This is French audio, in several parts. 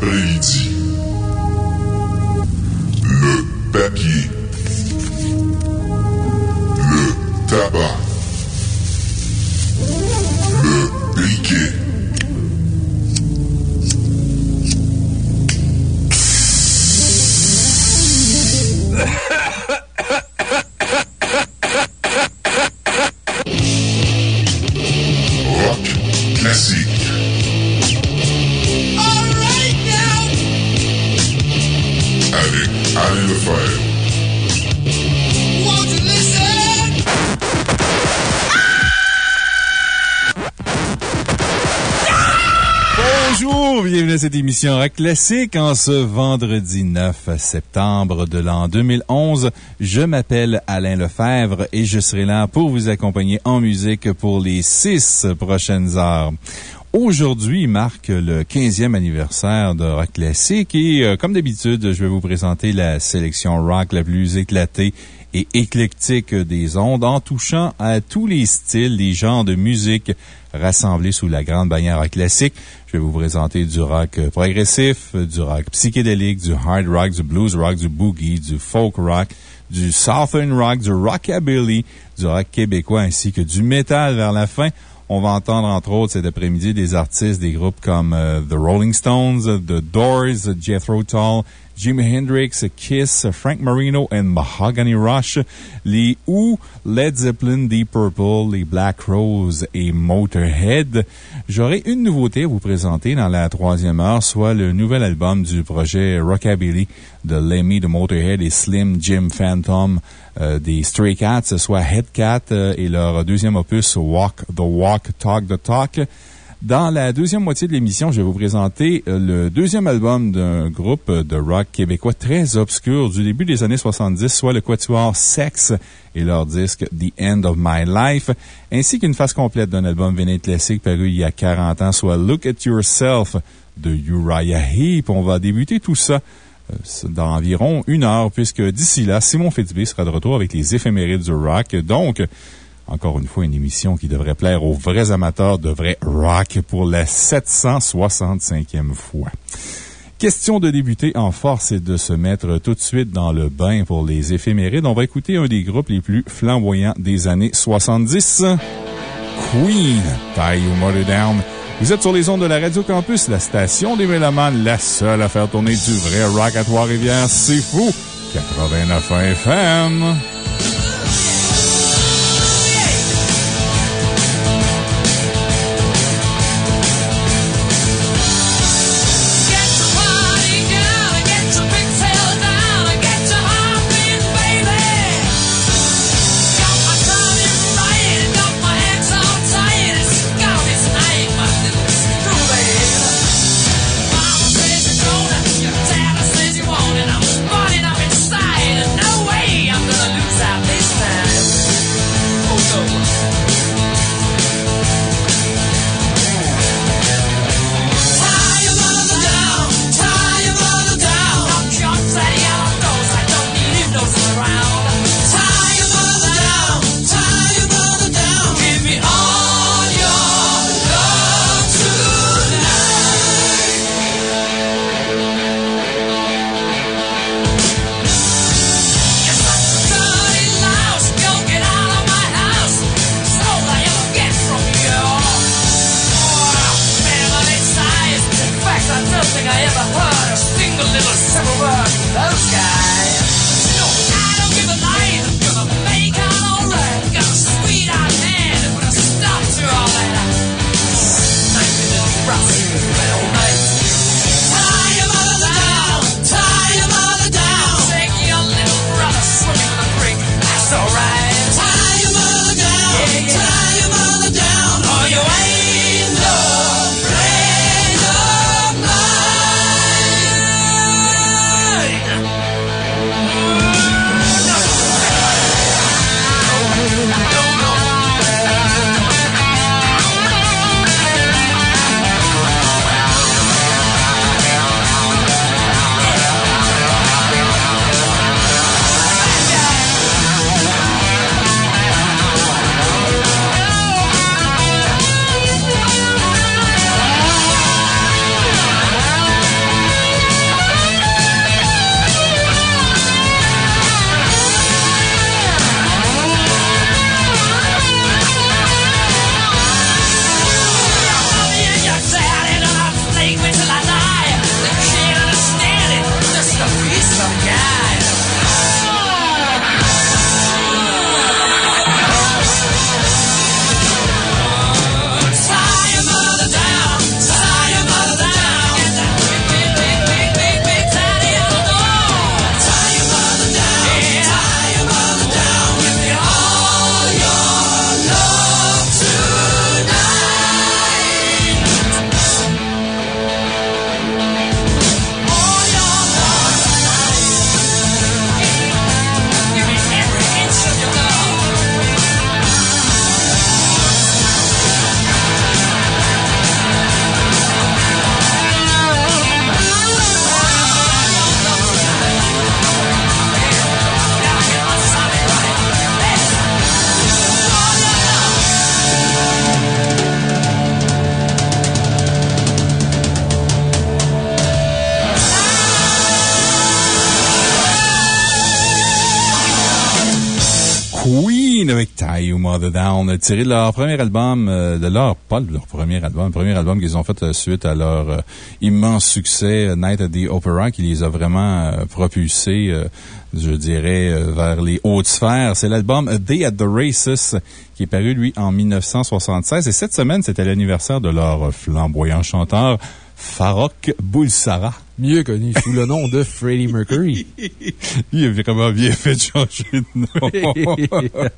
Vendredi émission Rock Classique en ce vendredi 9 septembre de l'an 2011. Je m'appelle Alain Lefebvre et je serai là pour vous accompagner en musique pour les six prochaines heures. Aujourd'hui marque le 15e anniversaire de Rock Classique et, euh, comme d'habitude, je vais vous présenter la sélection rock la plus éclatée et éclectique des ondes en touchant à tous les styles, les genres de musique rassemblés sous la grande bannière classique. Je vais vous présenter du rock progressif, du rock psychédélique, du hard rock, du blues rock, du boogie, du folk rock, du southern rock, du rockabilly, du rock québécois ainsi que du métal vers la fin. On va entendre, entre autres, cet après-midi, des artistes des groupes comme euh, The Rolling Stones, The Doors, Jethro Tull, Jimi Hendrix, Kiss, Frank Marino and Mahogany Rush, les Who, Led Zeppelin, Deep Purple, les Black Rose et Motorhead. J'aurai une nouveauté à vous présenter dans la troisième heure, soit le nouvel album du projet Rockabilly de Lemmy de Motorhead et Slim Jim Phantom des Stray Cats, soit Headcat euh, et leur deuxième opus Walk the Walk, Talk the Talk. Dans la deuxième moitié de l'émission, je vais vous présenter euh, le deuxième album d'un groupe de rock québécois très obscur du début des années 70, soit le quatuor Sex et leur disque The End of My Life, ainsi qu'une phase complète d'un album véné classique paru il y a 40 ans, soit Look at Yourself de Uriah Heep. On va débuter tout ça euh, dans environ une heure, puisque d'ici là, Simon Fitzbé sera de retour avec les éphémérides du rock. Donc, encore une fois, une émission qui devrait plaire aux vrais amateurs de vrai rock pour la 765e fois. Question de débuter en force et de se mettre tout de suite dans le bain pour les éphémérides. On va écouter un des groupes les plus flamboyants des années 70. Queen, Tie You Down. Vous êtes sur les ondes de la Radio Campus, la station des Mélomanes, la seule à faire tourner du vrai rock à Trois-Rivières. C'est fou! 89 FM. Down, tiré de leur premier album, euh, de leur, pas leur premier album, le premier album qu'ils ont fait euh, suite à leur euh, immense succès Night at the Opera, qui les a vraiment propulsés, je dirais, vers les hautes sphères. C'est l'album Day at the Races, qui est paru, lui, en 1976. Et cette semaine, c'était l'anniversaire de leur flamboyant chanteur, Farok Boulsara. Mieux connu sous le nom de Freddie Mercury. il a vraiment bien fait de changer de nom.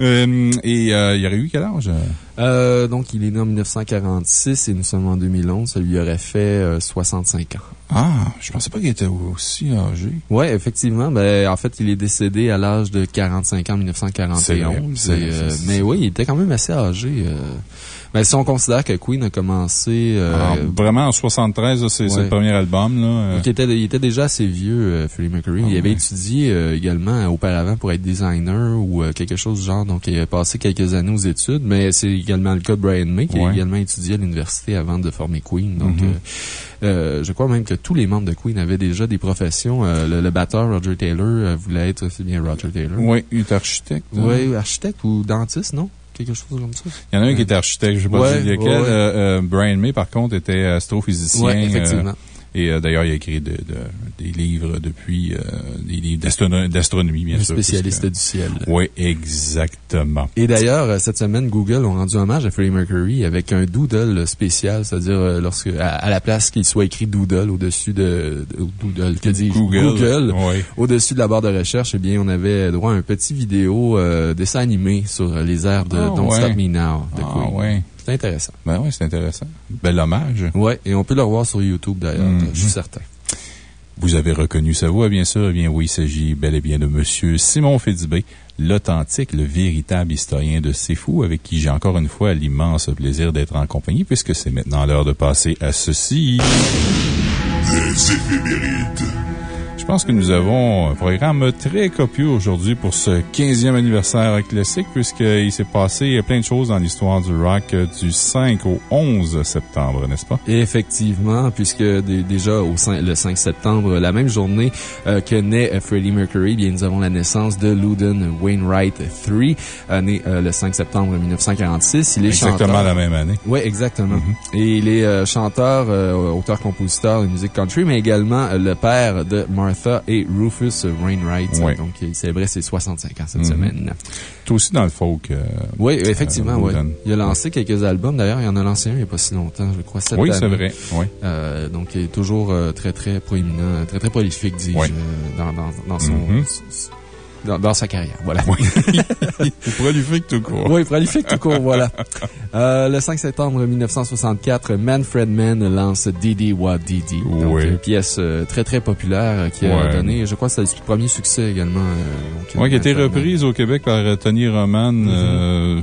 Euh, et euh, il aurait eu quel âge? Euh, donc, il est né en 1946 et nous sommes en 2011. Ça lui aurait fait 65 ans. Ah, je pensais pas qu'il était aussi âgé. Oui, effectivement. Ben, en fait, il est décédé à l'âge de 45 ans en 1941. mais oui, il était quand même assez âgé. Mais si on considère que Queen a commencé. Euh, ah, vraiment, en 73, c'est le premier album. Là. Euh. Il, était, il était déjà assez vieux, euh, Freddie Mercury. il ah, avait étudié également auparavant pour être designer ou quelque chose du genre. Donc, il a passé quelques années aux études. Mais c'est également le cas de Brian May, qui a également étudié à l'université avant de former Queen. Donc, mm-hmm. je crois même que tous les membres de Queen avaient déjà des professions. le, batteur Roger Taylor voulait être aussi bien Roger Taylor. Oui, il est architecte. Hein. Oui, architecte ou dentiste, non? Quelque chose comme ça. Il y en a un qui était architecte, je ne sais pas si lequel. Euh, euh, Brian May, par contre, était astrophysicien. Oui, effectivement. Et euh, d'ailleurs, il a écrit de, des livres depuis, euh, des livres d'astronomie, bien sûr. spécialiste du ciel. Oui, exactement. Et d'ailleurs, euh, cette semaine, Google ont rendu hommage à Freddie Mercury avec un doodle spécial, c'est-à-dire lorsque, à, la place qu'il soit écrit doodle au-dessus de, doodle, que dit Google, au-dessus de la barre de recherche, eh bien, on avait droit à un petit vidéo dessin animé sur les airs de ah, Don't Stop Me Now de ah, Queen. C'est intéressant. Ben oui, c'est intéressant. Bel hommage. Oui, et on peut le revoir sur YouTube d'ailleurs, mm-hmm. je suis certain. Vous avez reconnu sa voix, bien sûr. Eh bien oui, il s'agit bel et bien de Monsieur Simon Fitzbé, l'authentique, le véritable historien de C'est Fou, avec qui j'ai encore une fois l'immense plaisir d'être en compagnie, puisque c'est maintenant l'heure de passer à ceci. Les éphémérides. Je pense que nous avons un programme très copieux aujourd'hui pour ce 15e anniversaire classique, puisqu'il s'est passé plein de choses dans l'histoire du rock du 5 au 11 septembre, n'est-ce pas? Effectivement, puisque déjà au le 5 septembre, la même journée euh, que naît euh, Freddie Mercury, bien, nous avons la naissance de Loudon Wainwright III, euh, né le 5 septembre 1946. Il est exactement la même année. Oui, exactement. Mm-hmm. Et il est chanteur, auteur-compositeur de musique country, mais également le père de Martha et Rufus Wainwright. Donc, il célébrait ses 65 ans cette mhm. semaine. Toi aussi dans le folk. Euh, oui, effectivement, euh, oui. Il a lancé quelques albums. D'ailleurs, il en a lancé un il n'y a pas si longtemps, je crois, cette Oui, c'est vrai. Oui. Euh, donc, il est toujours très, très proéminent, très, très prolifique, dis-je, dans, dans, dans, son, mhm dans, sa carrière. Voilà. Oui. prolifique tout court. Oui, prolifique tout court, voilà. Euh, le 5 septembre 1964, Manfred Mann lance Didi Wa Didi. Donc, une pièce euh, très, très populaire qui a donné, je crois c'est le premier succès également. Euh, oui, qui a été reprise au Québec par Tony Roman. Mm-hmm.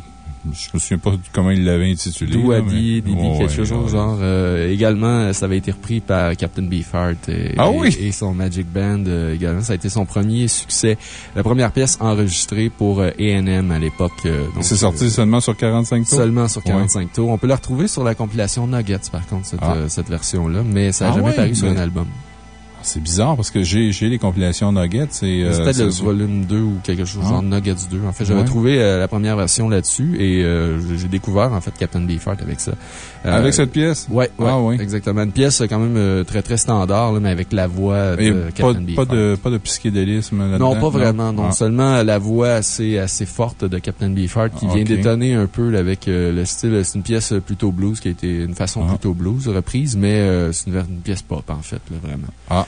Je me souviens pas comment il l'avait intitulé. Douadi, Didi, quelque chose genre. Euh, également, ça avait été repris par Captain Beefheart et, ah et, son Magic Band euh, également. Ça a été son premier succès. La première pièce enregistrée pour A&M à l'époque. Euh, c'est sorti seulement sur 45 tours? Seulement sur 45 tours. On peut la retrouver sur la compilation Nuggets, par contre, cette, ah. cette version-là, mais ça n'a ah jamais paru sur un album. C'est bizarre parce que j'ai les compilations Nuggets. C'est euh, peut-être le volume 2 ou quelque chose, genre ah. Nuggets 2. En fait, j'avais trouvé euh, la première version là-dessus et euh, j'ai découvert, en fait, Captain Beefheart avec ça. avec cette pièce? Ouais, ouais, ah, oui. Exactement. Une pièce quand même très, très standard, là, mais avec la voix de Captain Beefheart. Pas de, pas de psychédélisme là-dedans? Non, pas vraiment. Non, ah. seulement la voix assez, assez forte de Captain Beefheart qui vient détonner un peu avec le style. C'est une pièce plutôt blues qui a été une façon plutôt blues reprise, mais c'est une, une, pièce pop, en fait, là, vraiment. Ah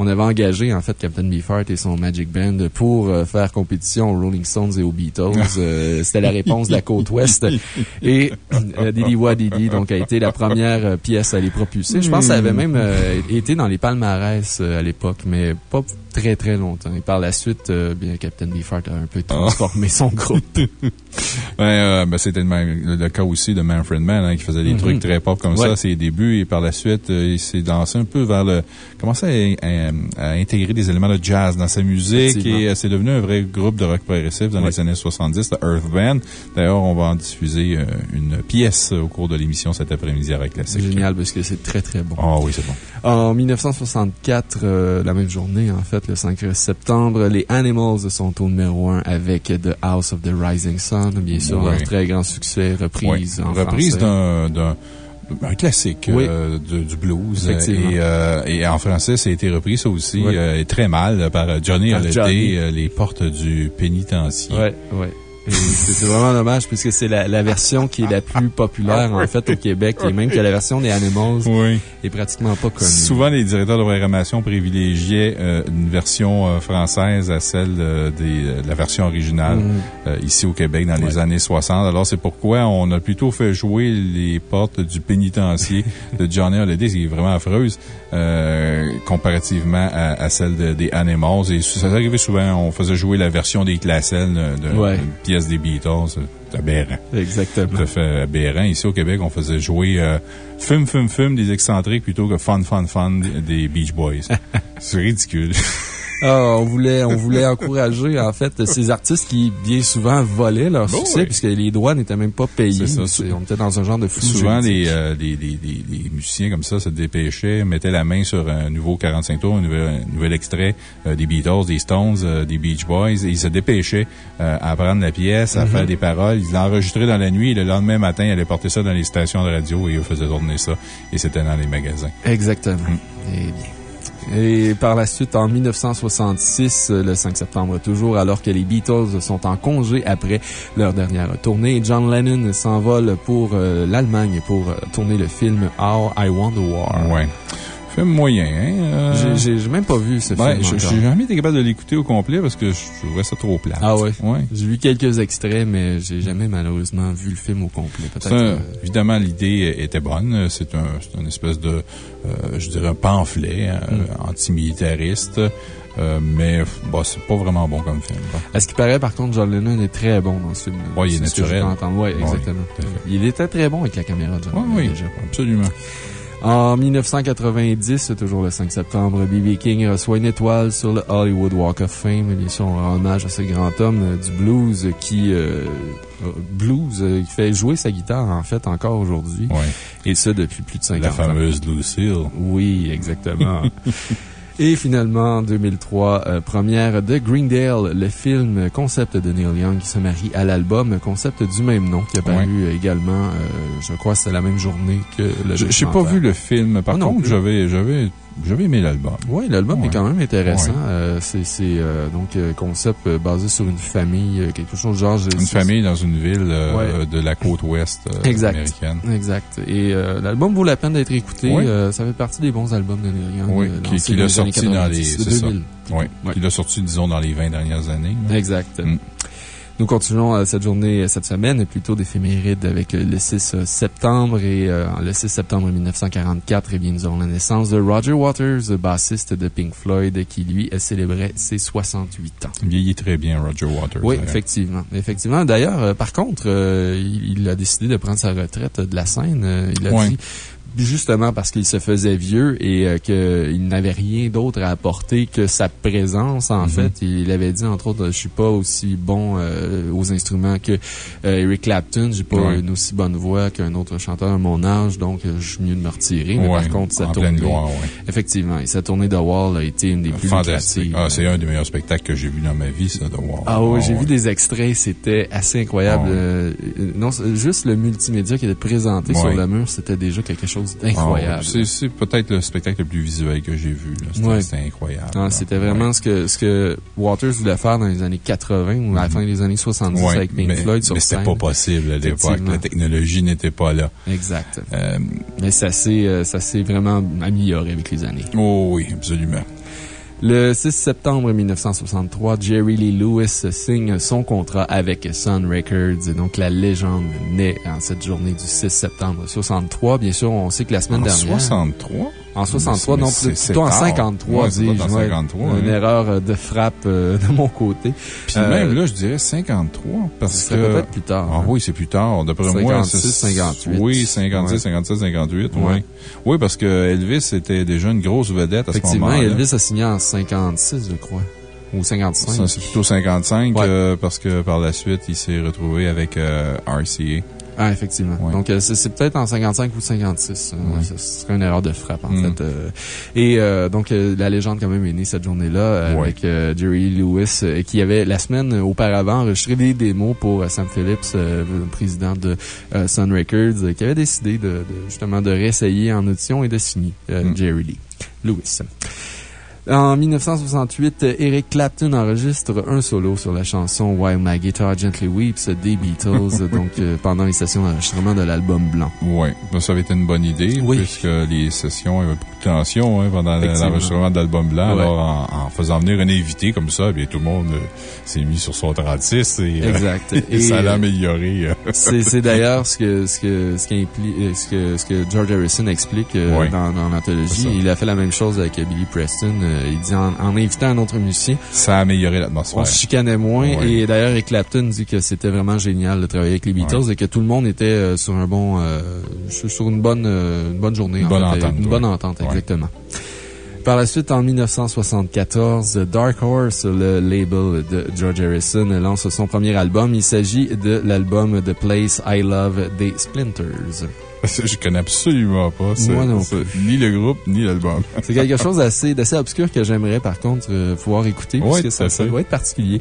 on avait engagé, en fait, Captain Beefheart et son Magic Band pour euh, faire compétition aux Rolling Stones et aux Beatles. Euh, c'était la réponse de la côte ouest. Et euh, Didi Wa Didi, donc, a été la première pièce à les propulser. Je pense que ça avait même été dans les palmarès à l'époque, mais pas très, très longtemps. Et par la suite, bien, Captain Beefheart a un peu transformé son groupe. ben, c'était le, cas aussi de Manfred Mann, hein, qui faisait des mm-hmm. trucs très pop comme ça à ses débuts. Et par la suite, il s'est dansé un peu vers le... Commençait à à intégrer des éléments de jazz dans sa musique et euh, c'est devenu un vrai groupe de rock progressif dans les années 70, le Earth Band. D'ailleurs, on va en diffuser euh, une pièce au cours de l'émission cet après-midi à Rock Classique. Génial, parce que c'est très, très bon. Ah oui, c'est bon. En 1964, euh, la même journée, en fait, fait, le 5 septembre. Les Animals sont au numéro 1 avec The House of the Rising Sun, bien sûr, un très grand succès, reprise en Reprise d'un un classique euh, du blues. Et, euh, et, en français, ça a été repris, ça aussi, euh, très mal par Johnny Hallyday, Les portes du pénitencier. Ouais, ouais. C'est vraiment dommage puisque c'est la, la, version qui est la plus populaire en fait au Québec et même que la version des Animals est pratiquement pas connue. Souvent, les directeurs de programmation privilégiaient euh, une version euh, française à celle euh, des, de la version originale mm. ici au Québec dans les années 60. Alors, c'est pourquoi on a plutôt fait jouer les portes du pénitencier de Johnny Hallyday, qui est vraiment affreuse, comparativement à, à celle des Animals. Et ça arrivait souvent, on faisait jouer la version des Classel de, de, pièce des Beatles. C'est aberrant. Exactement. Tout à fait aberrant. Ici au Québec, on faisait jouer euh, Fume, fume, fume des excentriques plutôt que Fun, fun, fun des Beach Boys. C'est ridicule. Ah, on voulait, on voulait encourager, en fait, ces artistes qui, bien souvent, volaient leur succès, puisque les droits n'étaient même pas payés. on était dans un genre de flou. Souvent, euh, les, les, musiciens comme ça se dépêchaient, mettaient la main sur un nouveau 45 tours, un nouvel, nouvel extrait euh, des Beatles, des Stones, euh, des Beach Boys, et ils se dépêchaient à prendre la pièce, à faire mhm. des paroles. Ils l'enregistraient dans la nuit, et le lendemain matin, ils allaient porter ça dans les stations de radio, et ils faisaient tourner ça, et c'était dans les magasins. Exactement. Mm. Eh bien. Et par la suite, en 1966, le 5 septembre toujours, alors que les Beatles sont en congé après leur dernière tournée, John Lennon s'envole pour euh, l'Allemagne pour euh, tourner le film How I Won the War. Ouais. Film moyen, hein? Euh, j'ai même pas vu ce ben, film. J'ai jamais été capable de l'écouter au complet parce que je trouvais ça trop plat. Ah ouais? ouais. J'ai vu quelques extraits, mais j'ai jamais malheureusement vu le film au complet. Évidemment, l'idée était bonne. C'est un, une espèce de, euh, je dirais, un pamphlet hein, hmm. antimilitariste. Euh, mais bon, c'est pas vraiment bon comme film. Est-ce qu'il paraît, par contre, John Lennon est très bon dans ce film? Oui, il est naturel. Oui, exactement. il était très bon avec la caméra, John Lennon. Oui, absolument. En 1990, toujours le 5 septembre, B.B. King reçoit une étoile sur le Hollywood Walk of Fame. Bien sûr, on rend hommage à ce grand homme euh, du blues qui, euh, euh, blues, qui fait jouer sa guitare, en fait, encore aujourd'hui. Et ça depuis plus de 50 ans. La fameuse Lucille. Oui, exactement. Et finalement, en 2003, euh, première de Greendale, le film concept de Neil Young qui se marie à l'album, concept du même nom qui a paru également, euh, je crois, c'est la même journée que le Je n'ai pas vu le film. Par contre, j'avais j'avais aimé l'album. Oui, l'album est quand même intéressant. Euh, c'est euh, donc euh, concept basé sur une famille, quelque chose genre. Une famille dans une ville de la côte ouest américaine. Exact. Et l'album vaut la peine d'être écouté. ça fait partie des bons albums de. Oui, qui, l'a sorti dans les. 2000. Oui, qui l'a sorti, disons, dans les 20 dernières années. Exact. Mm. Nous continuons euh, cette journée, euh, cette semaine, plutôt d'éphéméride avec le 6 euh, septembre. Et le 6 septembre 1944, eh bien, nous avons la naissance de Roger Waters, bassiste de Pink Floyd, qui, lui, célébrait ses 68 ans. Il vieillit très bien, Roger Waters. Oui, effectivement. Effectivement. D'ailleurs, par contre, il, a décidé de prendre sa retraite de la scène. il a dit justement parce qu'il se faisait vieux et euh, qu'il n'avait rien d'autre à apporter que sa présence, en mhm. fait. Il avait dit, entre autres, je suis pas aussi bon euh, aux instruments que euh, Eric Clapton, j'ai pas une aussi bonne voix qu'un autre chanteur à mon âge, donc je suis mieux de me retirer. Mais par contre, sa tournée. Effectivement, et sa tournée de Wall a été une des plus Fantastique. Ah, c'est un des meilleurs spectacles que j'ai vu dans ma vie, ça, de Wall. Ah oui, j'ai vu des extraits, c'était assez incroyable. non, juste le multimédia qui était présenté sur le mur, c'était déjà quelque chose Ah, c'est peut-être le spectacle le plus visuel que j'ai vu. C'était incroyable. Ah, c'était vraiment ce, que, ce que Waters voulait faire dans les années 80 ou à la fin des années 70 avec Pink Floyd sur Mais c'était pas possible à l'époque. La technologie n'était pas là. Exact. Euh, mais ça s'est euh, vraiment amélioré avec les années. Oh oui, absolument. Le 6 septembre 1963, Jerry Lee Lewis signe son contrat avec Sun Records. Donc, la légende naît en cette journée du 6 septembre 63. Bien sûr, on sait que la semaine dernière. 63? En 63, non, plutôt en 53, dis-je. 53. Une erreur euh, de frappe euh, de mon côté. Puis même euh, là, je dirais 53, parce que... peut-être plus tard. Ah hein. oui, c'est plus tard. D'après moi, 56, 58. Oui, 56, 57, 58, oui. Oui, parce que Elvis était déjà une grosse vedette à ce moment-là. Effectivement, Elvis a signé en 56, je crois. Ou 55. C'est plutôt 55, parce que par la suite, il s'est retrouvé avec RCA. Ah, effectivement. Donc, euh, c'est peut-être en 55 ou 56. Euh, ce serait une erreur de frappe, en mm. fait. Euh. et donc, la légende, quand même, est née cette journée-là avec Jerry Lewis, qui avait, la semaine auparavant, enregistré des démos pour Sam Phillips, président de Sun Records, qui avait décidé de, justement de réessayer en audition et de signer mm. Jerry Lee Lewis. En 1968, Eric Clapton enregistre un solo sur la chanson While My Guitar Gently Weeps des Beatles, donc euh, pendant les sessions d'enregistrement de l'album blanc. Oui, ça avait été une bonne idée, puisque les sessions, il y avait beaucoup de tension hein, pendant l'enregistrement de l'album blanc. Alors, en, faisant venir un invité comme ça, bien, tout le monde euh, s'est mis sur son 36 et, euh, exact. et, ça l'a amélioré. C'est d'ailleurs ce que, ce, que, ce, ce, que, ce que George Harrison explique dans, dans l'anthologie. Il a fait la même chose avec Billy Preston il dit en, invitant un autre musicien. Ça a amélioré l'atmosphère. On se chicanait moins. Et d'ailleurs, Clapton dit que c'était vraiment génial de travailler avec les Beatles et que tout le monde était euh, sur un bon, euh, sur une bonne, une bonne journée. Une bonne entente. Une bonne entente, exactement. Par la suite, en 1974, Dark Horse, le label de George Harrison, lance son premier album. Il s'agit de l'album The Place I Love des Splinters. Je connais absolument pas. Moi non Ni le groupe, ni l'album. C'est quelque chose d'assez obscur que j'aimerais, par contre, euh, pouvoir écouter. parce que ça, ça, doit être particulier.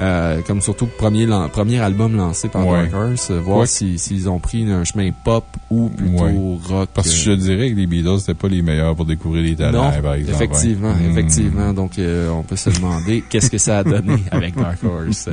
Euh, comme surtout le premier, premier album lancé par Dark Horse. Euh, voir s'ils ont pris un chemin pop ou plutôt rock. Parce que je dirais que les Beatles, c'était pas les meilleurs pour découvrir les talents, par exemple. Effectivement, hmm. effectivement. Donc, on peut se demander qu'est-ce que ça a donné avec Dark Horse.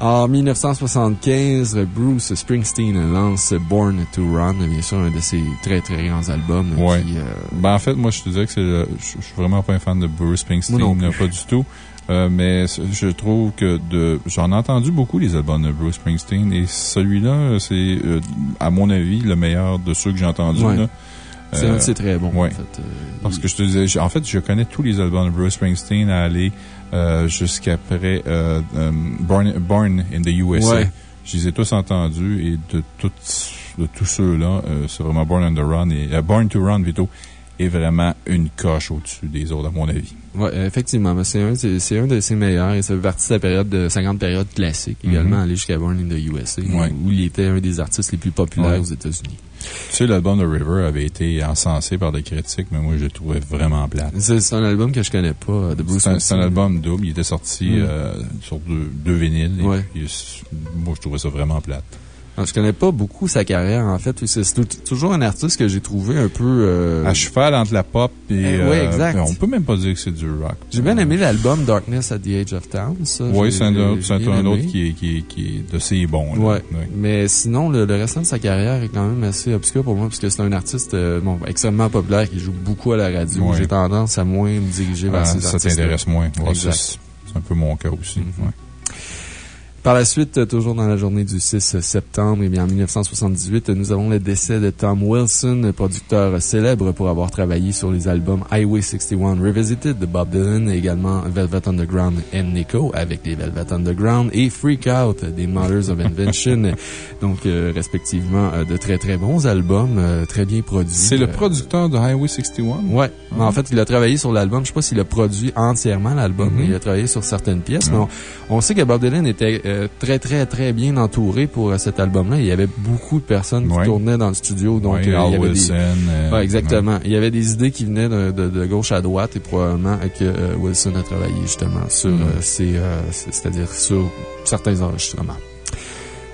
En 1975, Bruce Springsteen lance Born to Run, bien sûr, un de ses très très grands albums. Ouais. Euh, ben, en fait, moi, je te disais que je suis vraiment pas un fan de Bruce Springsteen, non pas du tout. Euh, mais je trouve que de, j'en ai entendu beaucoup les albums de Bruce Springsteen et celui-là, c'est, euh, à mon avis, le meilleur de ceux que j'ai entendus. C'est très bon, en fait. Parce que je te disais, en fait, je connais tous les albums de Bruce Springsteen à aller euh, jusqu'après euh, euh, Born, Born, in the USA. Je les ai tous entendus et de, de tous ceux-là, c'est vraiment Born on the Run et Born to Run plutôt est vraiment une coche au-dessus des autres, à mon avis. Oui, effectivement. C'est un, un, de ses meilleurs et ça fait partie de sa période de 50 périodes classiques également, mm-hmm. aller jusqu'à Born in the USA, où, il était un des artistes les plus populaires aux États-Unis. Tu sais, l'album de River avait été encensé par des critiques, mais moi, je le trouvais vraiment plate. C'est un album que je connais pas, de Bruce C'est un, album double. Il était sorti mm. euh, sur deux, deux vinyles. moi, je trouvais ça vraiment plate. Je connais pas beaucoup sa carrière, en fait. C'est toujours un artiste que j'ai trouvé un peu... Euh, à cheval entre la pop et... Eh oui, euh, exact. on peut même pas dire que c'est du rock. J'ai bien aimé l'album Darkness at the Age of Town, Oui, c'est un, autre, qui est, qui, qui est de ces bons. Ouais. Mais sinon, le, reste de sa carrière est quand même assez obscur pour moi, parce que c'est un artiste euh, bon, extrêmement populaire qui joue beaucoup à la radio. J'ai tendance à moins me diriger vers ah, ces artistes. Ça t'intéresse moins. c'est un peu mon cas aussi. Mm-hmm. Par la suite, toujours dans la journée du 6 septembre, et eh bien, en 1978, nous avons le décès de Tom Wilson, producteur célèbre pour avoir travaillé sur les albums Highway 61 Revisited de Bob Dylan, et également Velvet Underground and Nico avec les Velvet Underground et Freak Out des Mothers of Invention. Donc, euh, respectivement, euh, de très très bons albums, euh, très bien produits. C'est le producteur de Highway 61? Ouais. Ah. En fait, il a travaillé sur l'album. Je sais pas s'il a produit entièrement l'album, mais mm-hmm. il a travaillé sur certaines pièces. Mais ah. on, sait que Bob Dylan était très, très, très bien entouré pour euh, cet album-là. Il y avait beaucoup de personnes qui tournaient dans le studio. Donc, euh, il y avait Wilson, des... Euh, exactement. Il y avait des idées qui venaient de, de, gauche à droite et probablement que Wilson a travaillé justement sur mm. ces, c'est-à-dire sur certains enregistrements.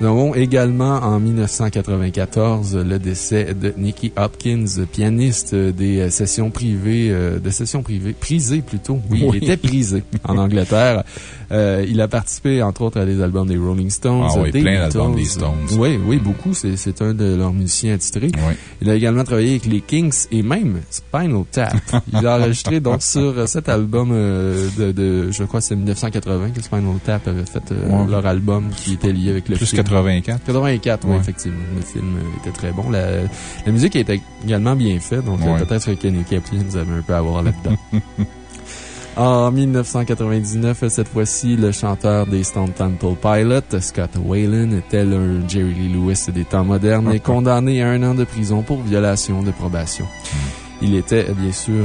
Nous avons également en 1994 le décès de Nicky Hopkins, pianiste des sessions privées, de sessions privées, prisées plutôt. Oui, il était prisé en Angleterre. Euh, il a participé, entre autres, à des albums des Rolling Stones. Ah oui, plein d'albums des Stones. Oui, oui, beaucoup. C'est un de leurs musiciens attitrés. Il a également travaillé avec les Kings et même Spinal Tap. il a enregistré donc sur cet album euh, de, de, je crois, c'est 1980 que Spinal Tap avait fait euh, leur album qui était lié avec le Plus 84. 84, oui, effectivement. Le film était très bon. La, la musique était également bien faite, donc peut-être que Kenny Kaplan avait un peu à voir là-dedans. En 1999, cette fois-ci, le chanteur des Stone Temple Pilots, Scott Whalen, tel un Jerry Lee Lewis des temps modernes, est condamné à un an de prison pour violation de probation. Il était, bien sûr,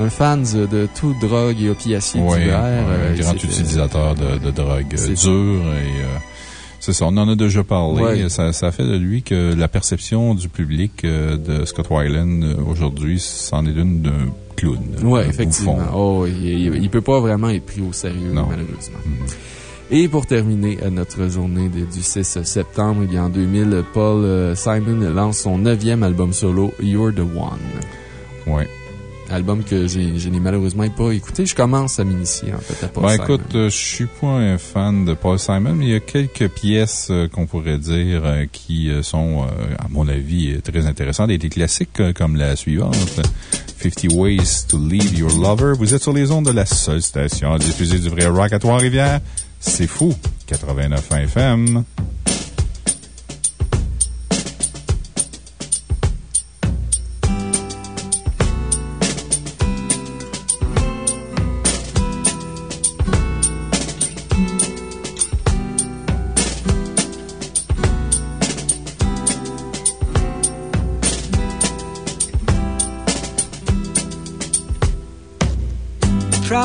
un, fan de toute drogue et opiacés divers. un euh, grand utilisateur de, de drogue dure et... Euh, C'est ça, on en a déjà parlé. Ça, ça, fait de lui que la perception du public euh, de Scott Weiland aujourd'hui, c'en est une d'un clown. Oui, effectivement. Oh, il, ne peut pas vraiment être pris au sérieux, malheureusement. Mm-hmm. Et pour terminer euh, notre journée du 6 septembre, eh en 2000, Paul Simon lance son neuvième album solo, You're the One. Oui. Album que je n'ai malheureusement pas écouté. Je commence à m'initier, en fait, à Paul ben, écoute, euh, je suis pas un fan de Paul Simon, mais il y a quelques pièces euh, qu'on pourrait dire euh, qui sont, à mon avis, très intéressantes et des classiques comme la suivante. 50 Ways to Leave Your Lover. Vous êtes sur les ondes de la seule station à diffuser du vrai rock à Trois-Rivières. C'est fou. 89 FM.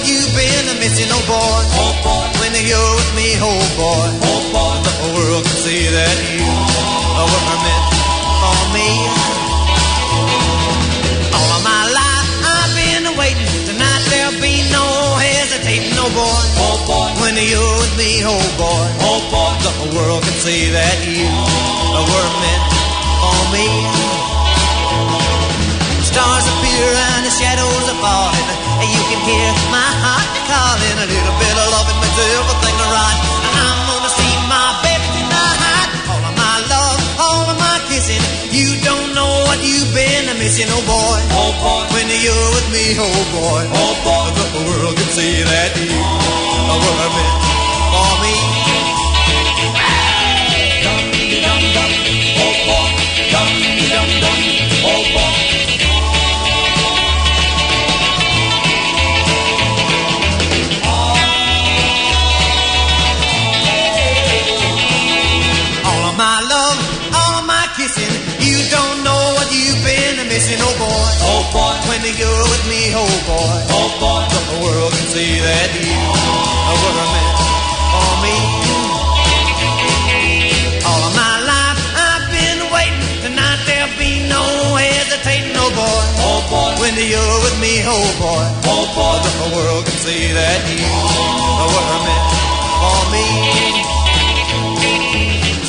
what you've been a missing, oh boy. Oh boy. When you're with me, oh boy. Oh boy. The whole world can see that you oh. were meant for me. All of my life I've been waiting. Tonight there'll be no hesitating, oh boy. Oh boy. When you're with me, oh boy. Oh boy. The whole world can see that you oh. were meant for me. Stars appear and the shadows are falling. And you can hear my heart calling. A little bit of loving makes everything right. And I'm gonna see my baby tonight. All of my love, all of my kissing. You don't know what you've been missing, oh boy. Oh boy. When you're with me, oh boy. Oh boy. The world can see that you were meant for me. Boy. When you're with me, oh boy. Oh boy. The world can see that you were meant for me. All of my life I've been waiting. Tonight there'll be no hesitating, oh boy. Oh boy. When you're with me, oh boy. Oh boy. The world can see that you were meant for me.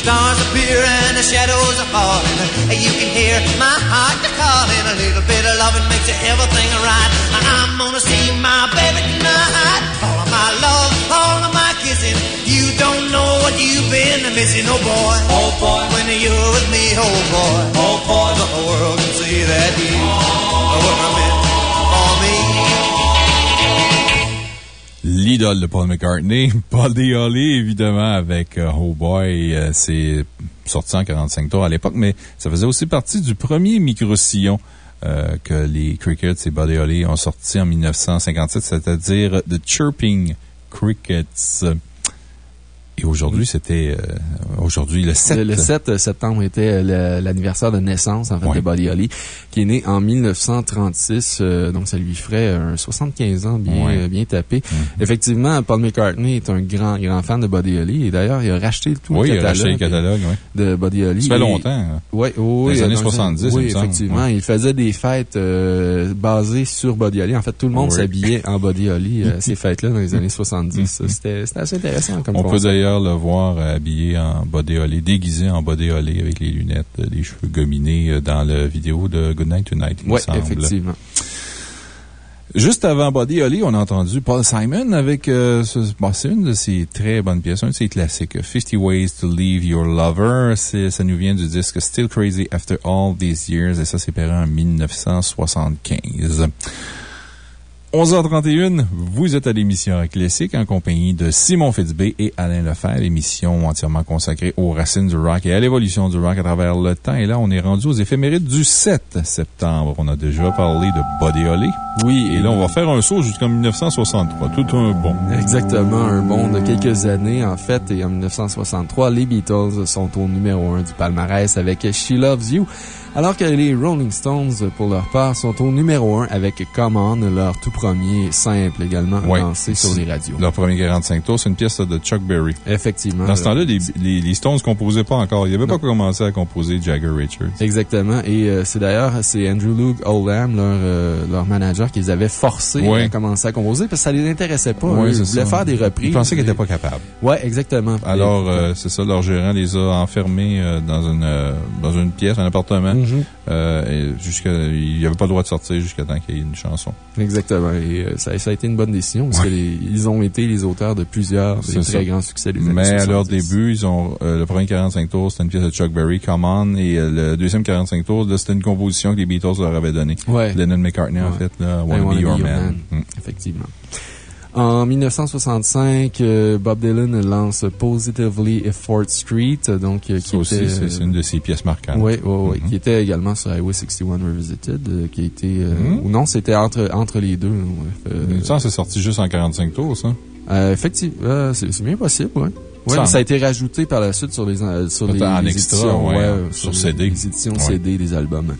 Stars appear the shadows are falling. And you can hear my heart calling. A little bit of loving makes everything right. I'm gonna see my baby tonight. All of my love, all of my kissing. You don't know what you've been missing, oh boy. Oh boy. When you're with me, oh boy. Oh boy. The world can see that you were L'idole de Paul McCartney, Paul Dioli, évidemment, avec euh, Oh Boy. euh, C'est sorti en 45 tours à l'époque, mais ça faisait aussi partie du premier micro-sillon euh, que les Crickets et Buddy Holly ont sorti en 1957, c'est-à-dire The Chirping Crickets. Et aujourd'hui, c'était euh, aujourd'hui le 7. Le, le 7 septembre était le- l'anniversaire de naissance, en fait, de Buddy Holly, qui est né en 1936. euh, donc, ça lui ferait un 75 ans bien, euh, bien tapé. Mhm. Effectivement, Paul McCartney est un grand, grand fan de Buddy Holly. Et d'ailleurs, il a racheté tout Oui, le il a catalogue, racheté le catalogue, oui. de Buddy Holly. Ça fait longtemps. hein. Oui, oui. Les oui, années dans- 70, il Oui, effectivement. Il faisait des fêtes euh, basées sur Buddy Holly. En fait, tout le monde Oui. s'habillait en Buddy Holly euh, ces fêtes-là dans les années 70. C'était c'était assez intéressant comme On peut. D'ailleurs le voir habillé en body holly, déguisé en body holly avec les lunettes, euh, les cheveux gominés euh, dans la vidéo de Good Night Tonight, Oui, effectivement. Juste avant Body Holly, on a entendu Paul Simon avec, euh, ce- bon, c'est une de ses très bonnes pièces, un de ses classiques, 50 Ways to Leave Your Lover. C'est- Ça nous vient du disque Still Crazy After All These Years et ça s'est paru en 1975. 11h31, vous êtes à l'émission Classique en compagnie de Simon Fitzbé et Alain Lefebvre, émission entièrement consacrée aux racines du rock et à l'évolution du rock à travers le temps. Et là, on est rendu aux éphémérides du 7 septembre. On a déjà parlé de Buddy Holly. Oui. Et là, on va faire un saut jusqu'en 1963. Tout un bon. Exactement, un bond de quelques années, en fait. Et en 1963, les Beatles sont au numéro 1 du palmarès avec She Loves You. Alors que les Rolling Stones, pour leur part, sont au numéro 1 avec Come On, leur tout premier simple également Ouais. lancé sur les radios. Leur premier 45 tours, c'est une pièce de Chuck Berry. Effectivement. Dans ce temps-là, les, les, les Stones composaient pas encore. Ils n'avaient pas commencé à composer Jagger Richards. Exactement. Et euh, c'est d'ailleurs, c'est Andrew Luke Oldham, leur, euh, leur manager, qui les avait forcés Ouais. à commencer à composer parce que ça les intéressait pas. Ouais, ils voulaient ça. faire des reprises. Ils pensaient qu'ils n'étaient pas capables. Ouais, exactement. Alors, euh, c'est ça, leur gérant les a enfermés dans une, dans une pièce, un appartement. Mhm. Euh, il n'avait pas le droit de sortir jusqu'à temps qu'il y ait une chanson. Exactement. Et euh, ça, ça a été une bonne décision parce Ouais. que les- ils ont été les auteurs de plusieurs des très ça. grands succès des Mais à leur 70. début, ils ont, euh, le premier 45 tours, c'était une pièce de Chuck Berry, Come On, et le deuxième 45 tours, c'était une composition que les Beatles leur avaient donnée. Ouais. Lennon McCartney, en fait, là, Wanna Be Your Man. Mm. Effectivement. En 1965, euh, Bob Dylan lance Positively Effort Street, donc euh, qui Ça aussi, était, c'est une de ses pièces marquantes. Oui, oui, oui. Mhm. Qui était également sur Highway 61 Revisited, euh, qui euh, Mhm. Ou non, c'était entre, entre les deux. ouais. Euh, Ça, c'est sorti juste en 45 tours, ça. euh, effectivement, euh, c'est bien possible, oui. Ouais, Ça- a été rajouté par la suite sur les, euh, sur les, Peut-être en les extra, éditions, ouais, euh, sur les- CD. Les éditions Ouais. CD des albums.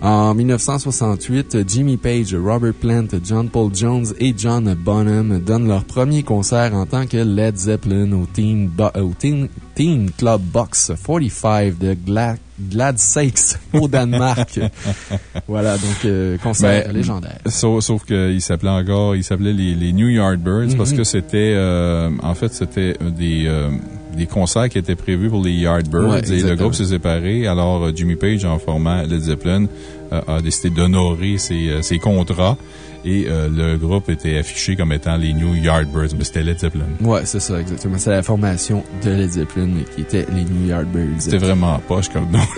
En 1968, Jimmy Page, Robert Plant, John Paul Jones et John Bonham donnent leur premier concert en tant que Led Zeppelin au Teen, Bo- euh, au Teen, Teen Club Box 45 de Gla Glad Sakes au Danemark. voilà, donc euh, concert Ben, légendaire. Sauf, sauf qu'il s'appelait encore, il s'appelait les, les New Yardbirds parce Mhm. que c'était, euh, en fait, c'était des, euh, des concerts qui étaient prévus pour les Yardbirds Ouais, et le groupe s'est séparé. Alors, euh, Jimmy Page, en formant Led Zeppelin, euh, a décidé d'honorer ses, euh, ses contrats et euh, le groupe était affiché comme étant les New Yardbirds, mais c'était Led Zeppelin. Ouais, c'est ça, exactement. C'est la formation de Led Zeppelin qui était les New Yardbirds. C'était vraiment poche comme nom.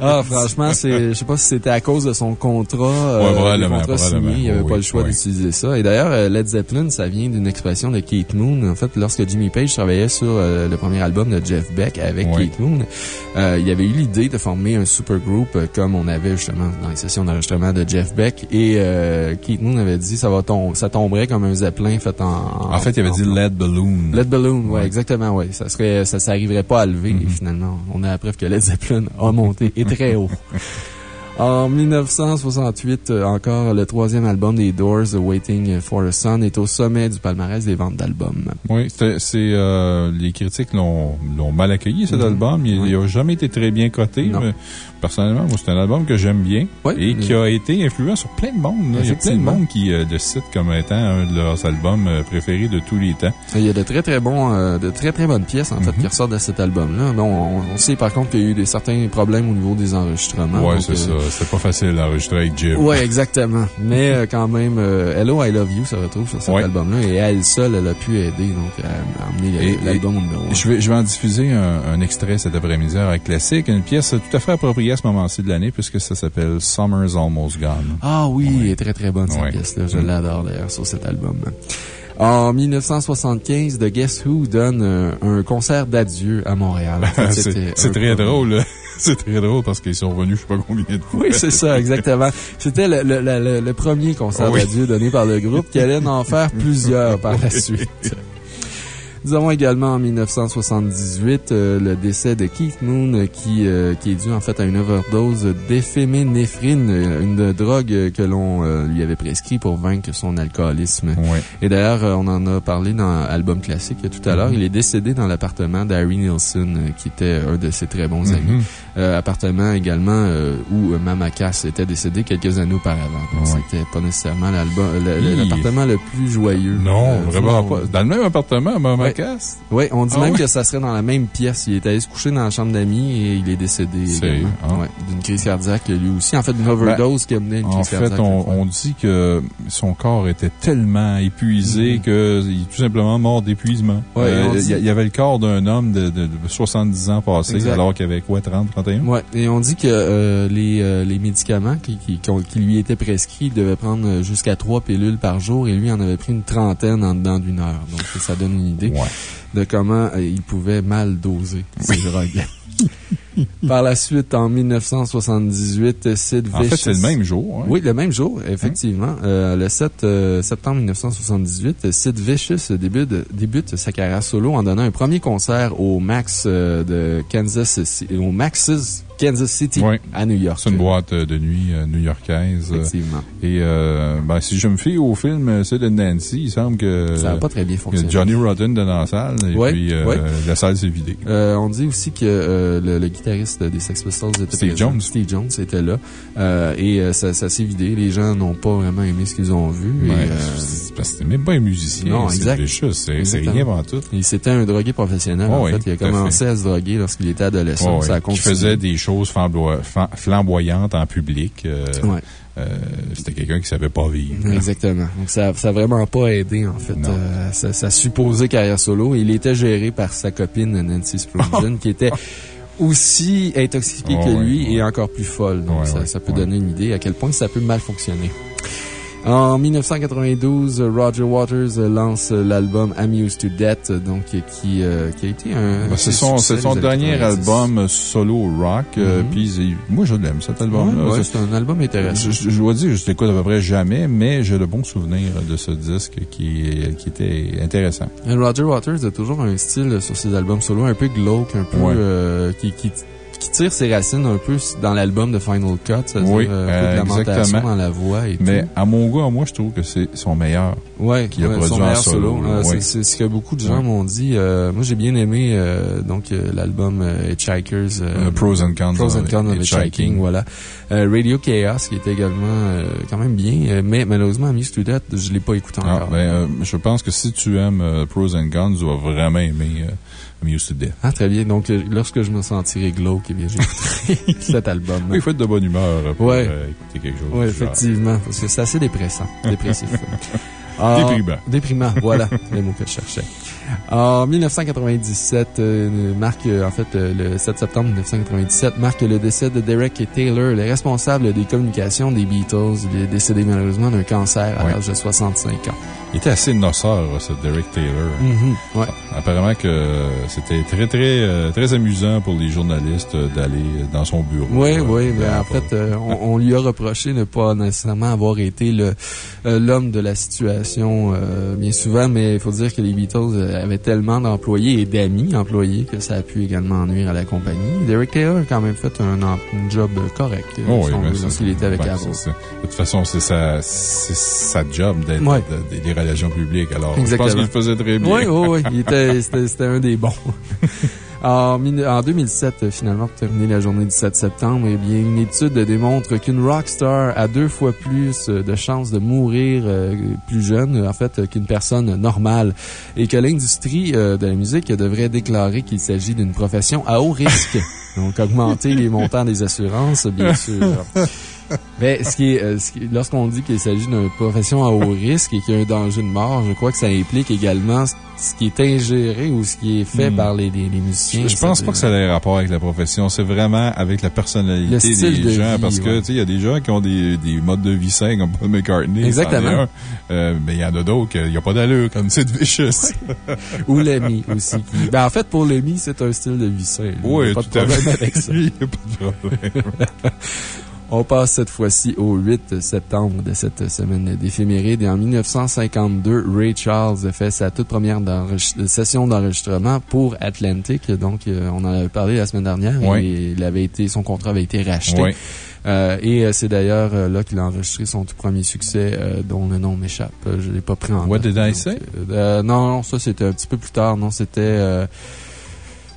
Ah, franchement, c'est, je sais pas si c'était à cause de son contrat, euh, Ouais, probablement, le contrat probablement. signé, il avait Oui, pas le choix oui. d'utiliser ça. Et d'ailleurs, euh, Led Zeppelin, ça vient d'une expression de Kate Moon. En fait, lorsque Jimmy Page travaillait sur euh, le premier album de Jeff Beck avec Oui. Kate Moon, euh, il avait eu l'idée de former un supergroupe euh, comme on avait justement dans les sessions d'enregistrement de Jeff Beck. Et euh, Kate Moon avait dit ça va tom ça tomberait comme un Zeppelin fait en... En fait, il avait dit Led Balloon. Led Balloon, ouais, Ouais. exactement, ouais. Ça serait, ça s'arriverait pas à lever, Mhm. et finalement, on a la preuve que Led Zeppelin a monté et très haut. En 1968, euh, encore, le troisième album des Doors, Waiting for a Sun, est au sommet du palmarès des ventes d'albums. Oui, c'est, euh, les critiques l'ont, mal accueilli, cet Mhm. album. Il n'a jamais été très bien coté. Mais personnellement, moi, c'est un album que j'aime bien Oui. et qui a été influent sur plein de monde. Il y a plein de monde qui euh, le cite comme étant un de leurs albums euh, préférés de tous les temps. Il y a de très très bons, euh, de très très bonnes pièces, en fait, Mhm. qui ressortent de cet album-là. On, on sait par contre qu'il y a eu des certains problèmes au niveau des enregistrements. donc, c'est euh, ça. C'était pas facile d'enregistrer avec Jim. Ouais, exactement. Mais euh, quand même, euh, Hello, I Love You se retrouve sur cet album-là et elle seule, elle a pu aider donc, à, à emmener Et- l'album au numéro un. Je vais, je vais en diffuser un, un extrait cet après-midi à Classique, une pièce tout à fait appropriée à ce moment-ci de l'année puisque ça s'appelle Summer's Almost Gone. Ah oui, elle est très très bonne cette pièce-là. Je Mm. l'adore d'ailleurs sur cet album. En 1975, The Guess Who donne euh, un concert d'adieu à Montréal. En fait, c'est très peu- drôle. C'est très drôle parce qu'ils sont revenus je sais pas combien de fois. Oui, c'est ça, exactement. C'était le, le, le, le premier concert Oui. d'adieu donné par le groupe qui allait en faire plusieurs par la suite. Nous avons également en 1978 euh, le décès de Keith Moon euh, qui, euh, qui est dû en fait à une overdose d'éphéménéphrine, une drogue que l'on euh, lui avait prescrit pour vaincre son alcoolisme. Et d'ailleurs, on en a parlé dans Album Classique tout à l'heure. Mhm. Il est décédé dans l'appartement d'Harry Nilsson, qui était un de ses très bons amis. Mhm. Euh, appartement également où Mama Cass était décédée quelques années auparavant. Ouais. c'était pas nécessairement l'appartement le plus joyeux. Non, vraiment pas. Dans le même appartement, Mama Ouais. Oui, on dit Ah même que ça serait dans la même pièce. Il est allé se coucher dans la chambre d'amis et il est décédé également. Ah. Ouais, d'une crise cardiaque lui aussi. En fait, d'une overdose qui a mené à une En crise fait, cardiaque. on, on dit que son corps était tellement épuisé Mhm. qu'il est tout simplement mort d'épuisement. Ouais, Euh, il dit- y, avait le corps d'un homme de, de- de 70 ans Exact. alors qu'il avait quoi, 30, 31? Ouais, et on dit que euh, les, euh, les médicaments qui, qui, lui étaient prescrits, il devait prendre jusqu'à trois pilules par jour et lui en avait pris une trentaine en dedans d'une heure. Donc ça donne une idée Ouais. De comment euh, il pouvait mal doser ces drogues. Par la suite, en 1978, Sid En fait, Vicious- c'est le même jour. hein? Oui, le même jour, effectivement. Euh, le 7 euh, septembre 1978, Sid Vicious débute, débute sa carrière solo en donnant un premier concert au Max euh, de Kansas City, au Max's Kansas City à New York. C'est une boîte de nuit new-yorkaise. Effectivement. Et euh, ben, si je me fie au film Sid and Nancy, il semble que, Ça n'a pas très bien fonctionné. Johnny Rotten dans la salle et puis euh, la salle s'est vidée. Euh, on dit aussi que euh, le, le guitariste des Sex Pistols était Steve présent. Jones. Steve Jones était là. Euh, et euh, ça, ça s'est vidé. Les gens n'ont pas vraiment aimé ce qu'ils ont vu. Ouais, euh, parce que c'était même pas un musicien. non, exact. C'est rien avant tout. il c'était un drogué professionnel. Oh en oui, fait, il a commencé à, se droguer lorsqu'il était adolescent. Ça a qui continué. faisait des choses flamboyantes en public. euh, Ouais. euh, C'était quelqu'un qui savait pas vivre. Exactement. Donc, ça n'a vraiment pas aidé, en fait, euh, sa, supposée carrière solo. Il était géré par sa copine Nancy Sprunger, qui était aussi intoxiquée Oh, que lui ouais. et encore plus folle. Donc, Ouais, ça, peut donner une idée à quel point ça peut mal fonctionner. En 1992, Roger Waters lance l'album Amused to Death, donc qui, euh, qui a été un. Ben, c'est son, son dernier 90. album solo rock. euh, Mhm. puis moi, je l'aime, cet album-là. Ouais, ouais, C'est- un album intéressant. Je, je- je dois dire, je l'écoute à peu près jamais, mais j'ai de bons souvenirs de ce disque qui, qui était intéressant. Roger Waters a toujours un style sur ses albums solo un peu glauque, un peu Ouais. euh, qui, qui, qui tire ses racines un peu dans l'album de Final Cut, c'est-à-dire Oui, euh, un peu de lamentation dans la voix et Mais tout. à mon goût, à moi, je trouve que c'est son meilleur. Ouais, qu'il a ouais, son meilleur solo, Euh, ouais. c'est- ce que beaucoup de gens Ouais. m'ont dit. Euh, moi, j'ai bien aimé euh, donc euh, l'album Hitchhikers. Euh, Pros and Cons. Pros and Cons of Hitchhiking. Voilà. Radio Chaos, qui est également euh, quand même bien, mais malheureusement, Miss to Death, je l'ai pas écouté Ah, encore. ben, euh, je pense que si tu aimes Pros and Cons, tu vas vraiment aimer Ah, très bien. Donc, euh, lorsque je me sentirai glauque, eh bien, j'écouterai cet album. Oui, il faut être de bonne humeur pour Ouais. euh, écouter quelque chose. Oui, genre. effectivement, parce que c'est assez dépressant, dépressif. Ah, Déprimant. Déprimant, voilà le mot que je cherchais. En 1997, euh, marque, euh, en fait, euh, le 7 septembre 1997, marque le décès de Derek Taylor, le responsable des communications des Beatles. Il est décédé malheureusement d'un cancer à l'âge de 65 ans. Il était assez noceur, ce Derek Taylor. Mm-hmm. ouais. Apparemment que c'était très, très, très amusant pour les journalistes d'aller dans son bureau. Oui, oui, mais en fait, on, on, lui a reproché ne pas nécessairement avoir été l'homme de la situation bien souvent, mais il faut dire que les Beatles avaient tellement d'employés et d'amis employés que ça a pu également nuire à la compagnie. Derek Taylor a quand même fait un, job correct oh, oui, lorsqu'il était avec Apple. De toute façon, c'est sa, sa job d'être des relations publiques. Alors, je pense qu'il faisait très bien. Oui, oui, oui. C'était un des bons. En, 2007, finalement, pour terminer la journée du 7 septembre, eh bien, une étude démontre qu'une rockstar a deux fois plus de chances de mourir euh, plus jeune, en fait, qu'une personne normale. Et que l'industrie euh, de la musique devrait déclarer qu'il s'agit d'une profession à haut risque. Donc, augmenter les montants des assurances, bien sûr. Mais ce qui est, euh, lorsqu'on dit qu'il s'agit d'une profession à haut risque et qu'il y a un danger de mort, je crois que ça implique également ce qui est ingéré ou ce qui est fait hmm. par les, les, musiciens. Je, pense pas que ça ait rapport avec la profession. C'est vraiment avec la personnalité des gens. parce que, tu sais, il y a des gens qui ont des, des modes de vie sains comme Paul McCartney. Exactement. Euh, mais il y en a d'autres il n'y a pas d'allure, comme Sid Vicious. ou Lemmy aussi. Ben, en fait, pour Lemmy, c'est un style de vie sain. Oui, pas de problème avec ça. Il n'y a pas de problème. On passe cette fois-ci au 8 septembre de cette semaine d'éphéméride. Et en 1952, Ray Charles fait sa toute première session d'enregistrement pour Atlantic. Donc, euh, on en avait parlé la semaine dernière. Et il avait été, son contrat avait été racheté. Euh, et euh, c'est d'ailleurs là qu'il a enregistré son tout premier succès, dont le nom m'échappe. Je ne l'ai pas pris en What did I say? non, non, ça c'était un petit peu plus tard. Non, c'était...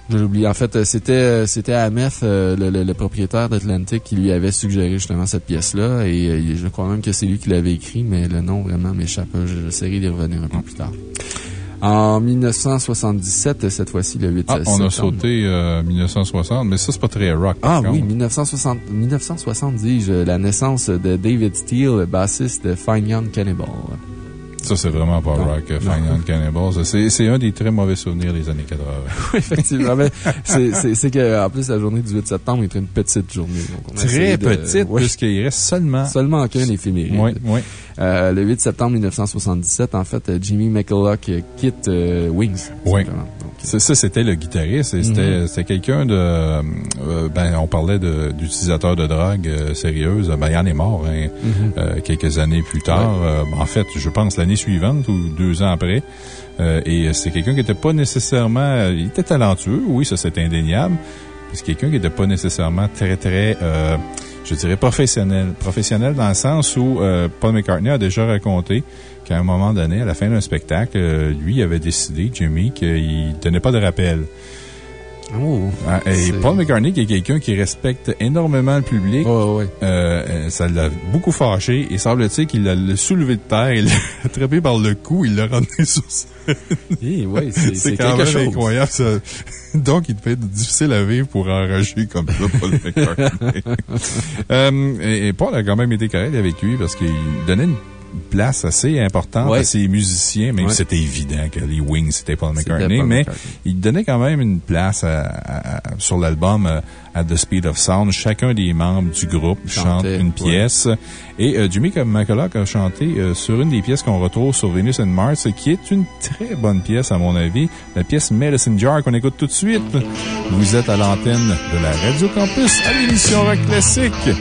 Je l'oublie. En fait, c'était, euh, c'était Ameth, euh, le, le, propriétaire d'Atlantic, qui lui avait suggéré justement cette pièce-là. Et euh, je crois même que c'est lui qui l'avait écrit, mais le nom vraiment m'échappe. J'essaierai d'y revenir un peu plus tard. En 1977, cette fois-ci, le 8 ah, On a sauté 1960, mais ça, c'est pas très rock. Ah oui, 1960, 1970, la naissance de David Steele, bassiste de Fine Young Cannibal. Ça, c'est vraiment pas rock. Fine Cannibals. C'est un des très mauvais souvenirs des années 80. oui, effectivement. c'est qu'en plus, la journée du 8 septembre est une petite journée. très petite, puisqu'il reste seulement. Seulement qu'un éphéméride. Oui, oui. Euh, le 8 septembre 1977, en fait, Jimmy McCulloch quitte euh, Wings. Oui. Ça, c'était le guitariste. Mhm. C'était quelqu'un de... Euh, ben, on parlait d'utilisateur de, drogue sérieuse. Ben, il en est mort hein, mhm. quelques années plus tard. en fait, je pense l'année suivante ou deux ans après. et c'est quelqu'un qui n'était pas nécessairement... il était talentueux, oui, ça c'est indéniable. C'est quelqu'un qui n'était pas nécessairement très, très je dirais, professionnel. Professionnel dans le sens où euh, Paul McCartney a déjà raconté qu'à un moment donné, à la fin d'un spectacle, euh, lui avait décidé, Jimmy, qu'il ne tenait pas de rappel. Oh, ah, et Paul McCartney, qui est quelqu'un qui respecte énormément le public, euh, ça l'a beaucoup fâché et semble-t-il qu'il l'a soulevé de terre, il l'a attrapé par le cou, il l'a ramené sur scène. Eh oui, c'est quand même incroyable. Ça. Donc, il devait être difficile à vivre pour enrager comme ça, Paul McCartney. euh, et, et, Paul a quand même été correct avec lui parce qu'il donnait une place assez importante à ses musiciens, même si c'était évident que les Wings, c'était Paul McCartney, mais il donnait quand même une place sur l'album euh, At the Speed of Sound. Chacun des membres du groupe chante une pièce. Et euh, Jimmy McCulloch a chanté euh, sur une des pièces qu'on retrouve sur Venus and Mars, qui est une très bonne pièce, à mon avis. La pièce Medicine Jar qu'on écoute tout de suite. Vous êtes à l'antenne de la Radio Campus à l'émission Rock Classique.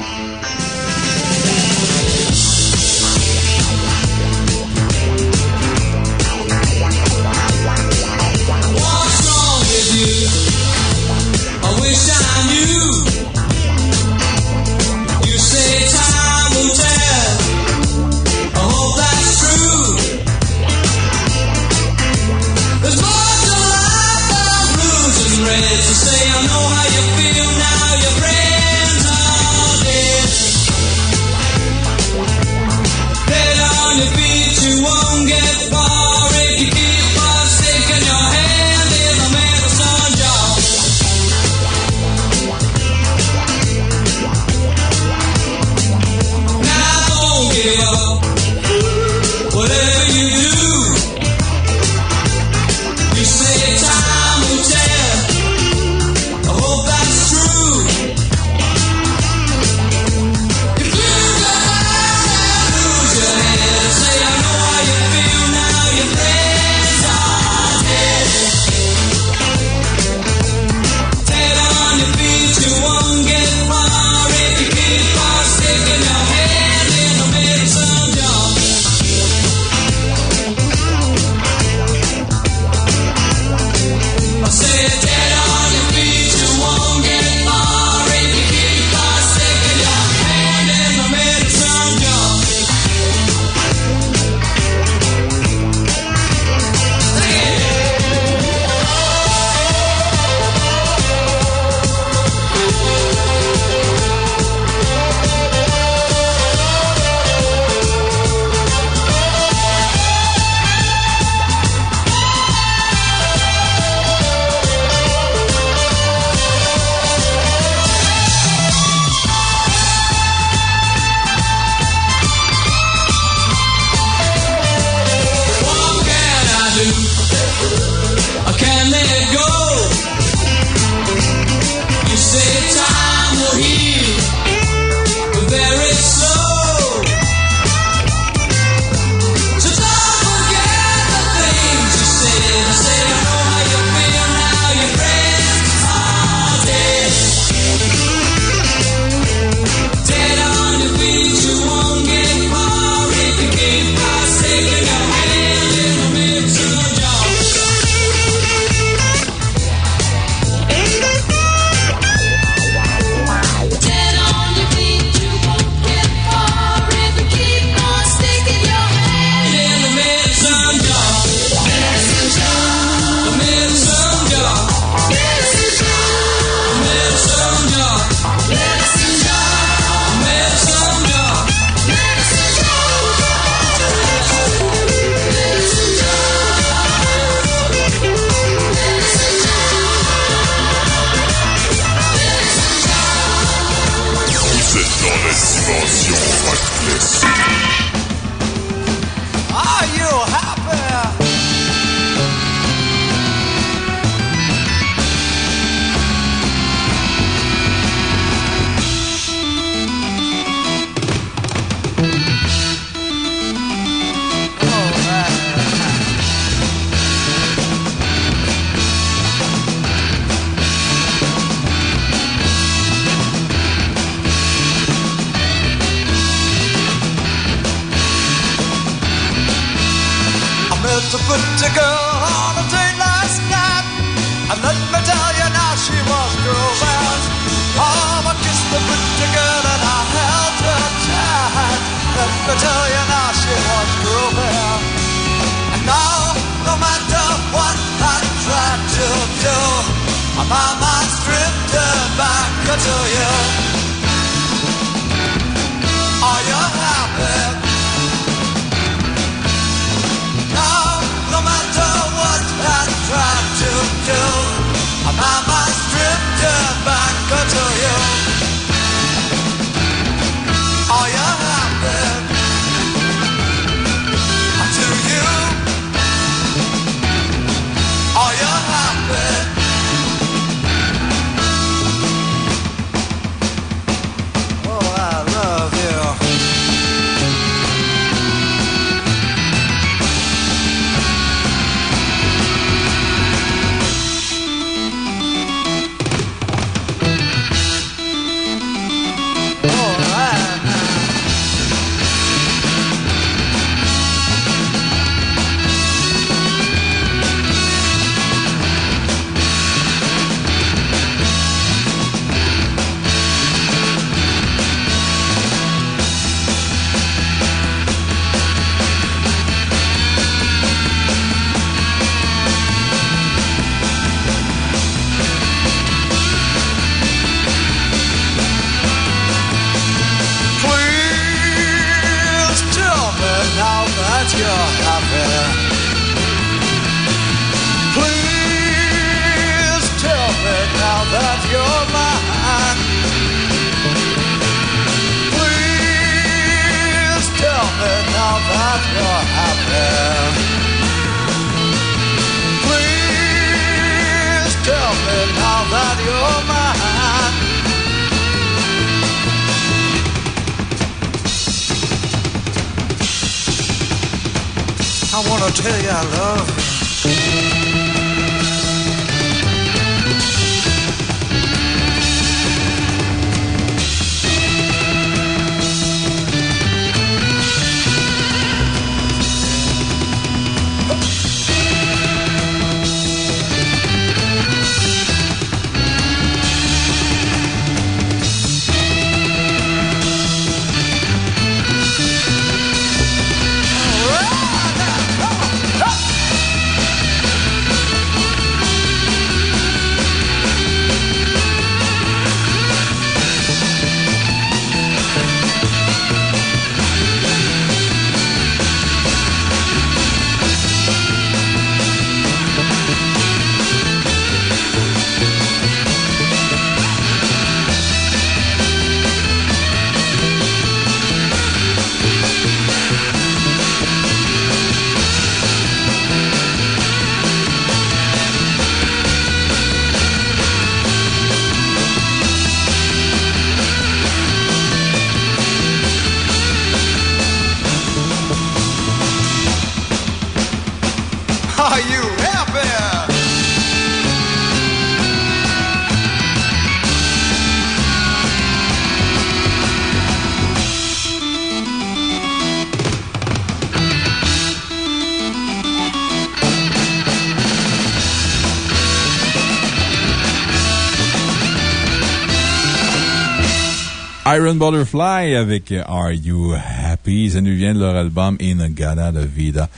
Iron Butterfly avec Are You Happy? Ça nous vient de leur album In Gada de Vida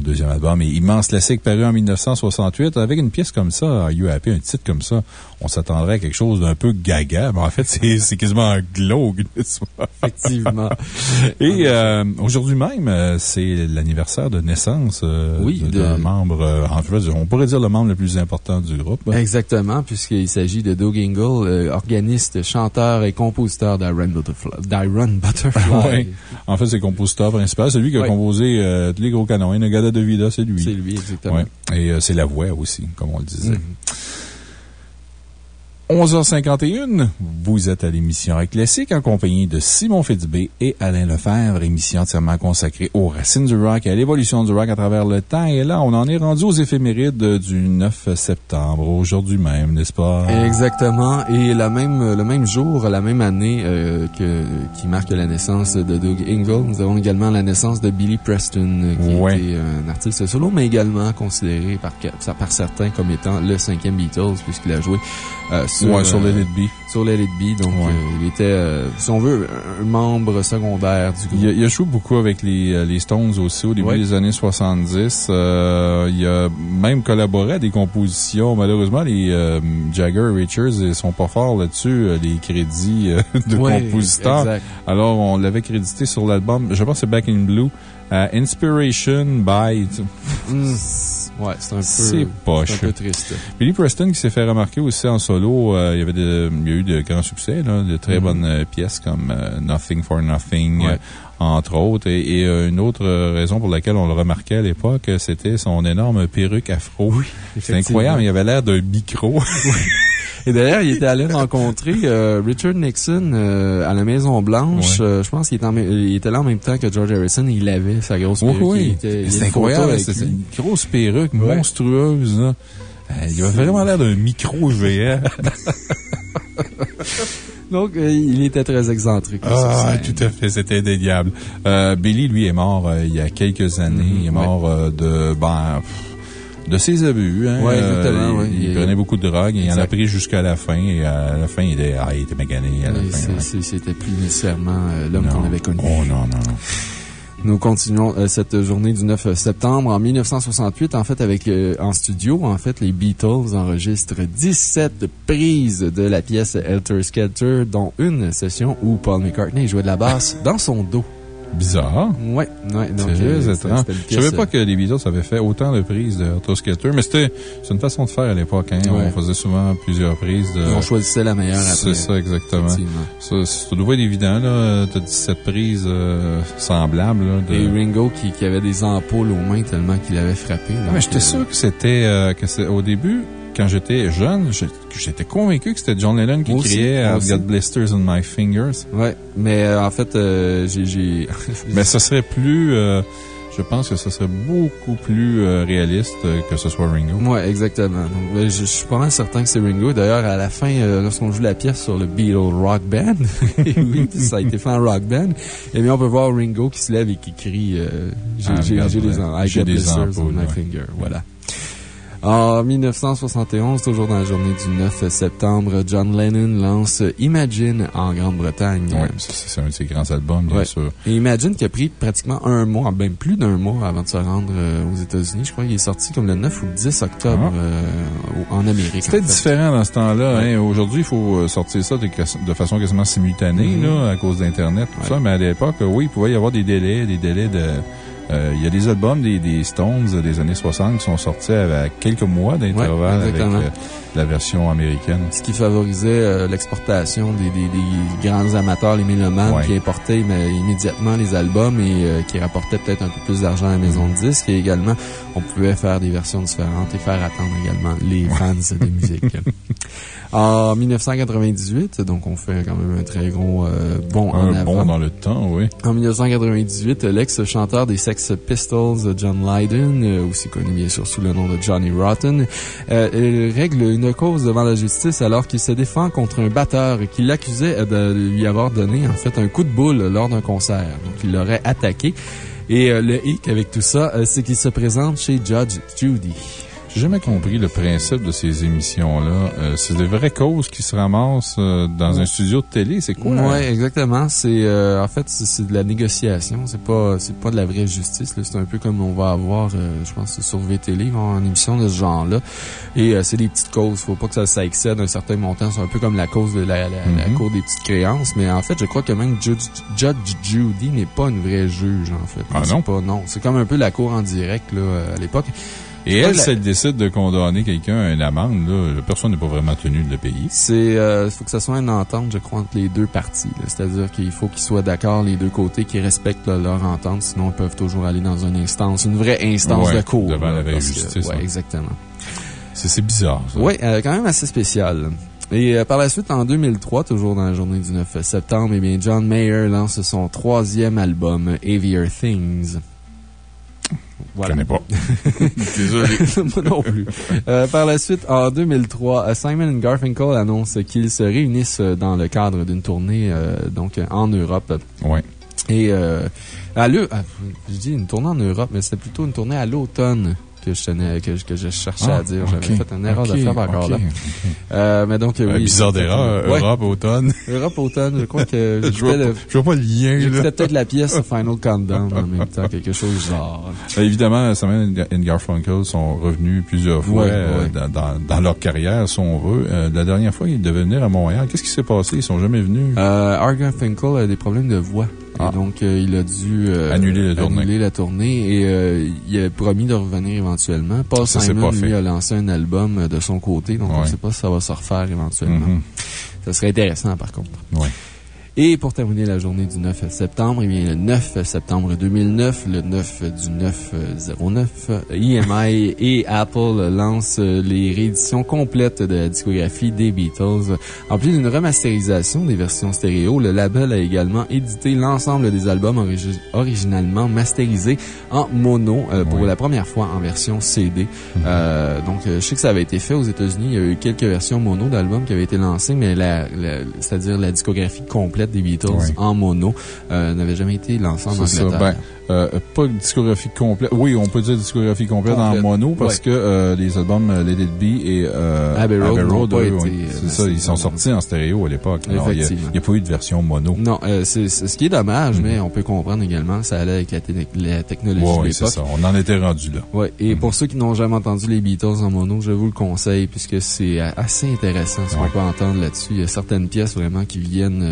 leur deuxième album. Et immense classique paru en 1968. Avec une pièce comme ça, Happy, un titre comme ça, on s'attendrait à quelque chose d'un peu gaga. Mais en fait, c'est quasiment un glauque, Effectivement. Et euh, aujourd'hui même, euh, c'est l'anniversaire de naissance euh, Oui, d'un de- membre, euh, en fait, on pourrait dire le membre le plus important du groupe. Exactement, puisqu'il s'agit de Doug Ingle, organiste, chanteur et compositeur d'Iron Butterfly. En fait, c'est le compositeur principal. C'est lui qui a composé euh, tous les gros canons. Nagada de Vida, c'est lui. C'est lui, exactement. Ouais. Et euh, c'est la voix aussi, comme on le disait. Mhm. 11h51, vous êtes à l'émission Rock Classique en compagnie de Simon Fitzbé et Alain Lefebvre, émission entièrement consacrée aux racines du rock et à l'évolution du rock à travers le temps. Et là, on en est rendu aux éphémérides du 9 septembre, aujourd'hui même, n'est-ce pas? Exactement. Et la même, le même jour, la même année euh, que, qui marque la naissance de Doug Ingle, nous avons également la naissance de Billy Preston, euh, qui Ouais. était un artiste solo, mais également considéré par, par certains comme étant le cinquième Beatles, puisqu'il a joué euh, sur, ouais, sur euh, Let It Be. sur Let It Be. Donc, Ouais. euh, il était, euh, si on veut, un membre secondaire du groupe. Il a, il a joué beaucoup avec les, les Stones aussi au début Ouais. des années 70. Euh, il a même collaboré à des compositions. Malheureusement, les Jagger et Richards ils sont pas forts là-dessus, les crédits de Ouais, compositeurs. exact. Alors, on l'avait crédité sur l'album, je pense que c'est Back in Blue, Inspiration by... Hmm. Ouais, c'est un peu, C'est poche. un peu triste. Billy Preston qui s'est fait remarquer aussi en solo, euh, il, y avait de- il y a eu de grands succès, là, de très Mhm. bonnes euh, pièces comme euh, Nothing for Nothing, Ouais. entre autres. Et, et, une autre raison pour laquelle on le remarquait à l'époque, c'était son énorme perruque afro. c'est incroyable, il avait l'air d'un micro. Et d'ailleurs, il était allé rencontrer euh, Richard Nixon euh, à la Maison Blanche. Ouais. Euh, je pense qu'il était, était là en même temps que George Harrison. Il avait sa grosse Oui, perruque. Oui. a C'est incroyable, c'est une grosse perruque Ouais. monstrueuse. là. Euh, il avait vraiment l'air d'un micro géant. Donc, euh, il était très excentrique. Ah, tout à fait, c'était indéniable. Euh, Billy, lui, est mort euh, il y a quelques années. Mhm, il est mort de, ben, pff, de ses abus. Hein. Ouais, exactement, il, ouais. il Il- prenait beaucoup de drogue et il en a pris jusqu'à la fin. Et à la fin, il était, ah, il était magané. Ouais. C'était plus nécessairement euh, l'homme qu'on avait connu. Oh non, non, non. Nous continuons euh, cette journée du 9 septembre. En 1968, en fait, avec euh, en studio, en fait, les Beatles enregistrent 17 prises de la pièce Helter Skelter, dont une session où Paul McCartney jouait de la basse dans son dos. Bizarre. Ouais, ouais, donc. Très euh, étrange. Je savais pas que les Beatles avaient fait autant de prises de Helter Skelter, mais c'était c'est une façon de faire à l'époque. Hein. Ouais. On faisait souvent plusieurs prises de. On choisissait la meilleure après. C'est ça, exactement. Ça, ça doit être évident, là. T'as 17 prises euh, semblables, là. De... Et Ringo qui, qui avait des ampoules aux mains tellement qu'il avait frappé. Ah, donc, mais j'étais euh, sûr que c'était, euh, que au début, quand j'étais jeune, je- j'étais convaincu que c'était John Lennon qui Moi criait I've got blisters on my fingers. Ouais, mais euh, en fait, euh, j'ai-. Mais ce serait plus, euh, je pense que ce serait beaucoup plus réaliste que ce soit Ringo. Ouais, exactement. Donc, je, je suis pas mal certain que c'est Ringo. D'ailleurs, à la fin, lorsqu'on joue la pièce sur le Beatle Rock Band, oui, ça a été fait en rock band, eh bien, on peut voir Ringo qui se lève et qui crie, euh, j'ai des, J'ai got des blisters on my ouais. finger. Voilà. En 1971, toujours dans la journée du 9 septembre, John Lennon lance Imagine en Grande-Bretagne. Ouais, ça, c'est un de ses grands albums, bien Ouais. sûr. Et Imagine qui a pris pratiquement un mois, même plus d'un mois avant de se rendre euh, aux États-Unis. Je crois qu'il est sorti comme le 9 ou le 10 octobre Ah. euh, en Amérique. C'était en fait. différent dans ce temps-là. Ouais. hein. Aujourd'hui, il faut euh, sortir ça de, de façon quasiment simultanée, Mhm. là, à cause d'Internet, tout Ouais. ça. Mais à l'époque, oui, il pouvait y avoir des délais, des délais de... euh, Il y a des albums des, des Stones des années 60 qui sont sortis avec quelques mois d'intervalle Ouais, avec euh, la version américaine. Ce qui favorisait euh, l'exportation des, des, des grands amateurs, les mélomanes, Ouais. qui importaient mais, immédiatement les albums et qui rapportaient peut-être un peu plus d'argent à la maison de disques. Et également, on pouvait faire des versions différentes et faire attendre également les fans de musique. En 1998, donc on fait quand même un très gros euh, bond en Un avant. bon dans le temps, oui. En 1998, l'ex-chanteur des Sex Pistols, John Lydon, euh, aussi connu bien sûr sous le nom de Johnny Rotten, euh, règle une cause devant la justice alors qu'il se défend contre un batteur qui l'accusait de lui avoir donné en fait un coup de boule lors d'un concert. Donc il l'aurait attaqué. Et euh, le hic avec tout ça, euh, c'est qu'il se présente chez Judge Judy. J'ai jamais compris le principe de ces émissions-là. Euh, c'est des vraies causes qui se ramassent euh, dans un studio de télé. C'est quoi? Oui, exactement. C'est, euh, en fait, c'est de la négociation. C'est pas, c'est pas de la vraie justice. là. C'est un peu comme on va avoir, euh, je pense, sur VTL, ils vont avoir une émission de ce genre-là. Et euh, c'est des petites causes. Faut pas que ça, ça excède un certain montant. C'est un peu comme la cause de la, la, la Mhm. cour des petites créances. Mais en fait, je crois que même Judge, Judge Judy n'est pas une vraie juge, en fait. Ah C'est non? Pas, non. C'est comme un peu la cour en direct, là, à l'époque. Et elle, si elle décide de condamner quelqu'un à une amende, là, la personne n'est pas vraiment tenue de le payer. C'est, euh, faut que ça soit une entente, je crois, entre les deux parties. C'est-à-dire qu'il faut qu'ils soient d'accord, les deux côtés, qu'ils respectent là, leur entente. Sinon, ils peuvent toujours aller dans une instance, une vraie instance Ouais, de cour. devant là, la justice, ouais. exactement. C'est bizarre, ça. Oui, euh, quand même assez spécial. Et euh, par la suite, en 2003, toujours dans la journée du 9 septembre, eh bien, John Mayer lance son troisième album, Avier Things. Je connais pas. Désolé. Moi non plus. Euh, par la suite, en 2003, euh, Simon Garfinkel annonce qu'ils se réunissent euh, dans le cadre d'une tournée euh, donc en Europe. Ouais. Et euh, à ah, je dis une tournée en Europe, mais c'était plutôt une tournée à l'automne que je tenais, que, que je cherchais à dire. J'avais Ah, fait une erreur de frappe encore là. Euh, mais donc, oui. bizarre d'erreur. Ouais. Europe, automne. Europe automne, je crois que Je vois, le- je vois pas le lien, j'écoutais peut-être la pièce Final Countdown en même temps, quelque chose genre. Euh, Évidemment, Simon et Garfunkel sont revenus plusieurs fois Ouais, euh, ouais. Dans, dans, dans leur carrière, si on veut. Euh, la dernière fois, ils devaient venir à Montréal. Qu'est-ce qui s'est passé? Ils sont jamais venus. Euh, Garfunkel a des problèmes de voix. Ah. Et donc, euh, il a dû euh, Annuler la tournée. annuler la tournée et euh, il a promis de revenir éventuellement. Paul Ça, Simon, pas lui, a lancé un album de son côté, donc on ne sait pas si ça va se refaire éventuellement. Mhm. Ça serait intéressant, par contre. Ouais. Et pour terminer la journée du 9 septembre, eh bien, le 9 septembre 2009, le 9 du 909, EMI et Apple lancent les rééditions complètes de la discographie des Beatles. En plus d'une remasterisation des versions stéréo, le label a également édité l'ensemble des albums origi- originalement masterisés en mono euh, pour Ouais. la première fois en version CD. Euh, donc, euh, je sais que ça avait été fait aux États-Unis. Il y a eu quelques versions mono d'albums qui avaient été lancées, mais la, la- c'est-à-dire la discographie complète des Beatles Ouais. en mono euh, n'avait jamais été lancée en C'est ça. Angleterre. Ben, euh, pas une discographie complète. Oui, on peut dire discographie complète, Complète. en mono parce Ouais. que euh, les albums euh, Let It Be et euh, Abbey Road oui. C'est ça, ils sont sortis en stéréo à l'époque. Il n'y a, pas eu de version mono. Non, euh, c'est ce qui est dommage, Mhm. mais on peut comprendre également, ça allait avec la, la technologie Ouais, de ouais, c'est ça. On en était rendu là. Ouais, et Mhm. pour ceux qui n'ont jamais entendu les Beatles en mono, je vous le conseille puisque c'est assez intéressant ce Ouais. qu'on peut entendre là-dessus. Il y a certaines pièces vraiment qui viennent,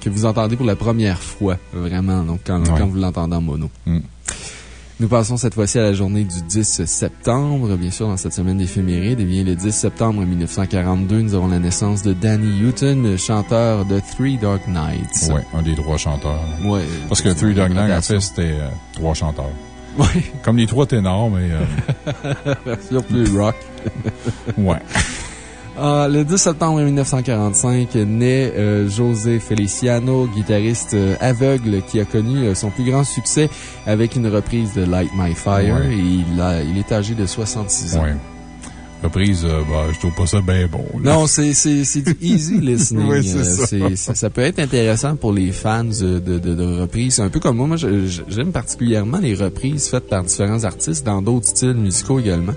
que vous entendez pour la première fois, vraiment, donc quand vous l'entendez en mono. Mm. Nous passons cette fois-ci à la journée du 10 septembre, bien sûr, dans cette semaine d'éphéméride. Eh bien, le 10 septembre 1942, nous avons la naissance de Danny Hutton, chanteur de Three Dark Nights. Ouais, un des trois chanteurs. Ouais. Parce que Three Dog Night, en fait, c'était euh, trois chanteurs. Ouais, Comme les trois ténors, mais euh, version plus rock. ouais. Ah, le 10 septembre 1945 naît euh, José Feliciano, guitariste euh, aveugle qui a connu euh, son plus grand succès avec une reprise de Light My Fire Ouais. et il, a- il est âgé de 66 ans. ouais. Reprise, bah, je trouve pas ça bien bon. là. Non, c'est du easy listening. Oui, c'est ça. ça. ça peut être intéressant pour les fans de, de, de, de reprises. C'est un peu comme moi. Moi, j'aime particulièrement les reprises faites par différents artistes dans d'autres styles musicaux également.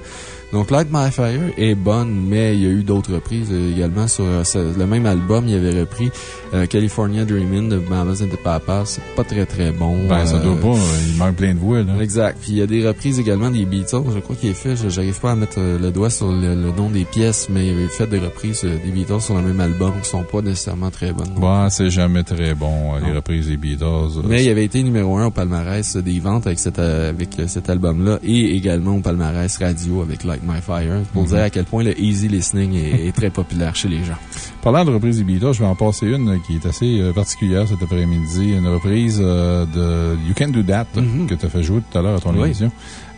Donc, Light My Fire est bonne, mais il y a eu d'autres reprises euh, également sur euh, le même album. Il y avait repris euh, California Dreamin' de Mamas and the Papas. C'est pas très très bon. Ben, ça doit pas. Il manque plein de voix, là. Exact. Puis il y a des reprises également des Beatles. Je crois qu'il est fait, j'arrive pas à mettre le doigt sur le, le nom des pièces, mais il avait fait des reprises des Beatles sur le même album qui sont pas nécessairement très bonnes. Bon, c'est jamais très bon, les Non. reprises des Beatles. Mais il avait été numéro un au palmarès des ventes avec, cet, avec cet album-là et également au palmarès radio avec Like My Fire. Pour Mhm. dire à quel point le easy listening est, est très populaire chez les gens. Parlant de reprise des Beatles, je vais en passer une qui est assez euh, particulière cet après-midi. Une reprise euh, de You Can Do That Mhm. que tu as fait jouer tout à l'heure à ton Oui. émission,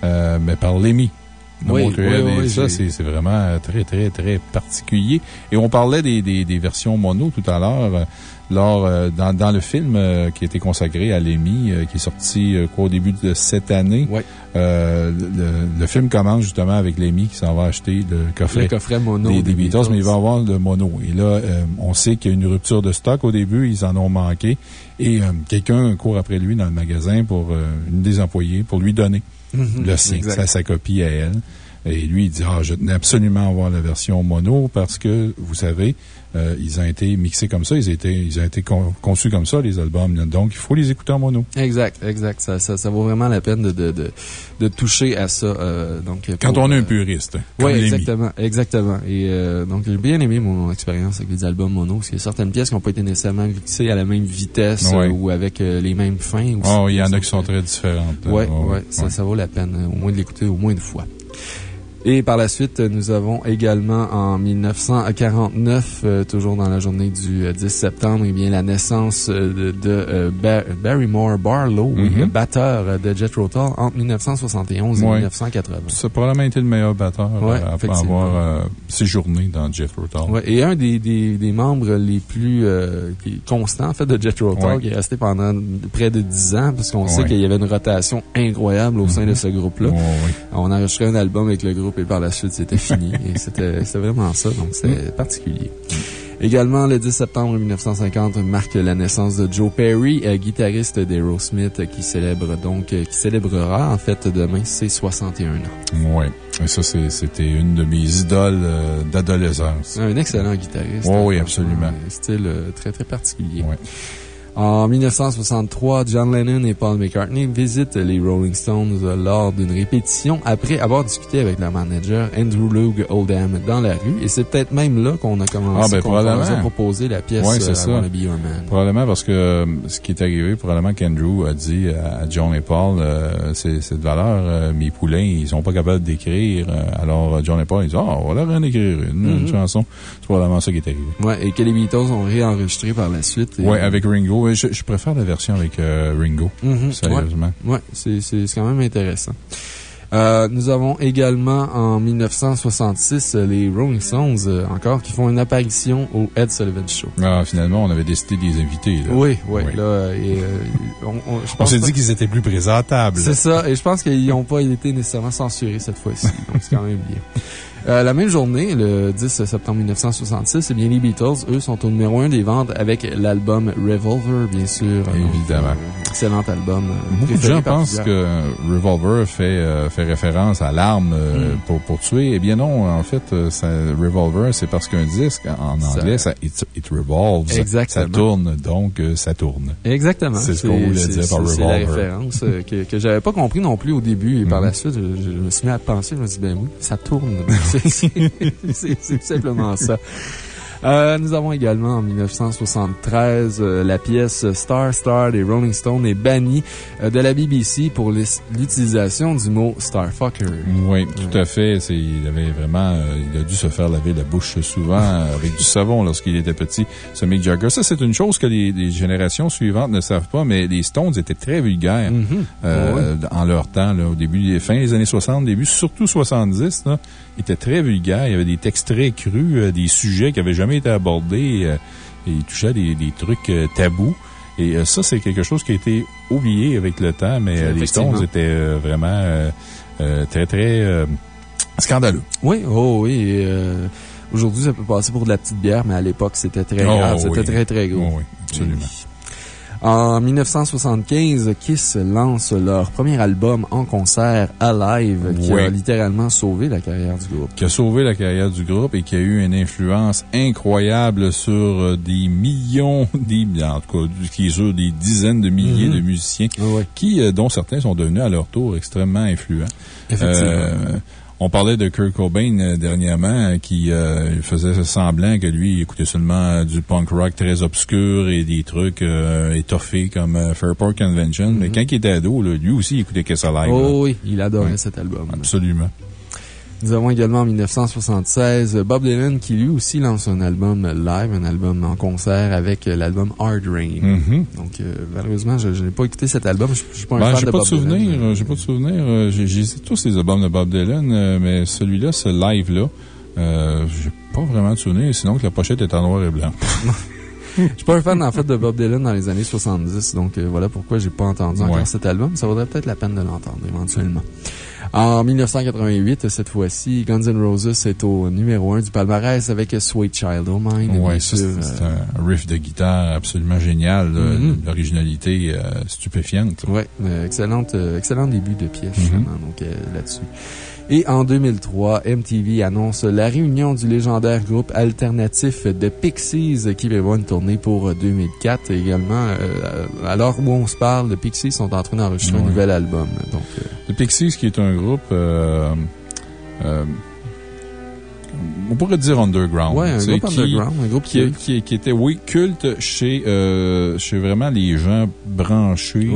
euh, mais par Lemmy. de Oui, Montréal. oui, Et oui, ça, c'est vraiment très, très, très particulier. Et on parlait des, des, des versions mono tout à l'heure. Lors, euh, dans, dans le film euh, qui a été consacré à Lemmy, euh, qui est sorti euh, quoi, au début de cette année, le, le film commence justement avec Lemmy qui s'en va acheter le coffret Le coffret mono des, des Beatles, mais il va avoir le mono. Et là, on sait qu'il y a une rupture de stock au début, ils en ont manqué. Et quelqu'un court après lui dans le magasin pour une des employés pour lui donner Mhm, le sa, sa copie à elle. Et lui, il dit Ah, je tenais absolument à avoir la version mono parce que, vous savez, euh, ils ont été mixés comme ça, ils ont été, ils ont été con- conçus comme ça, les albums. Donc, il faut les écouter en mono. Exact, exact. Ça, ça, ça vaut vraiment la peine de, de, de, de toucher à ça. euh, donc, Quand on est un euh, puriste. comme Oui, exactement, exactement. Et euh, donc, j'ai bien aimé mon, expérience avec les albums mono, parce qu'il y a certaines pièces qui n'ont pas été nécessairement mixées à la même vitesse Ouais. ou avec les mêmes fins. aussi. Oh, il y en a qui sont très différentes. Ouais, Oh, ouais, ça, ça vaut la peine au moins de l'écouter au moins une fois. Et par la suite, euh, nous avons également en 1949, euh, toujours dans la journée du euh, 10 septembre, eh bien, la naissance euh, de, de, euh, Ba- Barrymore Barlow, Mhm. le batteur euh, de Jet Rotal entre 1971 et Ouais. 1980. Ça a probablement été le meilleur batteur Ouais, euh, après avoir euh, séjourné dans Jeff Rotal. Ouais, et un des, des, des membres les plus euh, constants, en fait, de Jet Ouais. qui est resté pendant près de 10 ans, parce qu'on sait qu'il y avait une rotation incroyable au sein de ce groupe-là. Oui. On a enregistré un album avec le groupe et par la suite, c'était fini. et c'était vraiment ça, donc c'était particulier. Également, le 10 septembre 1950 marque la naissance de Joe Perry, euh, guitariste d'Aerosmith, euh, qui célèbre donc, euh, qui célébrera, en fait, demain ses 61 ans. Ouais. Et ça, c'était une de mes idoles euh, d'adolescence. Un excellent guitariste. Oh oui, absolument. Un style euh, très, très particulier. Ouais. En 1963, John Lennon et Paul McCartney visitent les Rolling Stones lors d'une répétition après avoir discuté avec leur manager Andrew Loog Oldham dans la rue. Et c'est peut-être même là qu'on a commencé, Ah, ben, à proposer la pièce Ouais, c'est euh, ça. Man. Probablement parce que euh, ce qui est arrivé, probablement qu'Andrew a dit à John et Paul, euh, c'est de valeur, euh, mes poulains, ils sont pas capables d'écrire. Alors, John et Paul, ils disent, ah, on va leur en écrire une, une Mhm. chanson. C'est probablement ça qui est arrivé. Ouais, et que les Beatles ont réenregistré par la suite. Ouais, avec Ringo. Ouais, Je, je préfère la version avec euh, Ringo. Mhm, Sérieusement. Ouais, c'est quand même intéressant. Euh, nous avons également en 1966 euh, les Rolling Stones, euh, encore, qui font une apparition au Ed Sullivan Show. Ah, finalement, on avait décidé de les inviter. Là. Oui, oui, Oui. là, euh, et, on, on- s'est dit qu'ils étaient plus présentables. C'est ça, et je pense qu'ils n'ont pas été nécessairement censurés cette fois-ci, donc c'est quand même bien. Euh, la même journée, le 10 septembre 1966, eh bien, les Beatles, eux, sont au numéro 1 des ventes avec l'album Revolver, bien sûr. Évidemment. excellent album. euh, Beaucoup de gens pensent que Revolver fait, euh, fait référence à l'arme euh, Mm. pour, pour tuer. Eh bien non, en fait, ça, Revolver, c'est parce qu'un disque, en anglais, ça, it, it revolves. Exactement. Ça tourne, donc ça tourne. Exactement. C'est ce qu'on voulait dire par c'est- C'est la Revolver. référence que, que j'avais pas compris non plus au début. Et par Mhm. la suite, je, je me suis mis à penser, je me suis dit, ben oui, ça tourne. C'est- simplement ça. Euh, nous avons également en 1973 euh, la pièce Star Star des Rolling Stones est bannie euh, de la BBC pour l'is- l'utilisation du mot Starfucker. Oui, tout à fait. C'est- Il avait vraiment, euh, il a dû se faire laver la bouche souvent avec du savon lorsqu'il était petit, ce Mick Jagger. Ça, c'est une chose que les, les générations suivantes ne savent pas, mais les Stones étaient très vulgaires. Mhm. euh, en leur temps, là, au début, fin des années 60, début, surtout 70, là, étaient très vulgaires. Il y avait des textes très crus, des sujets qui n'avaient jamais été abordés, euh, et ils touchaient des, des trucs euh, tabous. Et euh, ça, c'est quelque chose qui a été oublié avec le temps, mais les. Stones étaient vraiment très, très scandaleux. Oui, oh oui. Aujourd'hui, ça peut passer pour de la petite bière, mais à l'époque, c'était très Oh, grave. C'était oui. très, très gros. Oh oui, absolument. En 1975, Kiss lance leur premier album en concert, Alive, qui Ouais. a littéralement sauvé la carrière du groupe. qui a sauvé la carrière du groupe et qui a eu une influence incroyable sur euh, des millions, des, en tout cas, qui est sur des dizaines de milliers Mhm. de musiciens, Ah qui, euh, dont certains sont devenus à leur tour extrêmement influents. Effectivement. Euh, on parlait de Kurt Cobain euh, dernièrement, euh, qui euh, faisait semblant que lui il écoutait seulement du punk rock très obscur et des trucs euh, étoffés comme Fairport Convention. Mais quand il était ado, là, lui aussi, il écoutait Kiss Alive. Mhm. Oh oui, il adorait Ouais. cet album. Absolument. Nous avons également en 1976 Bob Dylan qui lui aussi lance un album live, un album en concert avec euh, l'album Hard Rain. Mhm. Donc, euh, malheureusement, je, je n'ai pas écouté cet album. Je, je suis pas un Ben, fan de pas Bob de souvenir, Dylan. euh, j'ai pas de souvenir. J'ai tous les albums de Bob Dylan, mais celui-là, ce live-là, euh, j'ai pas vraiment de souvenir, sinon que la pochette est en noir et blanc. Je suis pas un fan, en fait, de Bob Dylan dans les années 70, donc euh, voilà pourquoi j'ai pas entendu encore cet album. Ça vaudrait peut-être la peine de l'entendre, éventuellement. En 1988, cette fois-ci, Guns N' Roses est au numéro 1 du palmarès avec Sweet Child O' Mine. Sûr. c'est un riff de guitare absolument génial. Mhm. l'originalité euh, stupéfiante. Ouais, euh, excellente, euh, excellent début de pièce, Mhm. justement, donc là-dessus. Et en 2003, MTV annonce la réunion du légendaire groupe alternatif The Pixies qui prévoit une tournée pour 2004 également. euh, à l'heure où on se parle, The Pixies sont en train d'enregistrer un nouvel album. Donc, euh, The Pixies, qui est un groupe, euh, euh, on pourrait dire underground. ouais, un groupe qui- underground, un groupe Qui, qui. qui, qui était, oui, culte chez, chez vraiment les gens branchés.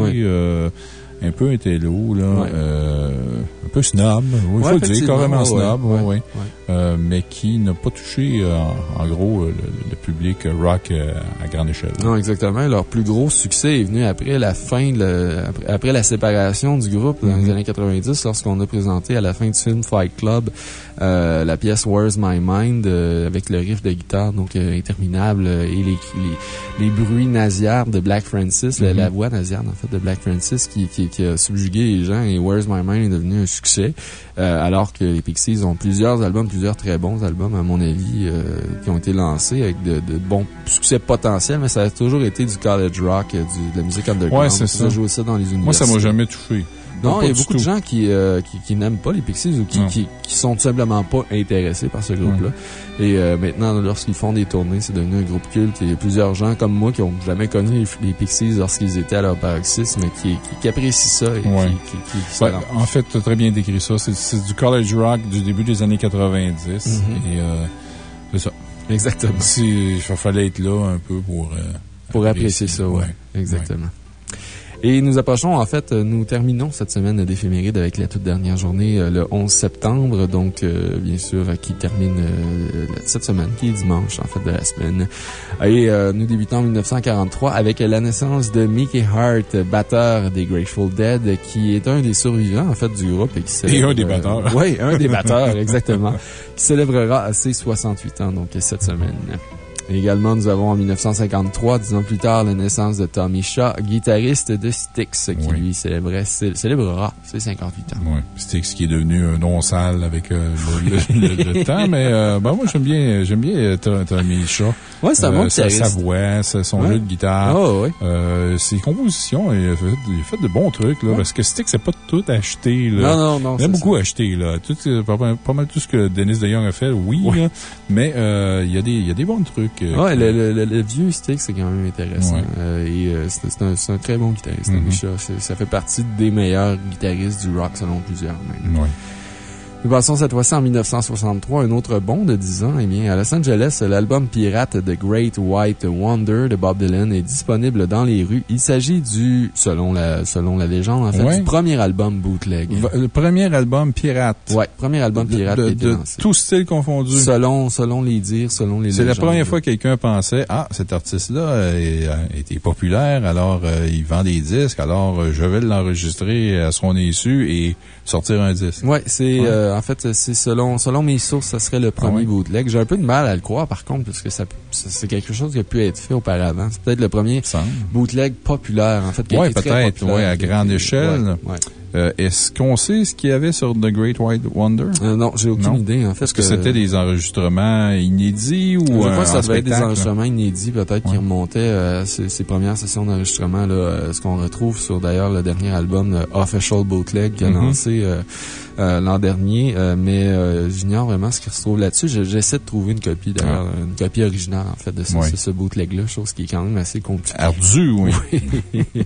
Un peu intello, là, Ouais. euh, un peu snob, oui, Ouais, faut le dire, carrément ouais, snob, ouais. Euh, mais qui n'a pas touché, euh, en, en gros, euh, le, le public rock euh, à grande échelle. Non, exactement. Leur plus gros succès est venu après la fin, de le- après, après la séparation du groupe dans les Mhm. années 90, lorsqu'on a présenté à la fin du film Fight Club euh, la pièce Where's My Mind euh, avec le riff de guitare donc euh, interminable et les, les, les bruits nasillards de Black Francis, la, la voix nasillarde en fait de Black Francis qui, qui, qui a subjugué les gens et Where's My Mind est devenu un succès. Euh, alors que les Pixies ont plusieurs albums, plusieurs très bons albums, à mon avis, euh, qui ont été lancés avec de, de bons succès potentiels, mais ça a toujours été du college rock, du, de la musique underground. Ouais, c'est ça. ça dans les universités. Moi, ça m'a jamais touché. Non, il y a beaucoup de gens qui, euh, qui, qui n'aiment pas les Pixies ou qui, Non. qui, qui sont tout simplement pas intéressés par ce groupe-là. Et euh, maintenant, lorsqu'ils font des tournées, c'est devenu un groupe culte. Et il y a plusieurs gens comme moi qui ont jamais connu les, les Pixies lorsqu'ils étaient à leur paroxysme, mais qui, apprécient ça et Ouais. qui, Ouais, en fait, tu as très bien décrit ça. C'est- du college rock du début des années 90. Mhm. Et euh, c'est ça. Exactement. Si, il fallait être là un peu pour... Pour apprécier ça, ouais. Exactement. Et nous approchons, en fait, nous terminons cette semaine d'éphéméride avec la toute dernière journée, euh, le 11 septembre, donc, euh, bien sûr, qui termine euh, cette semaine, qui est dimanche, en fait, de la semaine. Et euh, nous débutons en 1943 avec la naissance de Mickey Hart, batteur des Grateful Dead, qui est un des survivants, en fait, du groupe et qui célèbre, un des batteurs. oui, un des batteurs, exactement, qui célébrera ses 68 ans, donc, cette semaine. Également, nous avons en 1953, dix ans plus tard, la naissance de Tommy Shaw, guitariste de Styx, qui Oui. lui célébrait, cé- célébrera ses 58 ans. C'était ce qui est devenu un nom sale avec euh, le, le- le- le temps, mais euh, ben, moi, j'aime bien, j'aime bien euh, Tom- Tommy Shaw. Ouais, c'est un bon guitariste. sa voix, son Ouais. jeu de guitare. Ah, ouais. Euh, ses compositions, il a, fait, il a fait de bons trucs, là, Ouais. parce que Stick, c'est pas tout acheté, là. Non, non, non. Il a beaucoup ça. acheté, là. Tout, pas, mal- pas mal tout ce que Dennis DeYoung a fait, oui, là, mais il y, a des- il y a des bons trucs. Ouais, le, le, le, vieux Styx, c'est quand même intéressant. Ouais. Euh, et euh, c'est un, c'est un très bon guitariste, Mhm. C'est- Ça fait partie des meilleurs guitaristes du rock, selon plusieurs, même. Ouais. Nous passons cette fois-ci en 1963, un autre bond de 10 ans. Eh bien, à Los Angeles, l'album pirate The Great White Wonder de Bob Dylan est disponible dans les rues. Il s'agit du, selon la, selon la légende, en fait, Ouais. du premier album bootleg. Le premier album pirate. Ouais, premier album De, pirate de, de lancé. tout style confondu. Selon, selon les dires, selon les C'est la première fois que quelqu'un pensait, ah, cet artiste-là euh, été populaire, alors euh, il vend des disques, alors euh, je vais l'enregistrer à son insu et sortir un disque. Ouais, c'est, Ouais. euh, en fait, c'est selon, selon mes sources, ça serait le premier Ah ouais? bootleg. J'ai un peu de mal à le croire, par contre, parce que ça, c'est quelque chose qui a pu être fait auparavant. C'est peut-être le premier bootleg populaire, en fait. qui très peut-être, ouais, à qui grande été- échelle. ouais, ouais. Euh, Est-ce qu'on sait ce qu'il y avait sur The Great White Wonder? Euh, non, j'ai aucune Non. idée, en fait. Est-ce que c'était des enregistrements inédits ou Je euh, crois que ça devait être des enregistrements inédits, peut-être, qui Ouais. remontaient euh, à ces, ces premières sessions d'enregistrement, euh, ce qu'on retrouve sur d'ailleurs le dernier album euh, Official Bootleg qui a Mhm. lancé euh, l'an dernier, euh, mais euh, j'ignore vraiment ce qui se trouve là-dessus. Je- J'essaie de trouver une copie, d'ailleurs, une copie originale, en fait, de ce, Ouais. ce, ce bootleg-là, chose qui est quand même assez compliquée. Ardu, oui.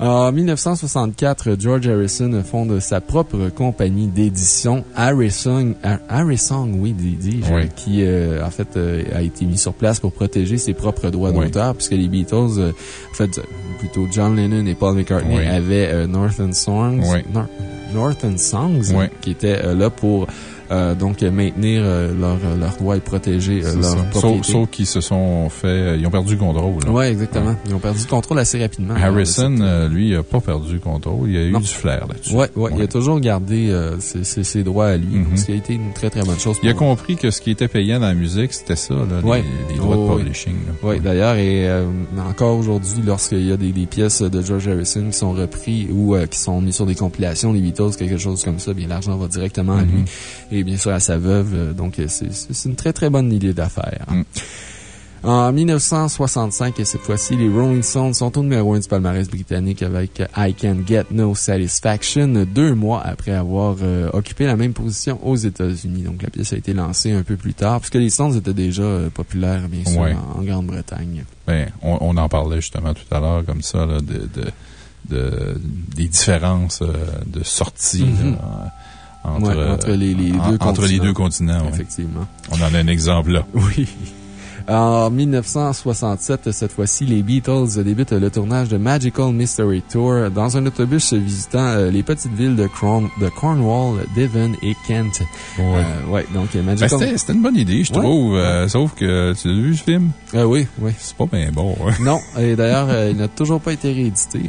En 1964, George Harrison fonde sa propre compagnie d'édition, Harrison, Har- Harrison, oui, dis-je, Oui. qui, euh, en fait, euh, a été mis sur place pour protéger ses propres droits Oui. d'auteur, puisque les Beatles, euh, en fait, plutôt John Lennon et Paul McCartney Oui. avaient euh, Northern Songs, Oui. Nor- Northern Songs, qui était euh, là pour euh, donc maintenir euh, leur, leur droit et protéger euh, leur propriété. Sauf, sauf qu'ils se sont fait, ils ont perdu le contrôle. Oui, exactement. Ils ont perdu le contrôle assez rapidement. Harrison, Alors, euh, lui, a pas perdu le contrôle. Il a eu du flair là-dessus. Ouais, ouais, il a toujours gardé euh, ses, ses- ses droits à lui, Mhm. ce qui a été une très très bonne chose. Il a compris que ce qui était payant dans la musique, c'était ça, là, les- Ouais. les, droits Oh, de oui. publishing. Oui, d'ailleurs, et euh, encore aujourd'hui, lorsqu'il y a des, des pièces de George Harrison qui sont repris ou euh, qui sont mis sur des compilations, les Beatles, quelque chose comme ça, bien l'argent va directement à lui Mhm. Et bien sûr à sa veuve. euh, Donc, euh, c'est une très très bonne idée d'affaires. Mm. En 1965, et cette fois-ci, les Rolling Stones sont au numéro 1 du palmarès britannique avec I Can Get No Satisfaction, deux mois après avoir euh, occupé la même position aux États-Unis. Donc, la pièce a été lancée un peu plus tard, puisque les Stones étaient déjà euh, populaires, bien sûr, Ouais. en, en Grande-Bretagne. Ben, on, on en parlait justement tout à l'heure, comme ça, là, de, de, de- des différences euh, de sortie Mhm. là, entre, Ouais, entre les- les en- deux entre les continents. deux continents. ouais. Effectivement. On en a un exemple là. Oui. En 1967, cette fois-ci, les Beatles débutent le tournage de Magical Mystery Tour dans un autobus visitant euh, les petites villes de, Corn- de Cornwall, Devon et Kent. Ouais. Euh, ouais, donc euh, Ben, Magical... c'était une bonne idée, je Ouais. trouve. euh, sauf que tu as vu ce film? Euh, oui, oui. C'est pas bien bon. hein. Non, et d'ailleurs, il n'a toujours pas été réédité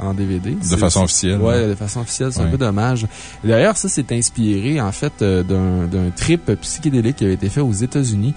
en DVD. De façon officielle. Ouais, de façon officielle, c'est un peu dommage. D'ailleurs, ça, c'est inspiré, en fait, d'un d'un trip psychédélique qui avait été fait aux États-Unis.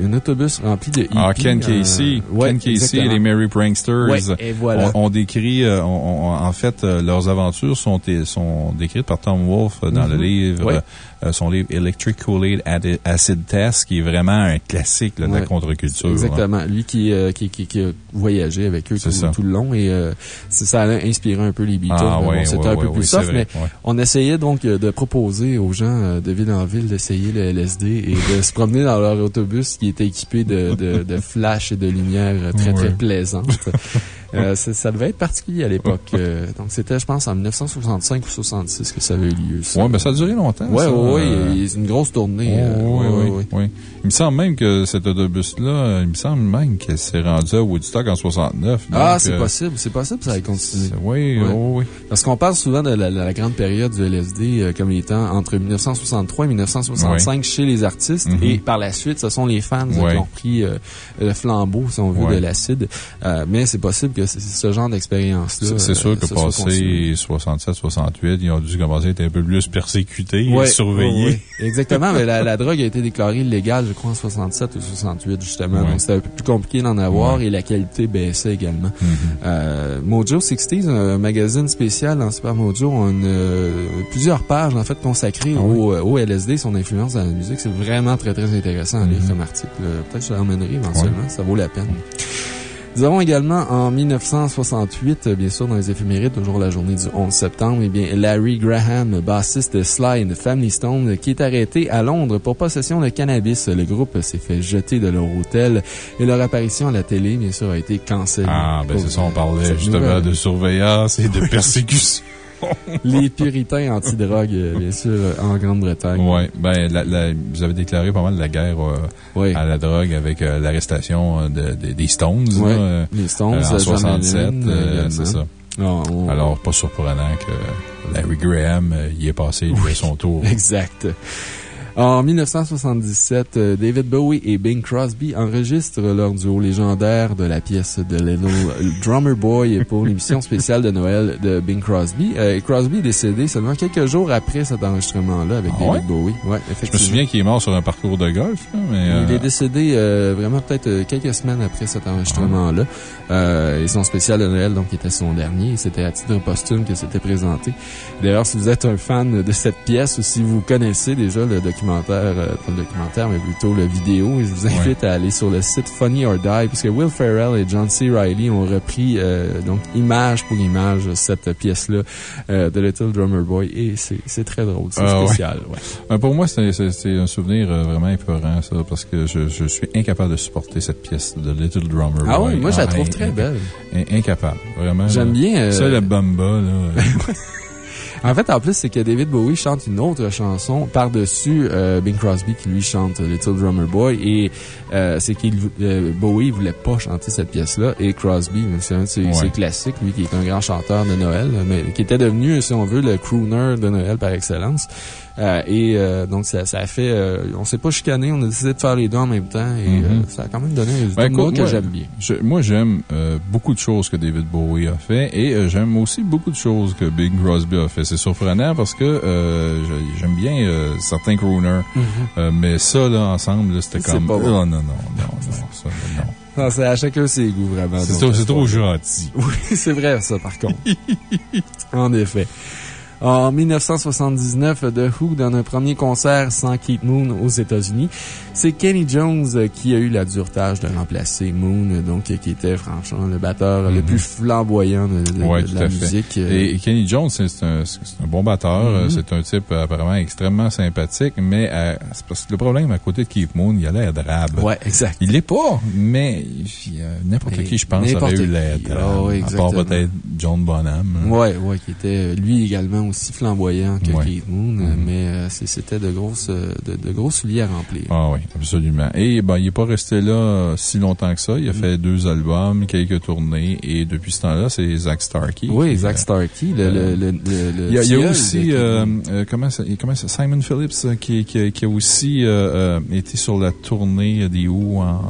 Des- un autobus rempli de hippies. Ah, Ken Casey. euh, ouais, Ken Casey et les Merry Pranksters. Ouais, et voilà. On, on décrit, euh, on- on- en fait, euh, leurs aventures sont, sont décrites par Tom Wolfe euh, dans Mhm. le livre, Ouais. Euh, son livre Electric Kool-Aid Acid Test, qui est vraiment un classique là, de la Ouais. contre-culture. là. Exactement. Lui qui, euh, qui, qui, qui a voyagé avec eux tout, le long et euh, ça a inspiré un peu les Beatles. Ah, mais bon, ouais, C'était ouais, un ouais, peu plus ouais, soft, mais ouais. on essayait donc euh, de proposer aux gens de ville en ville d'essayer le LSD et de se promener dans leur autobus qui était équipé de, de, de flash et de lumière très, très Ouais. plaisantes. Euh, ça ça devait être particulier à l'époque. euh, donc, c'était, je pense, en 1965 ou 66 que ça avait eu lieu. ça. Ouais, ben ça a duré longtemps. Euh, il- c'est une grosse tournée. Oui, oui, oui. Il me semble même que cet autobus-là, il me semble même qu'elle s'est rendue à Woodstock en 69. Ah, c'est euh, possible, c'est possible que ça ait continué. Oui, oui, oui. Parce qu'on parle souvent de la, la grande période du LSD euh, comme étant entre 1963 et 1965 chez les artistes. Mhm. Et par la suite, ce sont les fans qui ont pris euh, le flambeau, si on veut, de l'acide. Euh, mais c'est possible que c'est- ce genre d'expérience-là. C'est sûr euh, que passé 67, 68, ils ont dû commencer à être un peu plus persécutés et Ouais, surveillés. ouais, ouais. Exactement, mais la, la drogue a été déclarée illégale, je crois, en 67 ou 68, justement. Donc, c'était un peu plus compliqué d'en avoir et la qualité baissait également. Mhm. Euh, Mojo 60s, un magazine spécial dans Super Mojo, ont une, euh, plusieurs pages, en fait, consacrées Ah au, au LSD, son influence dans la musique. C'est vraiment très, très intéressant à lire Mhm. comme article. Peut-être que je l'emmènerai éventuellement. Ça vaut la peine. Nous avons également en 1968, euh, bien sûr, dans les éphémérides, toujours la journée du 11 septembre, eh bien, Larry Graham, bassiste de Sly and the Family Stone, qui est arrêté à Londres pour possession de cannabis. Le groupe s'est fait jeter de leur hôtel et leur apparition à la télé, bien sûr, a été cancellée. Ah, ben c'est ça, on euh, parlait justement nouvelle. de surveillance et de persécution. Les puritains anti-drogue, euh, bien sûr, euh, en Grande-Bretagne. ouais, ben, la, la- vous avez déclaré pas mal la guerre euh, Oui. à la drogue avec euh, l'arrestation de, de- des Stones, Ouais. là, Les Stones, en euh, John 67, Lennon, euh, également. c'est ça. On- Alors, pas surprenant que Larry Graham y est passé, son tour. Exact. En 1977, euh, David Bowie et Bing Crosby enregistrent leur duo légendaire de la pièce de Little Drummer Boy pour l'émission spéciale de Noël de Bing Crosby. Euh, Crosby est décédé seulement quelques jours après cet enregistrement-là avec Ah David? Bowie. Ouais, Je me effectivement. souviens qu'il est mort sur un parcours de golf, là, mais... Il euh, est décédé euh, vraiment peut-être euh, quelques semaines après cet enregistrement-là. Euh, et son spécial de Noël, donc, était son dernier. C'était à titre posthume que c'était présenté. D'ailleurs, si vous êtes un fan de cette pièce ou si vous connaissez déjà le documentaire, euh, pas le documentaire, mais plutôt le vidéo, je vous invite à aller sur le site Funny or Die, puisque Will Ferrell et John C. Reilly ont repris, euh, donc, image pour image, cette pièce-là euh, de Little Drummer Boy. Et c'est très drôle, c'est Ah ouais. spécial. ouais. Pour moi, c'est un souvenir vraiment épeurant, ça, parce que je, je suis incapable de supporter cette pièce de Little Drummer Ah Boy. oui, moi, je la Ah, trouve très belle. in- Incapable, vraiment. J'aime bien... Ça, le bamba, là. En fait, en plus, c'est que David Bowie chante une autre chanson par-dessus euh, Bing Crosby qui lui chante Little Drummer Boy. Et euh, c'est que euh, Bowie voulait pas chanter cette pièce-là. Et Crosby, c'est un de ses, ses classiques, lui qui est un grand chanteur de Noël, mais qui était devenu, si on veut, le crooner de Noël par excellence. Euh, et euh, donc, ça, ça a fait... Euh, on s'est pas chicané, on a décidé de faire les deux en même temps. Et Mhm. ça a quand même donné un Ben, résultat écoute, que moi, j'aime bien. je- moi, j'aime beaucoup de choses que David Bowie a fait et j'aime aussi beaucoup de choses que Bing Crosby a fait. C'est surprenant parce que j'aime bien certains crooners, euh, mais ça, là, ensemble, c'était. C'est comme. pas bon. Oh, non, non, non, non, ça, non. Non, c'est à chacun ses goûts, vraiment. C'est trop- trop gentil. Oui, c'est vrai, ça, par contre. en effet. En 1979, The Who donne un premier concert sans Keith Moon aux États-Unis. C'est Kenny Jones euh, qui a eu la dure tâche de remplacer Moon, euh, donc euh, qui était franchement le batteur le Mhm. plus flamboyant de, de- Ouais, de la musique. Et, et Kenny Jones, c'est un, bon batteur. Mhm. C'est un type apparemment extrêmement sympathique, mais euh, c'est parce que le problème à côté de Keith Moon, il a l'air drabe. Ouais, exact. Il l'est pas, mais euh, n'importe qui, je pense, aurait eu l'air Ah drabe. ouais, à part peut-être John Bonham. hein. Ouais, ouais, qui était lui également aussi flamboyant que. Keith Moon, Mhm. mais euh, c'était de grosses, de, de gros souliers à remplir. Ah oui, absolument. Et ben, il n'est pas resté là euh, si longtemps que ça. Il a fait deux albums, quelques tournées, et depuis ce temps-là, c'est Zach Starkey. Oui, Zach euh, Starkey, le, le, le, Il y a, aussi, euh, euh, comment, ça, comment ça, Simon Phillips, euh, qui, qui, a aussi euh, euh, été sur la tournée des Who en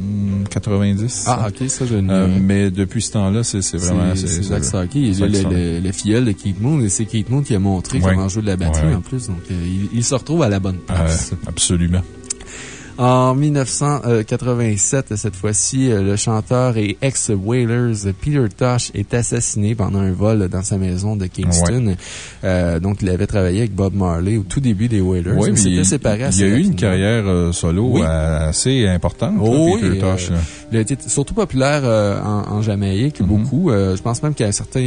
hum, 90. Ah, ok, ça, je ne. Euh, mais depuis ce temps-là, c'est vraiment. C'est Zach Starkey. Il le, le, le filleul de Keith Moon, et c'est Keith Moon qui a montré comment jouer de la batterie en plus. Donc, euh, il, se retrouve à la bonne place. Euh, absolument. En 1987, cette fois-ci, euh, le chanteur et ex-Whalers Peter Tosh est assassiné pendant un vol dans sa maison de Kingston. Euh, donc, il avait travaillé avec Bob Marley au tout début des Whalers. Oui, Il mais il, séparé il assez a eu une carrière euh, solo Oui. euh, assez importante, là, Oh Peter oui, Tosh. euh. Il a été surtout populaire en, en Jamaïque, Mhm. beaucoup. Je pense même qu'à un certain,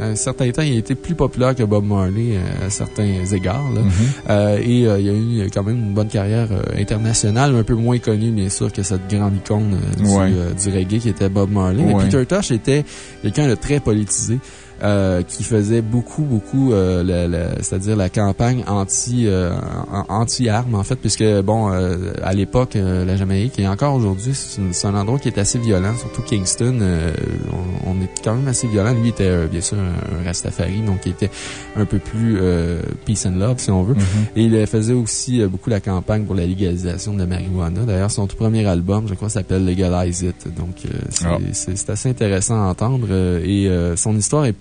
à un certain temps, il a été plus populaire que Bob Marley à certains égards. là. Mhm. Euh, et il a eu quand même une bonne carrière euh, un peu moins connue, bien sûr, que cette grande icône euh, du, Ouais. euh, du reggae qui était Bob Marley. Mais. Peter Tosh était quelqu'un de très politisé. Euh, qui faisait beaucoup, beaucoup, euh, la- la- c'est-à-dire la campagne anti, euh, an- anti-armes, en fait, puisque, bon, euh, à l'époque, euh, la Jamaïque, et encore aujourd'hui, c'est un endroit qui est assez violent, surtout Kingston. euh, on, on est quand même assez violent. Lui était, euh, bien sûr, un, Rastafari, donc il était un peu plus euh, peace and love, si on veut. Mhm. Et il faisait aussi beaucoup la campagne pour la légalisation de la marijuana. D'ailleurs, son tout premier album, je crois, s'appelle Legalize It. Donc, euh, c'est Ah. c'est- c'est assez intéressant à entendre. euh, et euh, son histoire est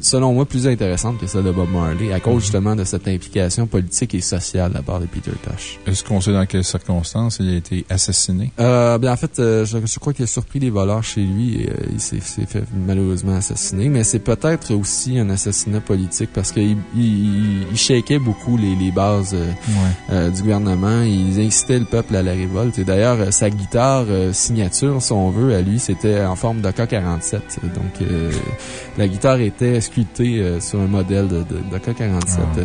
selon moi, plus intéressante que celle de Bob Marley, à Mhm. cause justement de cette implication politique et sociale de la part de Peter Tosh. Est-ce qu'on sait dans quelles circonstances il a été assassiné? Euh, bien, en fait, euh, je, je crois qu'il a surpris les voleurs chez lui et euh, il s'est fait malheureusement assassiner. Mais c'est peut-être aussi un assassinat politique parce qu'il il, shakeait beaucoup les, les bases euh, du gouvernement. Il incitait le peuple à la révolte. Et d'ailleurs, sa guitare signature, si on veut, à lui, c'était en forme de K-47. Donc, euh, la guitare était euh, sur un modèle de, de, de K-47. Ah. euh,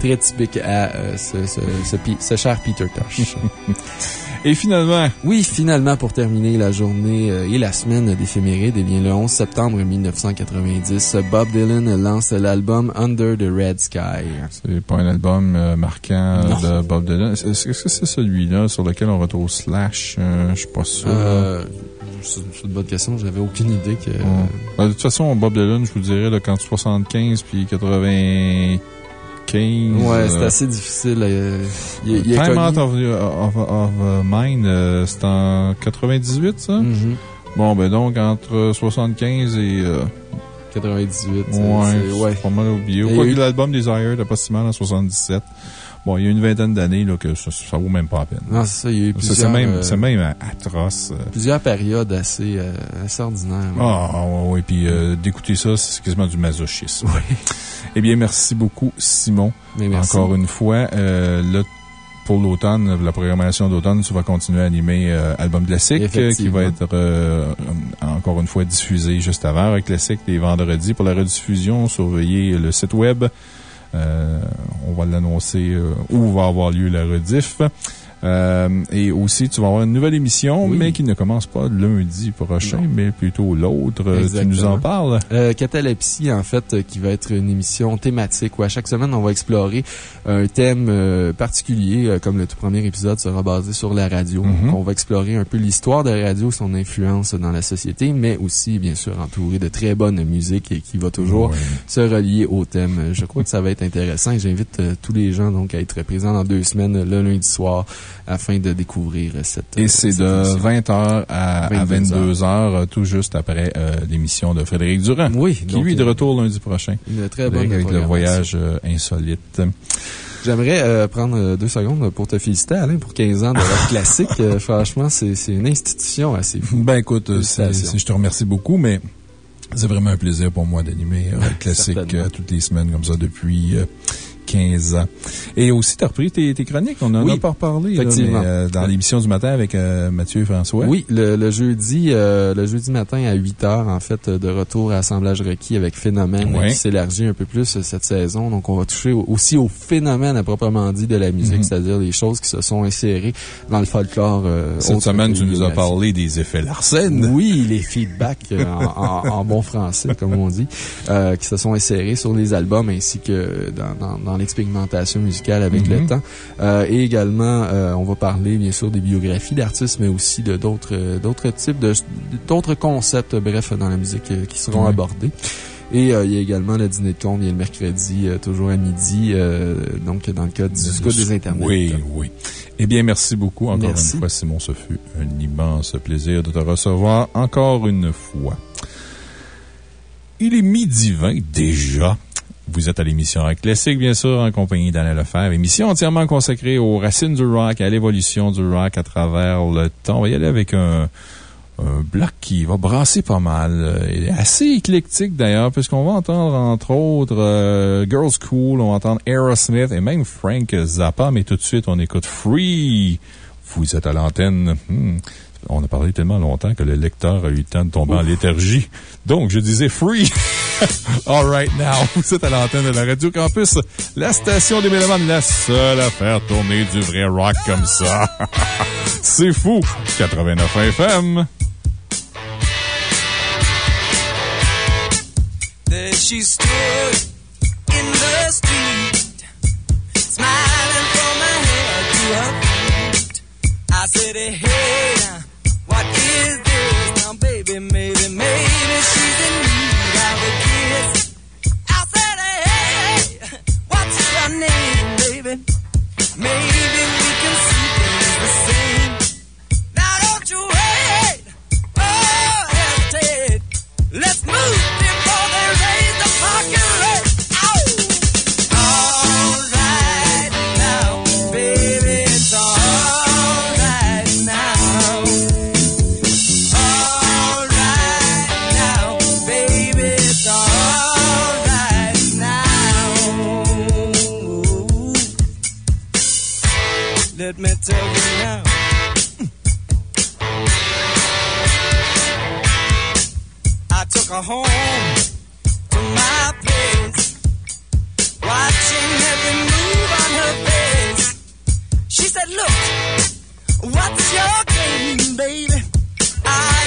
Très typique à euh, ce, ce, ce, pi- ce cher Peter Tosh. Et finalement, Oui, finalement, pour terminer la journée et la semaine d'éphéméride, eh bien, le 11 septembre 1990, Bob Dylan lance l'album Under the Red Sky. c'est pas un album euh, marquant Non. de Bob Dylan. Est-ce est-ce que c'est celui-là sur lequel on retrouve Slash? Euh, je suis pas sûr. Euh, c'est une bonne question, j'avais aucune idée que... Ouais. Ben, de toute façon, Bob Dylan, je vous dirais, là, quand 75 puis 95. Ouais, c'est euh, assez difficile. euh, il, il Time Out of, of, of uh, Mind, euh, c'est en 98, ça? Mhm. Bon, ben donc, entre 75 et... euh, 98. c'est- ouais, c'est- ouais. pas mal oublié. Il y a Quoi eu- que l'album Desire était pas si mal en 77. Bon, il y a une vingtaine d'années là, que ça, ça vaut même pas la peine. Non, c'est ça, il y a eu plusieurs, C'est même, euh, c'est même atroce. euh. plusieurs périodes assez, euh, assez ordinaires. Ah, ouais, ouais. Puis euh, d'écouter ça, c'est quasiment du masochisme. Eh bien, merci beaucoup, Simon. Mais merci. Encore une fois, là, pour l'automne, la programmation d'automne, tu vas continuer à animer euh, Album Classique, qui va être euh, encore une fois diffusé juste avant. Classique les vendredis. Pour la rediffusion, surveillez le site web. Euh, on va l'annoncer euh, où va avoir lieu la rediff. Euh, et aussi, tu vas avoir une nouvelle émission, Oui. mais qui ne commence pas lundi prochain, mais plutôt l'autre. Euh, Tu nous en parles? Euh, Catalepsie, en fait, qui va être une émission thématique où à chaque semaine, on va explorer un thème particulier, comme le tout premier épisode sera basé sur la radio. Mhm. Donc, on va explorer un peu l'histoire de la radio, son influence dans la société, mais aussi, bien sûr, entouré de très bonne musique et qui va toujours Ouais. se relier au thème. Je crois que ça va être intéressant et j'invite euh, tous les gens donc à être présents dans deux semaines, le lundi soir, afin de découvrir euh, cette Et c'est de émission. 20h à, 22 22h, tout juste après euh, l'émission de Frédéric Durand. Oui, Qui, donc, lui, est de euh, retour lundi prochain. Une très bonne Avec, avec le voyage euh, insolite. J'aimerais euh, prendre euh, deux secondes pour te féliciter, Alain, pour 15 ans de rock classique. Euh, franchement, c'est une institution assez fou. Ben écoute, euh, je te remercie beaucoup, mais c'est vraiment un plaisir pour moi d'animer euh, classique euh, toutes les semaines comme ça depuis euh, 15 ans. Et aussi, tu as repris tes, tes chroniques. On en Oui, a pas reparlé là, mais, euh, dans l'émission du matin avec euh, Mathieu et François. Oui, le, le jeudi euh, le jeudi matin à 8 heures, en fait, euh, de retour à Assemblage requis avec Phénomène, qui s'élargit un peu plus euh, cette saison. Donc, on va toucher au- aussi au phénomène à proprement dit de la musique, Mhm. c'est-à-dire les choses qui se sont insérées dans le folklore. euh, Cette semaine, tu les nous as parlé des effets Larsen. Oui, les feedbacks euh, en, en- en bon français, comme on dit, euh, qui se sont insérés sur les albums ainsi que dans, dans, dans l'expérimentation musicale avec Mhm. le temps. Euh, et également, euh, on va parler bien sûr des biographies d'artistes, mais aussi de d'autres euh, d'autres types d'autres concepts, bref, dans la musique qui seront abordés. Et euh, il y a également le dîner de con, il y a le mercredi, euh, toujours à midi, euh, donc dans le cadre du Scout des Internets. Oui, oui. Eh bien, merci beaucoup encore Merci. une fois, Simon. Ce fut un immense plaisir de te recevoir encore une fois. Il est midi 20 déjà. Vous êtes à l'émission Rock Classique, bien sûr, en compagnie d'Alain Lefebvre. Émission entièrement consacrée aux racines du rock, à l'évolution du rock à travers le temps. On va y aller avec un, bloc qui va brasser pas mal. Euh, Il est assez éclectique d'ailleurs, puisqu'on va entendre entre autres euh, Girls Cool, on va entendre Aerosmith et même Frank Zappa, mais tout de suite on écoute Free. Vous êtes à l'antenne. Hmm. On a parlé tellement longtemps que le lecteur a eu le temps de tomber en léthargie. Donc, je disais Free. All right now. Vous êtes à l'antenne de la Radio Campus, la station des Mélomanes, la seule à faire tourner du vrai rock comme ça. C'est fou. 89 FM. There she stood in the street, smiling from her head to her feet. I said, hey, what's your game, baby? Are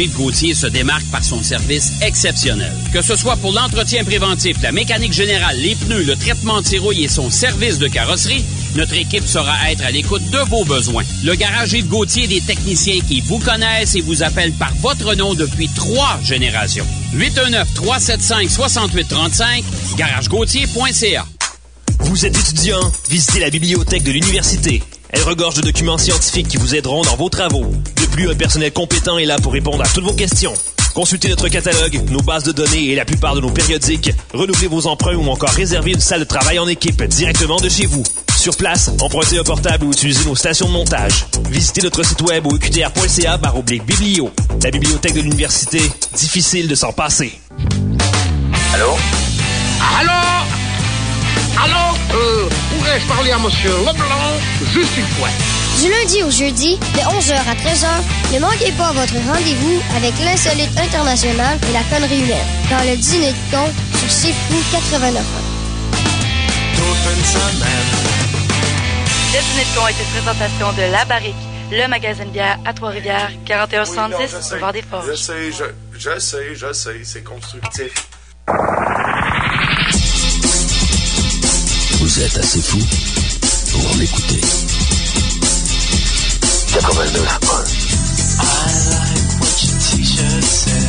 De Gauthier se démarque par son service exceptionnel. Que ce soit pour l'entretien préventif, la mécanique générale, les pneus, le traitement de tirouille et son service de carrosserie, notre équipe saura être à l'écoute de vos besoins. Le garage de Gauthier des techniciens qui vous connaissent et vous appellent par votre nom depuis trois générations. 819-375-6835, garagegauthier.ca. Vous êtes étudiant, visitez la bibliothèque de l'université. Elle regorge de documents scientifiques qui vous aideront dans vos travaux. De plus, un personnel compétent est là pour répondre à toutes vos questions. Consultez notre catalogue, nos bases de données et la plupart de nos périodiques. Renouvelez vos emprunts ou encore réservez une salle de travail en équipe directement de chez vous. Sur place, empruntez un portable ou utilisez nos stations de montage. Visitez notre site web au qtr.ca oblique biblio. La bibliothèque de l'université, difficile de s'en passer. Allô? Allô? Allô? Euh, pourrais-je parler à monsieur Leblanc? Juste une fois. Du lundi au jeudi, de 11h à 13h, ne manquez pas votre rendez-vous avec l'insolite international et la connerie humaine dans le dîner de con sur C'est Fou 89 Le dîner de con est une présentation de La Barrique, le magasin de bière à Trois-Rivières, 4170 boulevard des Forges. Je sais, je, je sais, je sais, c'est constructif. Vous êtes assez fou pour m'écouter. 89 I like what your t-shirt says.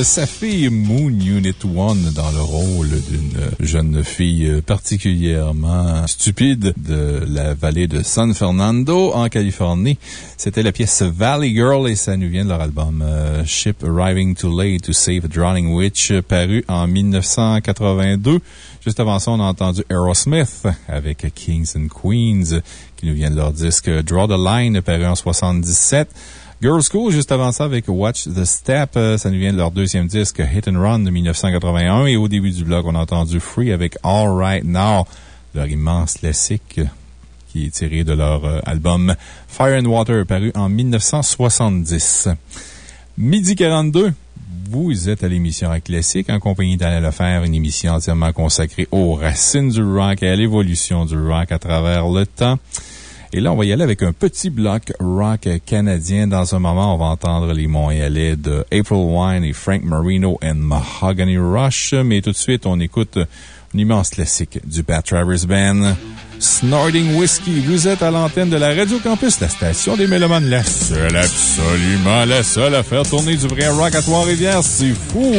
Sa fille Moon Unit One dans le rôle d'une jeune fille particulièrement stupide de la vallée de San Fernando en Californie. C'était la pièce Valley Girl et ça nous vient de leur album euh, Ship Arriving Too Late to Save a Drowning Witch paru en 1982. Juste avant ça, on a entendu Aerosmith avec Kings and Queens qui nous vient de leur disque Draw the Line paru en 77. Girls School, juste avant ça, avec Watch the Step. euh, Ça nous vient de leur deuxième disque, Hit and Run de 1981. Et au début du bloc, on a entendu Free avec All Right Now, leur immense classique euh, qui est tiré de leur euh, album Fire and Water, paru en 1970. Midi 42. Vous êtes à l'émission Classique en compagnie d'Alain Lefer, une émission entièrement consacrée aux racines du rock et à l'évolution du rock à travers le temps. Et là, on va y aller avec un petit bloc rock canadien. Dans un moment, on va entendre les Montréalais de April Wine et Frank Marino and Mahogany Rush. Mais tout de suite, on écoute un immense classique du Pat Travers Band, Snorting Whiskey. Vous êtes à l'antenne de la Radio Campus, la station des Mélomanes, la seule, absolument la seule à faire tourner du vrai rock à Trois-Rivières. C'est fou!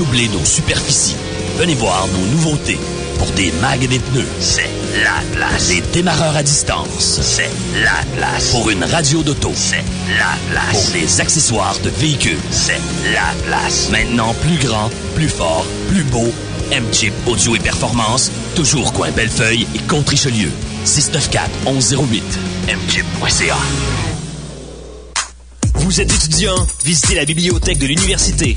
Doublé nos superficies. Venez voir nos nouveautés. Pour des mags et des pneus, c'est la place. Des démarreurs à distance, c'est la place. Pour une radio d'auto, c'est la place. Pour des accessoires de véhicules, c'est la place. Maintenant plus grand, plus fort, plus beau. M-Chip Audio et Performance, toujours coin Bellefeuille et Contre-Richelieu. 694-1108. mchip.ca. Vous êtes étudiant? Visitez la bibliothèque de l'université.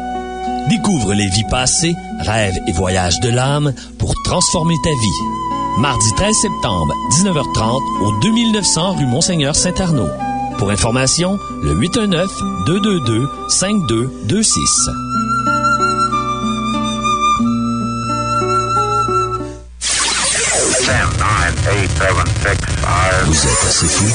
Découvre les vies passées, rêves et voyages de l'âme pour transformer ta vie. Mardi 13 septembre, 19h30 au 2900 rue Monseigneur Saint-Arnaud. Pour information, le 819-222-5226. Vous êtes assez fou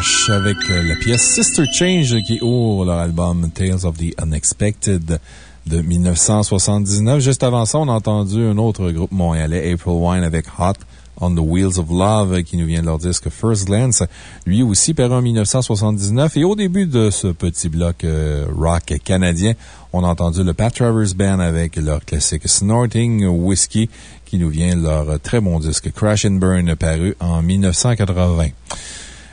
Avec euh, la pièce Sister Change qui ouvre leur album Tales of the Unexpected de 1979. Juste avant ça, on a entendu un autre groupe montréalais, April Wine, avec Hot on the Wheels of Love, qui nous vient de leur disque First Glance. Lui aussi paru en 1979. Et au début de ce petit bloc euh, rock canadien, on a entendu le Pat Travers Band avec leur classique Snorting Whiskey, qui nous vient de leur très bon disque Crash and Burn, paru en 1980.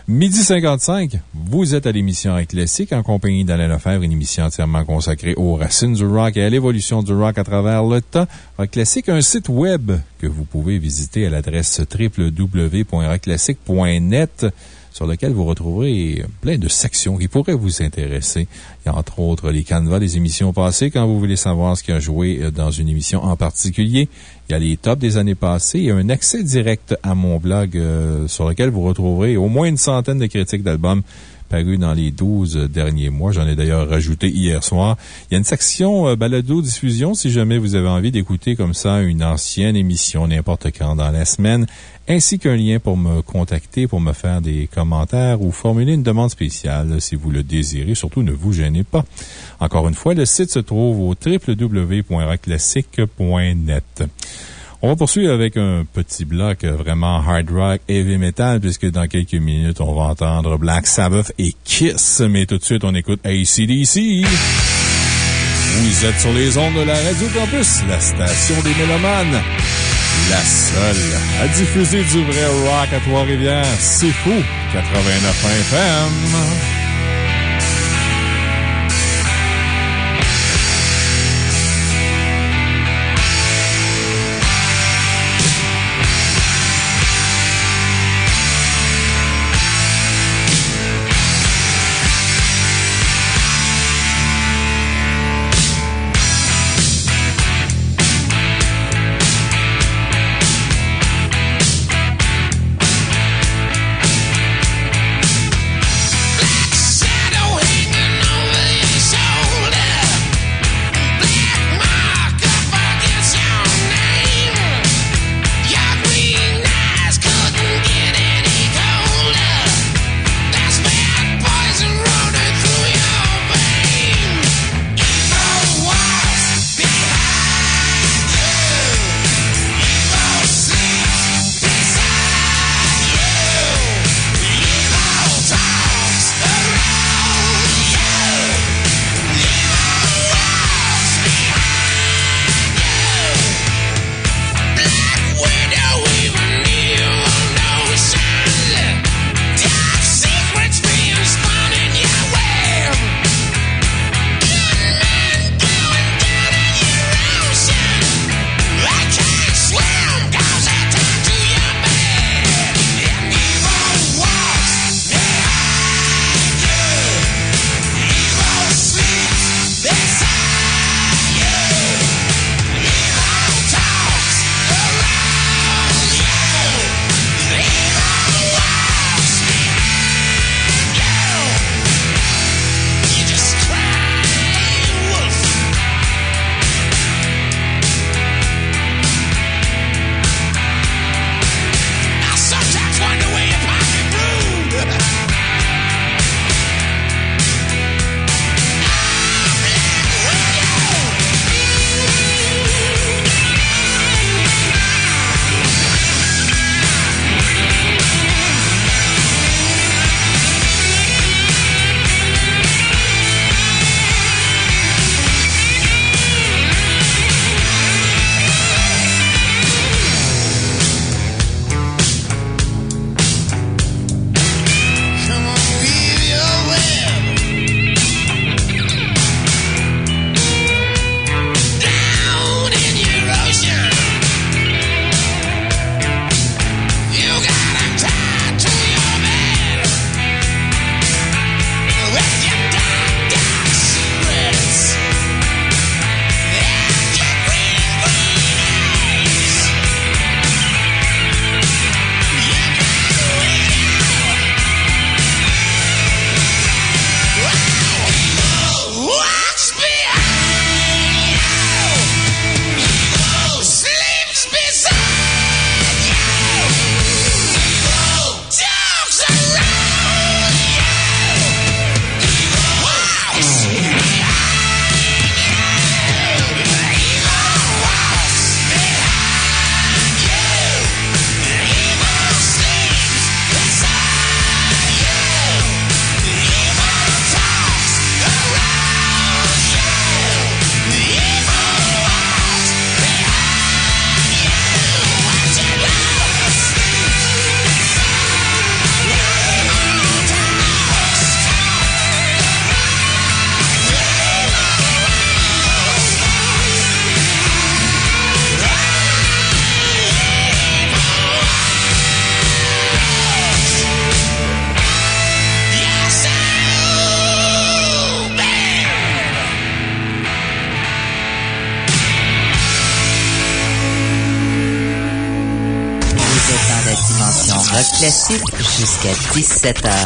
Midi 55, vous êtes à l'émission Rock en compagnie d'Alain Lefebvre, une émission entièrement consacrée aux racines du rock et à l'évolution du rock à travers le temps. Rock Classique, un site web que vous pouvez visiter à l'adresse www.rockclassique.net sur lequel vous retrouverez plein de sections qui pourraient vous intéresser. Il y a entre autres les canevas des émissions passées quand vous voulez savoir ce qui a joué dans une émission en particulier. Il y a les tops des années passées et un accès direct à mon blog euh, sur lequel vous retrouverez au moins une centaine de critiques d'albums paru dans les 12 derniers mois. J'en ai d'ailleurs rajouté hier soir. Il y a une section euh, balado-diffusion si jamais vous avez envie d'écouter comme ça une ancienne émission n'importe quand dans la semaine, ainsi qu'un lien pour me contacter, pour me faire des commentaires ou formuler une demande spéciale si vous le désirez. Surtout, ne vous gênez pas. Encore une fois, le site se trouve au www.rockclassique.net. On va poursuivre avec un petit bloc vraiment hard rock, heavy metal, puisque dans quelques minutes, on va entendre Black Sabbath et Kiss. Mais tout de suite, on écoute ACDC. Vous êtes sur les ondes de la Radio Campus, la station des Mélomanes. La seule à diffuser du vrai rock à Trois-Rivières. C'est fou! 89 FM. 17h.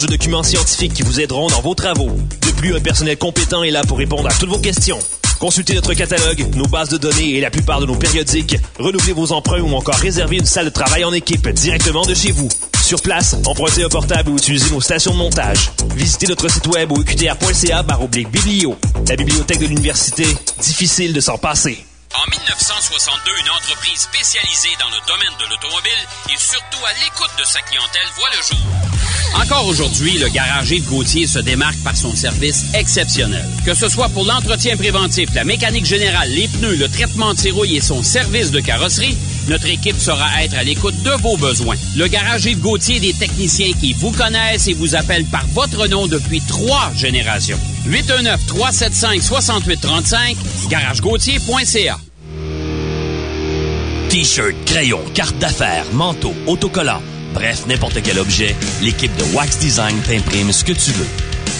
De documents scientifiques qui vous aideront dans vos travaux. De plus, un personnel compétent est là pour répondre à toutes vos questions. Consultez notre catalogue, nos bases de données et la plupart de nos périodiques. Renouvelez vos emprunts ou encore réservez une salle de travail en équipe directement de chez vous. Sur place, empruntez un portable ou utilisez nos stations de montage. Visitez notre site web au uqtr.ca biblio. La bibliothèque de l'université, difficile de s'en passer. En 1962, une entreprise spécialisée dans le domaine de l'automobile et surtout à l'écoute de sa clientèle voit le jour. Encore aujourd'hui, le garage Yves Gauthier se démarque par son service exceptionnel. Que ce soit pour l'entretien préventif, la mécanique générale, les pneus, le traitement de et son service de carrosserie, notre équipe saura être à l'écoute de vos besoins. Le garage Yves Gauthier des techniciens qui vous connaissent et vous appellent par votre nom depuis trois générations. 819-375-6835, garagegauthier.ca. T-shirt, crayon, carte d'affaires, manteau, autocollant. Bref, n'importe quel objet, l'équipe de Wax Design t'imprime ce que tu veux.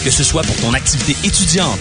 Que ce soit pour ton activité étudiante,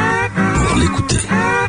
l'écouter.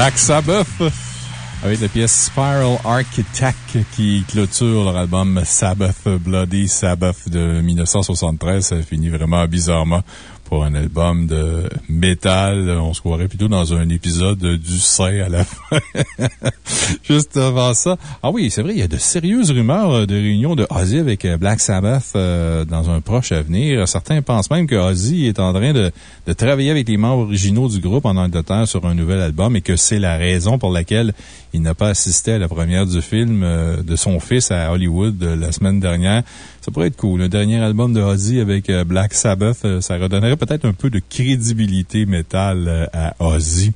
Black Sabbath avec la pièce Spiral Architect qui clôture leur album Sabbath Bloody Sabbath de 1973. Ça finit vraiment bizarrement pour un album de métal. On se croirait plutôt dans un épisode du sein à la fin. Juste avant ça. Ah oui, c'est vrai, il y a de sérieuses rumeurs de réunion de Ozzy avec Black Sabbath euh, dans un proche avenir. Certains pensent même que Ozzy est en train de, travailler avec les membres originaux du groupe en Angleterre sur un nouvel album et que c'est la raison pour laquelle il n'a pas assisté à la première du film euh, de son fils à Hollywood euh, la semaine dernière. Ça pourrait être cool. Le dernier album de Ozzy avec euh, Black Sabbath, ça redonnerait peut-être un peu de crédibilité métal à Ozzy.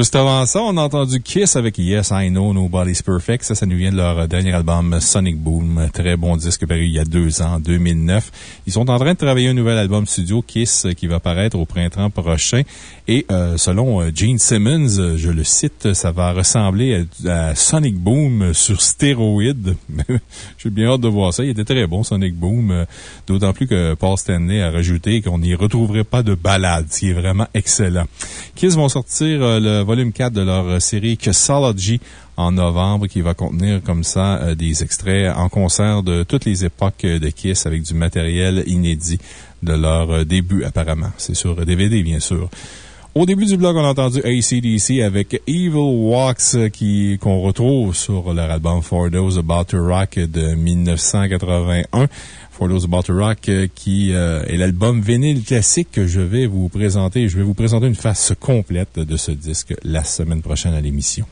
Juste avant ça, on a entendu Kiss avec Yes, I Know Nobody's Perfect. Ça, ça nous vient de leur dernier album Sonic Boom. Très bon disque paru il y a deux ans, 2009. Ils sont en train de travailler un nouvel album studio, Kiss, qui va paraître au printemps prochain. Et selon Gene Simmons, je le cite, ça va ressembler à, Sonic Boom sur stéroïdes. J'ai bien hâte de voir ça. Il était très bon, Sonic Boom. D'autant plus que Paul Stanley a rajouté qu'on n'y retrouverait pas de balade, ce qui est vraiment excellent. Kiss vont sortir le volume 4 de leur série Kissology en novembre qui va contenir comme ça des extraits en concert de toutes les époques de Kiss avec du matériel inédit de leur début apparemment. C'est sur DVD bien sûr. Au début du blog, on a entendu ACDC avec Evil Walks qu'on retrouve sur leur album For Those About to Rock de 1981. About to Rock qui est l'album vinyle classique que je vais vous présenter. Je vais vous présenter une face complète de ce disque la semaine prochaine à l'émission.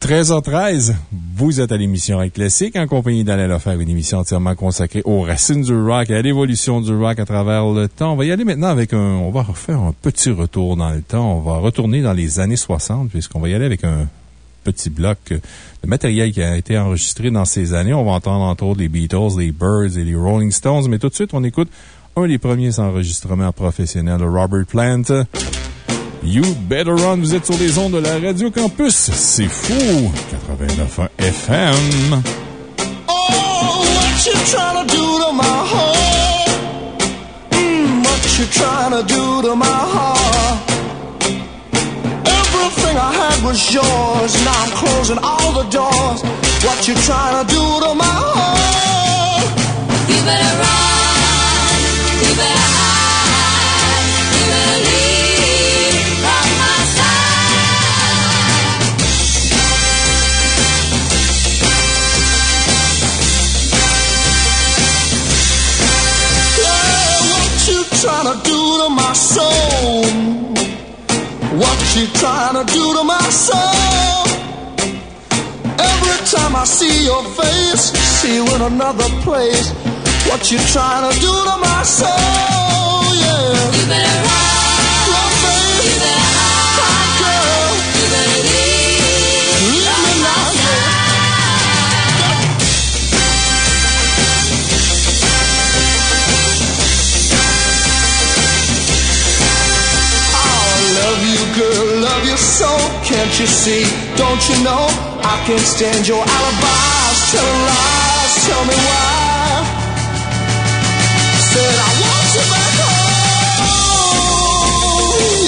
13h13, vous êtes à l'émission Rock Classique en compagnie d'Alain Lefebvre, une émission entièrement consacrée aux racines du rock et à l'évolution du rock à travers le temps. On va y aller maintenant avec un, on va refaire un petit retour dans le temps. On va retourner dans les années 60 puisqu'on va y aller avec un petit bloc de matériel qui a été enregistré dans ces années. On va entendre entre autres les Beatles, les Birds et les Rolling Stones, mais tout de suite, on écoute un des premiers enregistrements professionnels de Robert Plant. You Better Run, vous êtes sur les ondes de la Radio Campus. C'est fou! 89 FM. What you trying to do to my heart? Mm, what you trying to do to my heart? Everything I had was yours. Now I'm closing all the doors. What you trying to do to my heart? You better run. You better What you trying to do to my soul? Every time I see your face, see you in another place. What you trying to do to my soul? Yeah. You better. So. Can't you see? Don't you know? I can't stand your alibis, telling lies. Tell me why. Said I want you back home.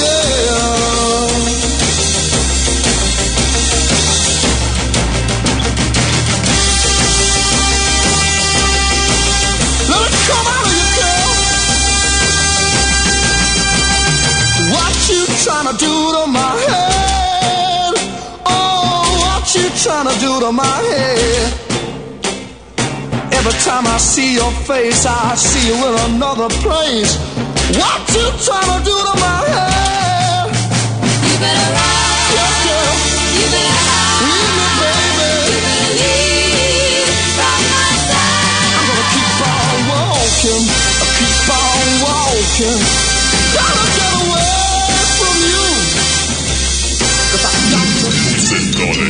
Yeah. Let it come out of you, girl. What you trying to do to my head? Trying to do to my head? Every time I see your face, I see you in another place. What you trying to do to my head? You better run. Yes, girl. You better hide. Leave me, baby. You better leave from my side. I'm gonna keep on walking, keep on walking. Gotta get away from you. 'Cause I got to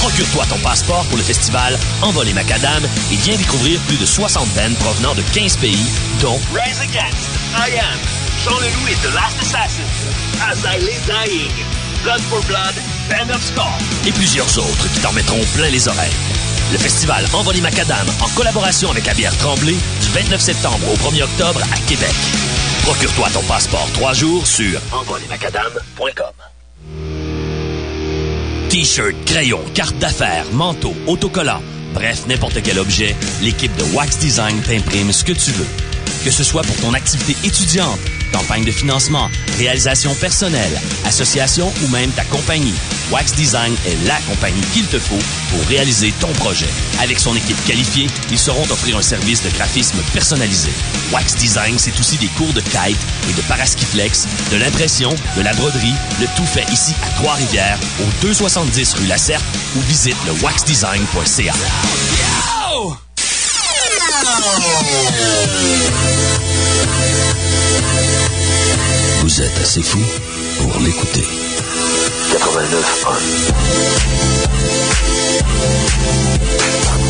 Procure-toi ton passeport pour le festival Envolé Macadam et viens découvrir plus de 60 bands provenant de 15 pays, dont Rise Against, I Am, Jean Leloup The Last Assassin, As I Lay Dying, Blood for Blood, Band of Skull. et plusieurs autres qui t'en mettront plein les oreilles. Le festival Envolé Macadam, en collaboration avec la bière Tremblay, du 29 septembre au 1er octobre à Québec. Procure-toi ton passeport trois jours sur envolémacadam.com. T-shirt, crayon, carte d'affaires, manteau, autocollant, bref, n'importe quel objet, l'équipe de Wax Design t'imprime ce que tu veux. Que ce soit pour ton activité étudiante, campagne de financement, réalisation personnelle, association ou même ta compagnie, Wax Design est la compagnie qu'il te faut pour réaliser ton projet. Avec son équipe qualifiée, ils sauront t'offrir un service de graphisme personnalisé. Wax Design, c'est aussi des cours de kite et de paraskiflex, de l'impression, de la broderie, le tout fait ici à Trois-Rivières, au 270 rue Lacerte ou visite le waxdesign.ca. Vous êtes assez fou pour l'écouter. 89 Hey,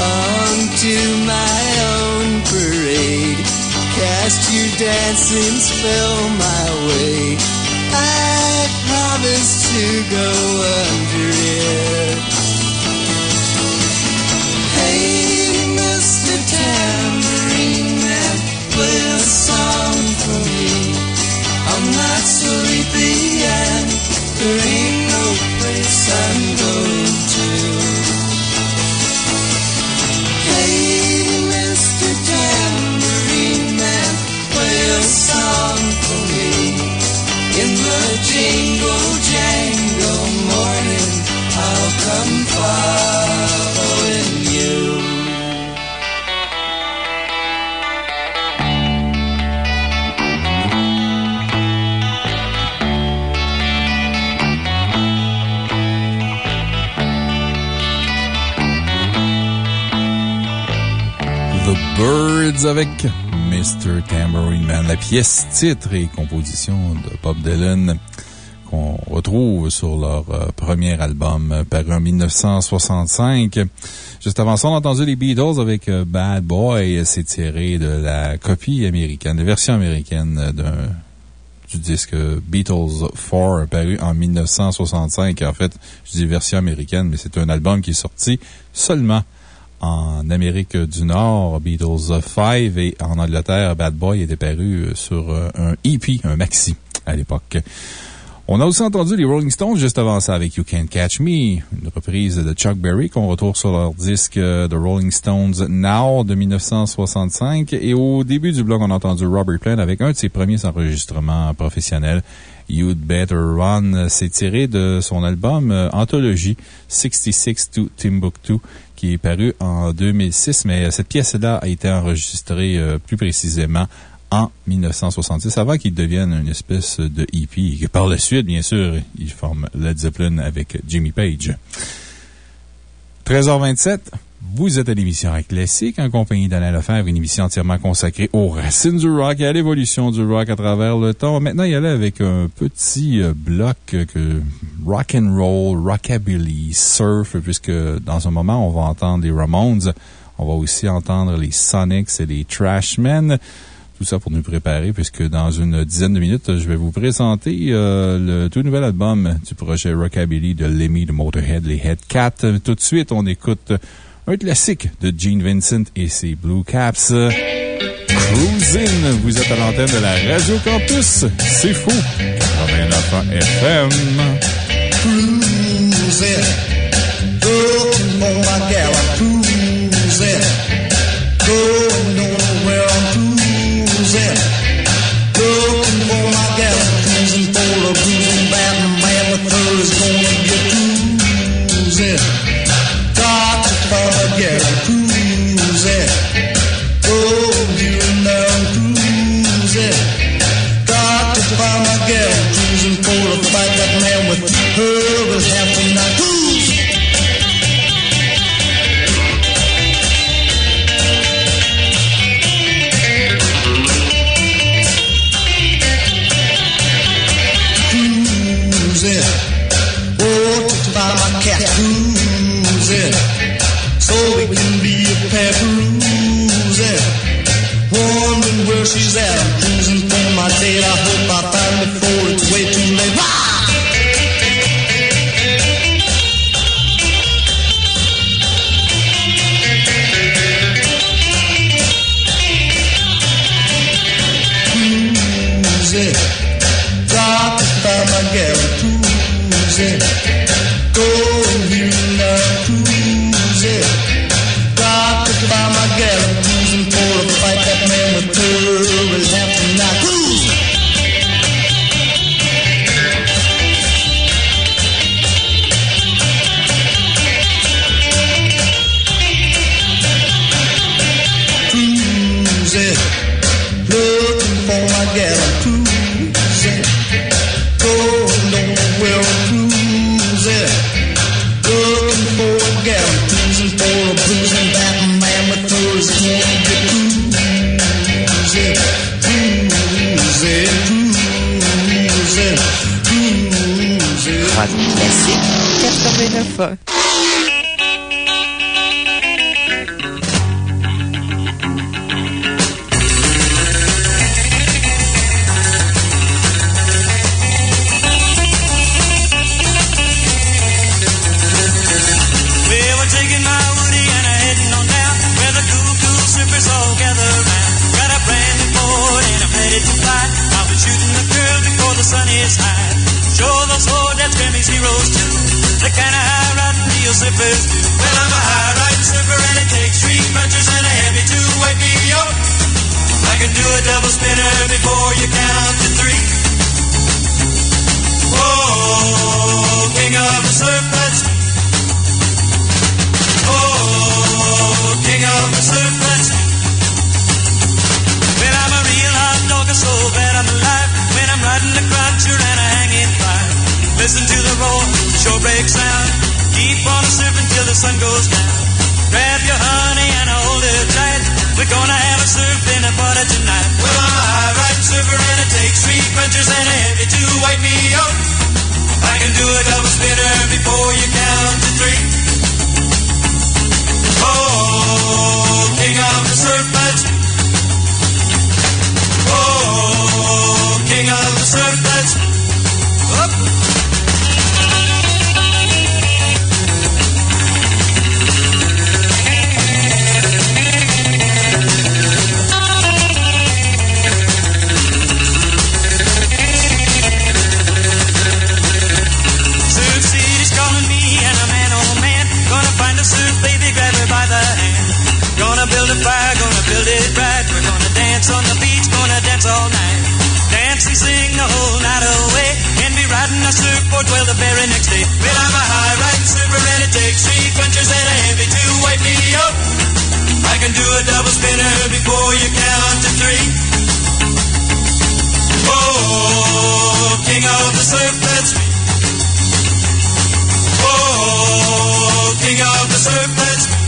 onto my own parade. Cast your dancing spell my way. I promise to go under it. Hey, Mr. Tambourine Man, play a song for me. I'm not sleepy and there ain't no place I'm going to. Birds avec Mr. Tambourine Man, la pièce titre et composition de Bob Dylan sur leur euh, premier album euh, paru en 1965. Juste avant ça, on a entendu les Beatles avec euh, Bad Boy. C'est tiré de la copie américaine, la version américaine d'un du disque Beatles 4 paru en 1965. En fait, je dis version américaine, mais c'est un album qui est sorti seulement en Amérique du Nord, Beatles 5, et en Angleterre, Bad Boy était paru sur un EP, un maxi, à l'époque. On a aussi entendu les Rolling Stones juste avant ça avec You Can't Catch Me, une reprise de Chuck Berry qu'on retrouve sur leur disque The Rolling Stones Now de 1965. Et au début du blog, on a entendu Robert Plant avec un de ses premiers enregistrements professionnels. You'd Better Run, c'est tiré de son album euh, Anthologie 66 to Timbuktu qui est paru en 2006, mais cette pièce-là a été enregistrée euh, plus précisément en 1966, avant qu'il devienne une espèce de hippie. Et par la suite, bien sûr, il forme Led Zeppelin avec Jimmy Page. 13h27. Vous êtes à l'émission Rock Classique en compagnie d'Alain Lefebvre, une émission entièrement consacrée aux racines du rock et à l'évolution du rock à travers le temps. Maintenant, il y allait avec un petit euh, bloc que rock rockabilly, surf, puisque dans un moment, on va entendre les Ramones. On va aussi entendre les Sonics et les Trashmen. Tout ça pour nous préparer, puisque dans une dizaine de minutes, je vais vous présenter euh, le tout nouvel album du projet Rockabilly de Lemmy de Motorhead, les Headcat. Tout de suite, on écoute un classique de Gene Vincent et ses Blue Caps. Cruisin', vous êtes à l'antenne de la Radio Campus. C'est fou. 89 FM. Cruising, looking for my gal. I'm Listen to the roar, the shore break sound. Keep on surfing till the sun goes down. Grab your honey and hold her tight. We're gonna have a surf in a party tonight. Well, I'm a high riding surfer and it takes three punchers and a heavy to wipe me out. I can do a double spinner before you count to three. Oh, king of the surfers. Oh, king of the surfers. Up. On the beach, gonna dance all night. Dance and sing the whole night away. And be riding a surfboard well the very next day. Well, I'm a high riding super and it takes three punches and a heavy to wipe me up. I can do a double spinner before you count to three. Oh, king of the surf, that's me. Oh, king of the surf, that's me.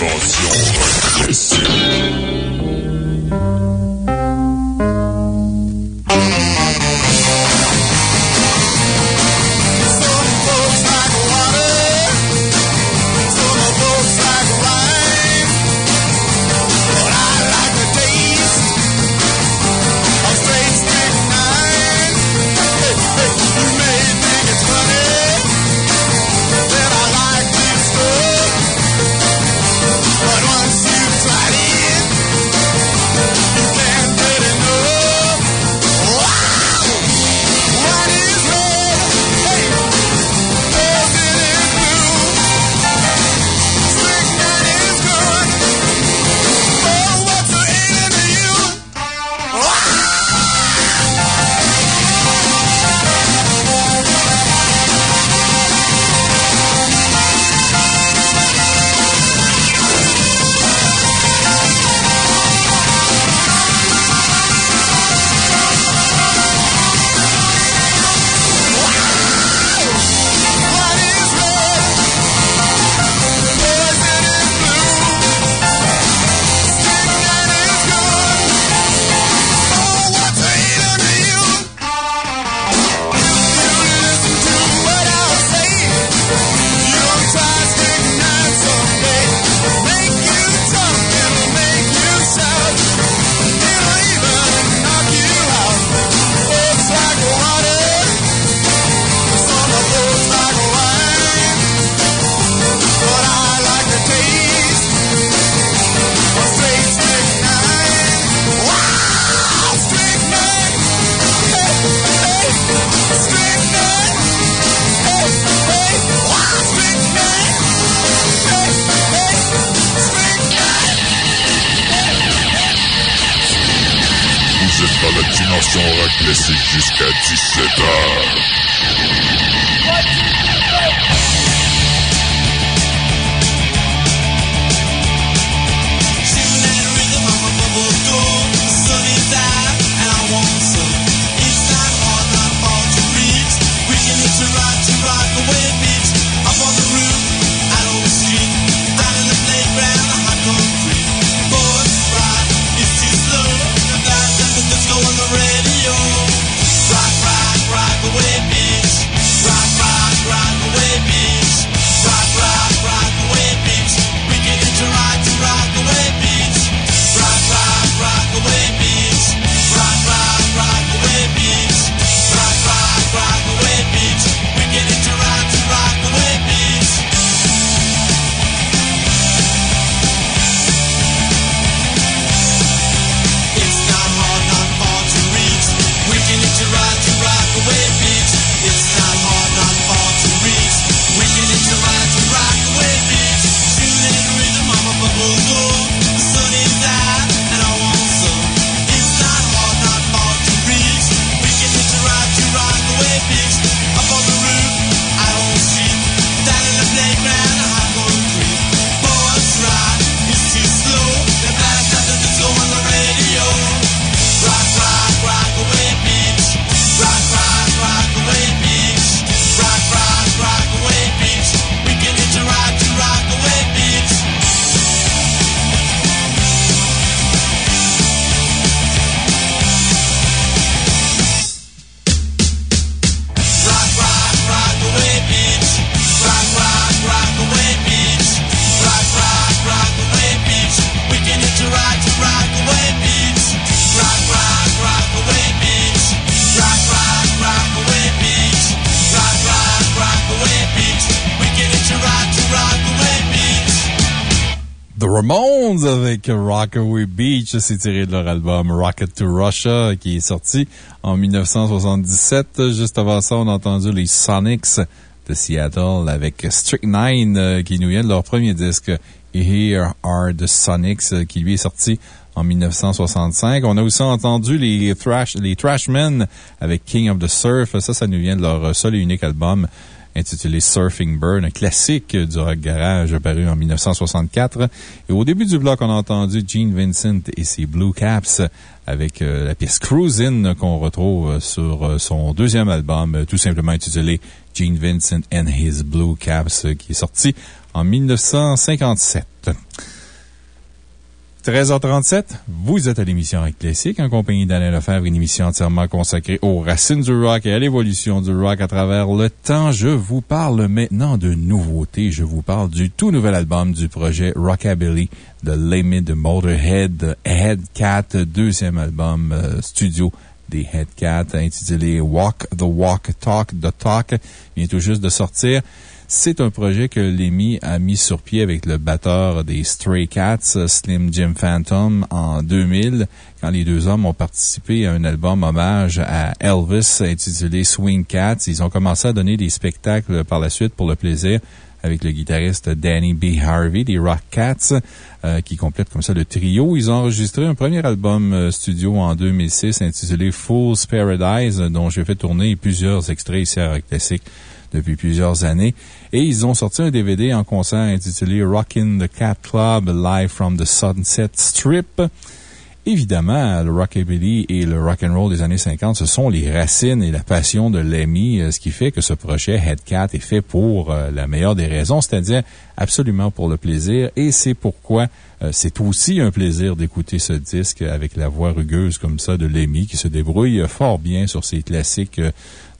Dans Rockaway Beach. C'est tiré de leur album Rocket to Russia qui est sorti en 1977. Juste avant ça, on a entendu les Sonics de Seattle avec Strychnine euh, qui nous vient de leur premier disque Here Are the Sonics euh, qui lui est sorti en 1965. On a aussi entendu les Thrash, les avec King of the Surf. Ça, ça nous vient de leur seul et unique album intitulé Surfing Bird, un classique du rock garage paru en 1964. Et au début du bloc, on a entendu Gene Vincent et ses Blue Caps avec euh, la pièce Cruisin' qu'on retrouve sur euh, son deuxième album, euh, tout simplement intitulé Gene Vincent and His Blue Caps, qui est sorti en 1957. 13h37, vous êtes à l'émission Rock Classique en compagnie d'Alain Lefebvre, une émission entièrement consacrée aux racines du rock et à l'évolution du rock à travers le temps. Je vous parle maintenant de nouveautés. Je vous parle du tout nouvel album du projet Rockabilly de Lemmy de Motorhead, Headcat, deuxième album euh, studio des Headcat intitulé Walk the Walk, Talk the Talk. Vient tout juste de sortir. C'est un projet que Lemmy a mis sur pied avec le batteur des Stray Cats, Slim Jim Phantom, en 2000, quand les deux hommes ont participé à un album hommage à Elvis intitulé Swing Cats. Ils ont commencé à donner des spectacles par la suite pour le plaisir avec le guitariste Danny B. Harvey des Rock Cats, euh, qui complète comme ça le trio. Ils ont enregistré un premier album euh, studio en 2006 intitulé Fool's Paradise, dont j'ai fait tourner plusieurs extraits ici à Rock Classic depuis plusieurs années. Et ils ont sorti un DVD en concert intitulé Rockin' the Cat Club Live from the Sunset Strip. Évidemment, le rockabilly et le rock'n'roll des années 50, ce sont les racines et la passion de Lemmy, euh, ce qui fait que ce projet Headcat est fait pour euh, la meilleure des raisons, c'est-à-dire absolument pour le plaisir. Et c'est pourquoi euh, c'est aussi un plaisir d'écouter ce disque avec la voix rugueuse comme ça de Lemmy qui se débrouille fort bien sur ses classiques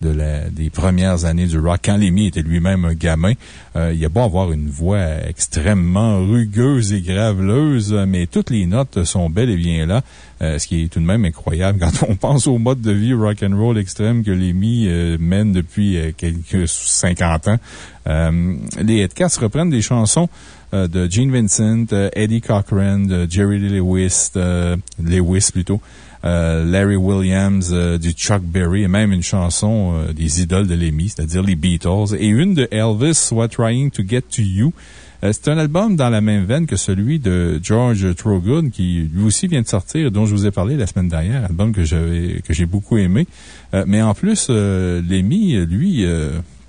des premières années du rock, quand Lemmy était lui-même un gamin. Euh, il a beau avoir une voix extrêmement rugueuse et graveleuse, mais toutes les notes sont bel et bien là. Euh, ce qui est tout de même incroyable quand on pense au mode de vie rock and roll extrême que Lemmy euh, mène depuis quelques 50 ans. les Headcats reprennent des chansons de Gene Vincent, Eddie Cochran, Jerry Lewis, Lewis plutôt, euh, Larry Williams, euh, du Chuck Berry et même une chanson euh, des idoles de Lemmy, c'est-à-dire les Beatles, et une de Elvis, What Trying to Get to You. C'est un album dans la même veine que celui de George Thorogood, qui lui aussi vient de sortir, dont je vous ai parlé la semaine dernière, album que j'ai beaucoup aimé. mais en plus, Lemmy, lui,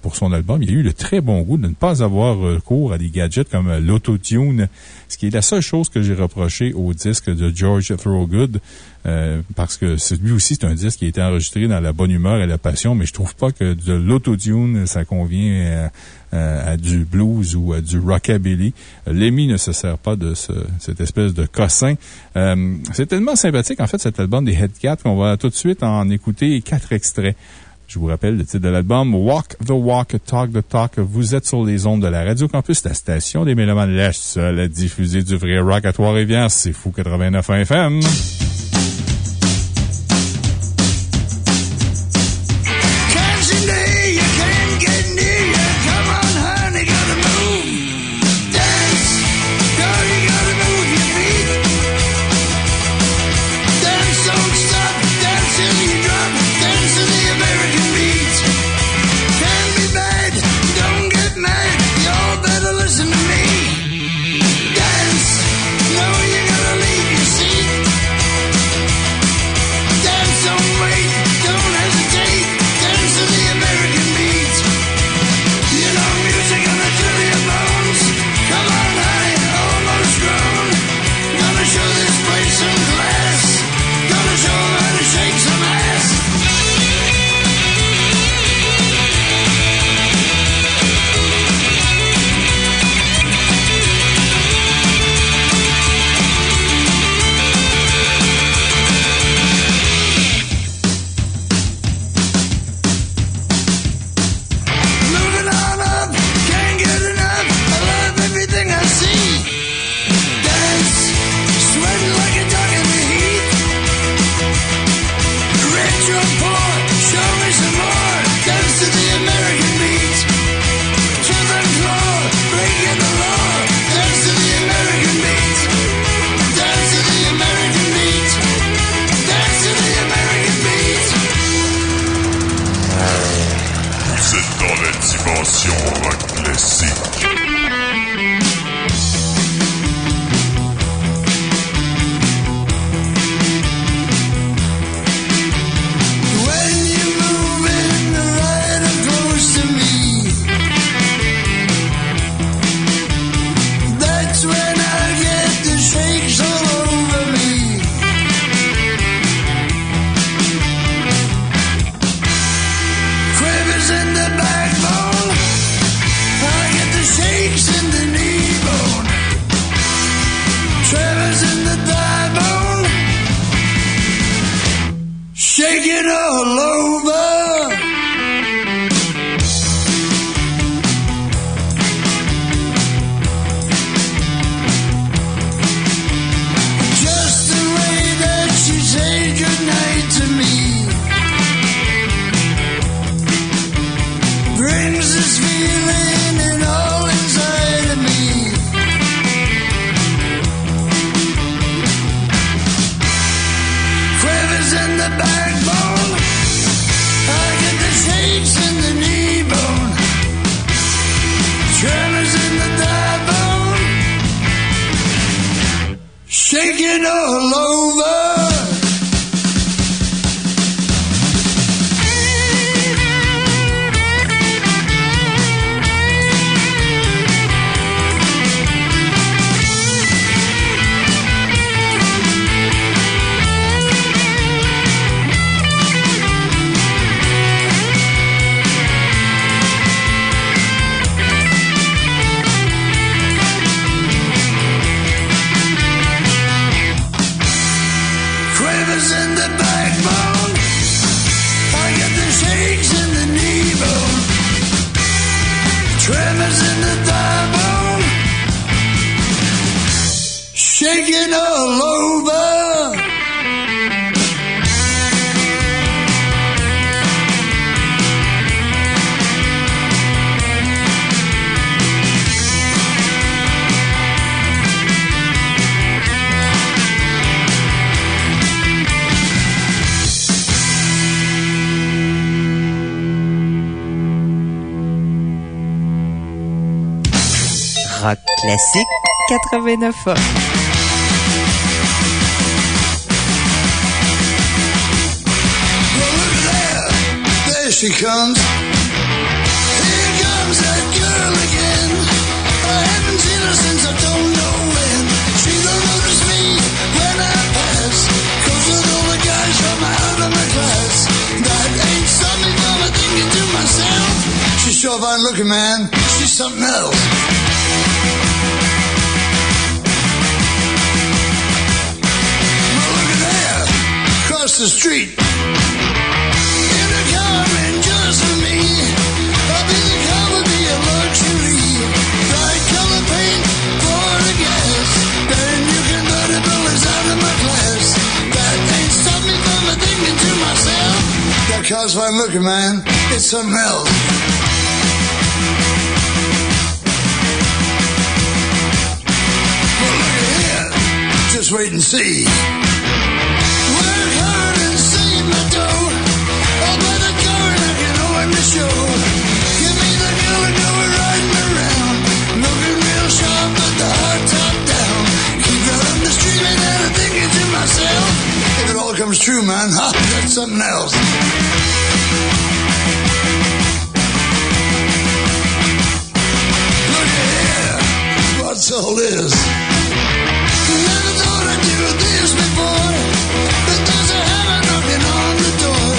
pour son album, il a eu le très bon goût de ne pas avoir recours à des gadgets comme l'autotune, ce qui est la seule chose que j'ai reproché au disque de George Thorogood. Euh, parce que lui aussi, c'est un disque qui a été enregistré dans la bonne humeur et la passion, mais je trouve pas que de l'autotune, ça convient euh, euh, à, du blues ou à du rockabilly. Lemmy ne se sert pas de cette espèce de cossin. c'est tellement sympathique, en fait, cet album des Headcat qu'on va tout de suite en écouter quatre extraits. Je vous rappelle le titre de l'album Walk the Walk, Talk the Talk. Vous êtes sur les ondes de la Radio Campus, la station des Mélomanes, la seule à diffuser du vrai rock à Trois-Rivières. C'est fou 89 FM. 89 ans. There she comes. Here comes that girl again. I haven't seen her since I don't know when. She don't notice me when I pass. Cause with all the guys from out of my class. That ain't something a myself. She's sure fine looking, man. She's something else. The street. In a car just for me. Be the car would be a luxury. Bright color paint gas. Then you can out of my. That ain't stop me from thinking to myself. That car's fine looking, man. It's something else. Just wait and see. Comes true, man, huh, that's something else. Look at here. What's all this? Never thought I'd do this before. But there's a hammer knocking on the door.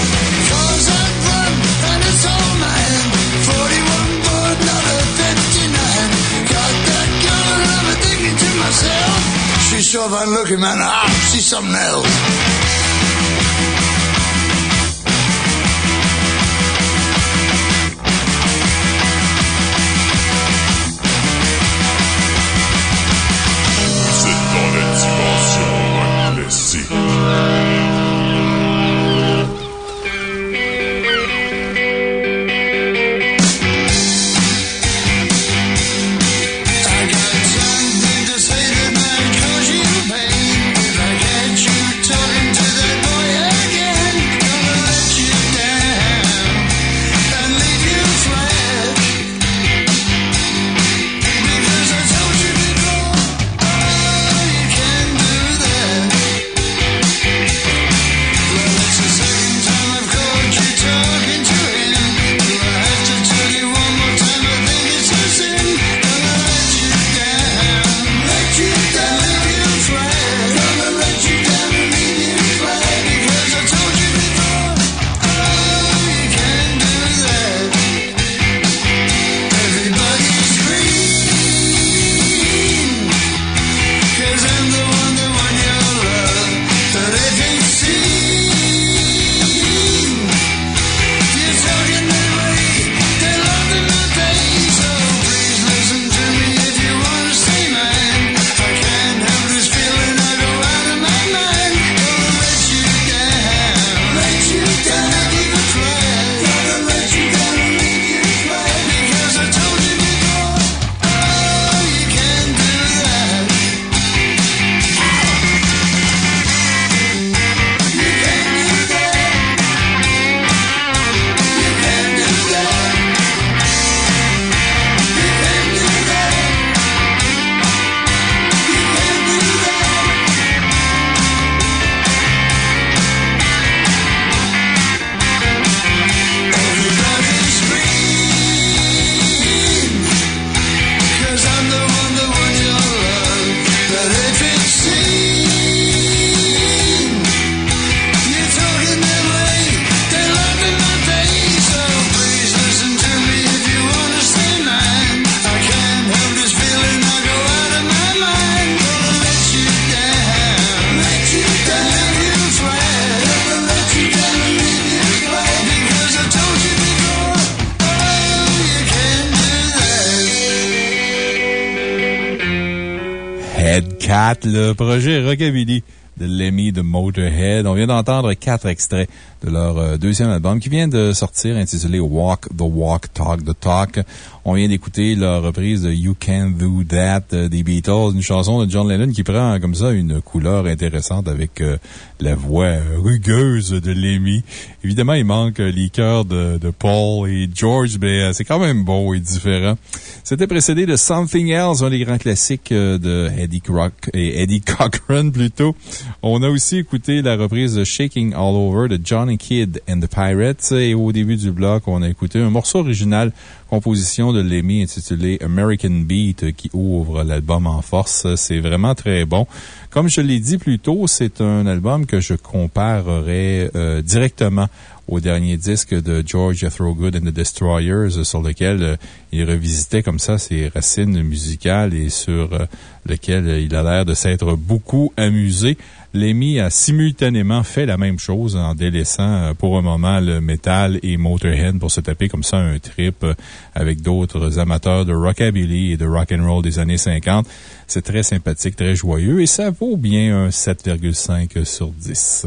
Cars out front, and it's all mine. 41 Ford, not a 59. Got that girl, thinking to myself. She's sure fine looking, man. Ah, she's something else. Projet Rockabilly de Lemmy de Motorhead. On vient d'entendre quatre extraits de leur euh, deuxième album qui vient de sortir intitulé Walk the Walk, Talk the Talk. On vient d'écouter leur reprise de You Can Do That euh, des Beatles, une chanson de John Lennon qui prend comme ça une couleur intéressante avec euh, la voix rugueuse de Lemmy. Évidemment, il manque les chœurs de, de Paul et George, mais c'est quand même beau et différent. C'était précédé de Something Else, un des grands classiques de Eddie Croc et Eddie Cochran plutôt. On a aussi écouté la reprise de Shaking All Over de Johnny Kidd and the Pirates. Et au début du bloc, on a écouté un morceau original, composition de Lemmy intitulé American Beat qui ouvre l'album en force. C'est vraiment très bon. Comme je l'ai dit plus tôt, c'est un album que je comparerais euh, directement au dernier disque de George Thorogood and the Destroyers, sur lequel euh, il revisitait comme ça ses racines musicales et sur euh, lequel il a l'air de s'être beaucoup amusé. Lemmy a simultanément fait la même chose en délaissant euh, pour un moment le metal et Motorhead pour se taper comme ça un trip euh, avec d'autres amateurs de rockabilly et de rock and roll des années 50. C'est très sympathique, très joyeux et ça vaut bien un 7,5 sur 10.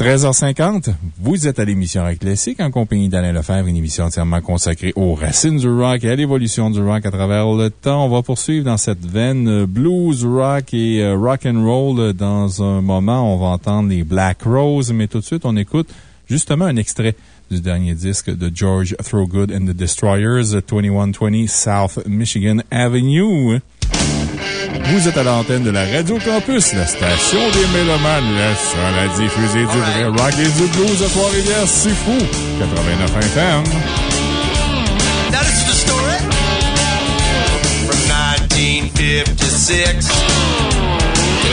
13h50, vous êtes à l'émission Rock Classique en compagnie d'Alain Lefebvre, une émission entièrement consacrée aux racines du rock et à l'évolution du rock à travers le temps. On va poursuivre dans cette veine blues, rock et euh, rock and roll. Dans un moment, on va entendre les Black Rose, mais tout de suite, on écoute justement un extrait du dernier disque de George Thorogood and the Destroyers, 2120 South Michigan Avenue. Vous êtes à l'antenne de la Radio Campus, la station des Mélomanes, la seule à diffuser du vrai rock et du blues à Trois-Rivières. C'est fou! 89 FM. This is the story from 1956 to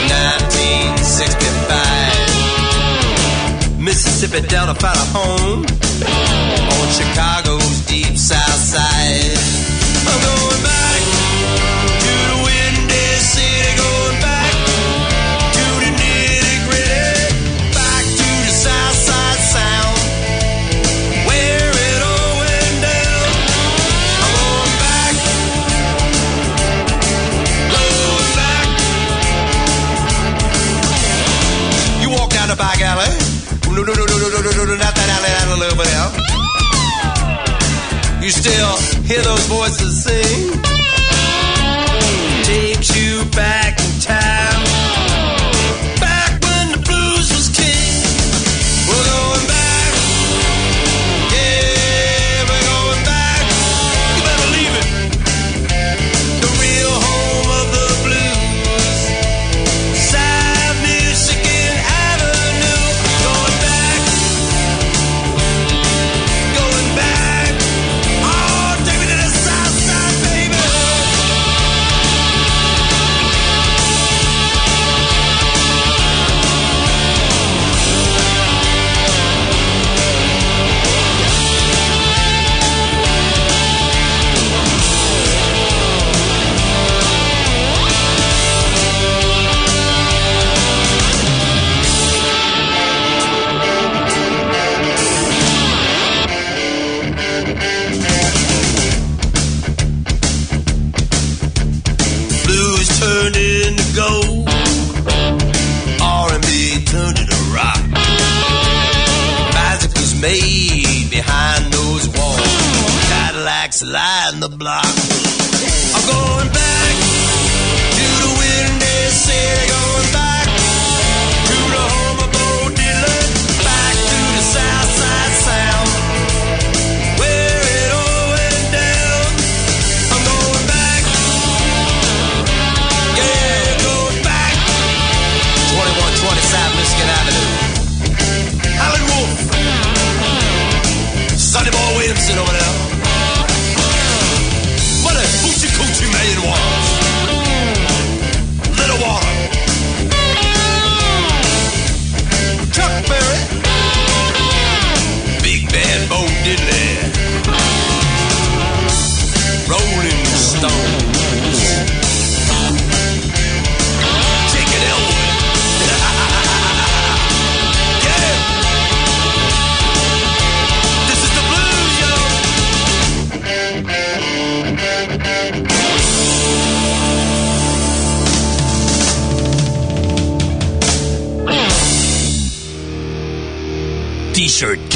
1965. Mississippi Delta found a home on Chicago's deep south side. I'm going back back alley. No, no, no, no, no, no, no, no, no, not that alley, that little bit out. You still hear those voices sing. Takes you back in time. The block.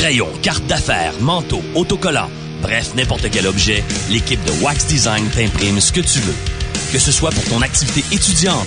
Crayons, cartes d'affaires, manteaux, autocollants. Bref, n'importe quel objet, l'équipe de Wax Design t'imprime ce que tu veux. Que ce soit pour ton activité étudiante,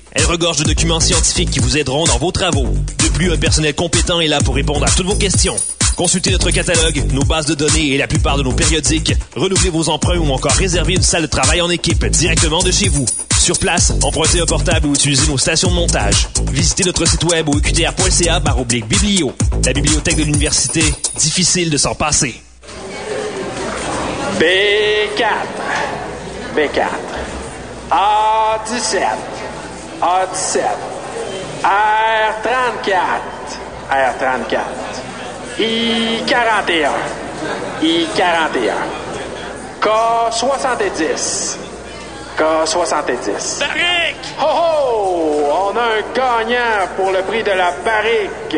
Elle regorge de documents scientifiques qui vous aideront dans vos travaux. De plus, un personnel compétent est là pour répondre à toutes vos questions. Consultez notre catalogue, nos bases de données et la plupart de nos périodiques. Renouvelez vos emprunts ou encore réservez une salle de travail en équipe directement de chez vous. Sur place, empruntez un portable ou utilisez nos stations de montage. Visitez notre site web au uqtr.ca oblique biblio. La bibliothèque de l'université, difficile de s'en passer. B4. B4. A17. A17. R34. R34. I41. I41. K70. K70. Barrique! Ho ho! On a un gagnant pour le prix de la barrique.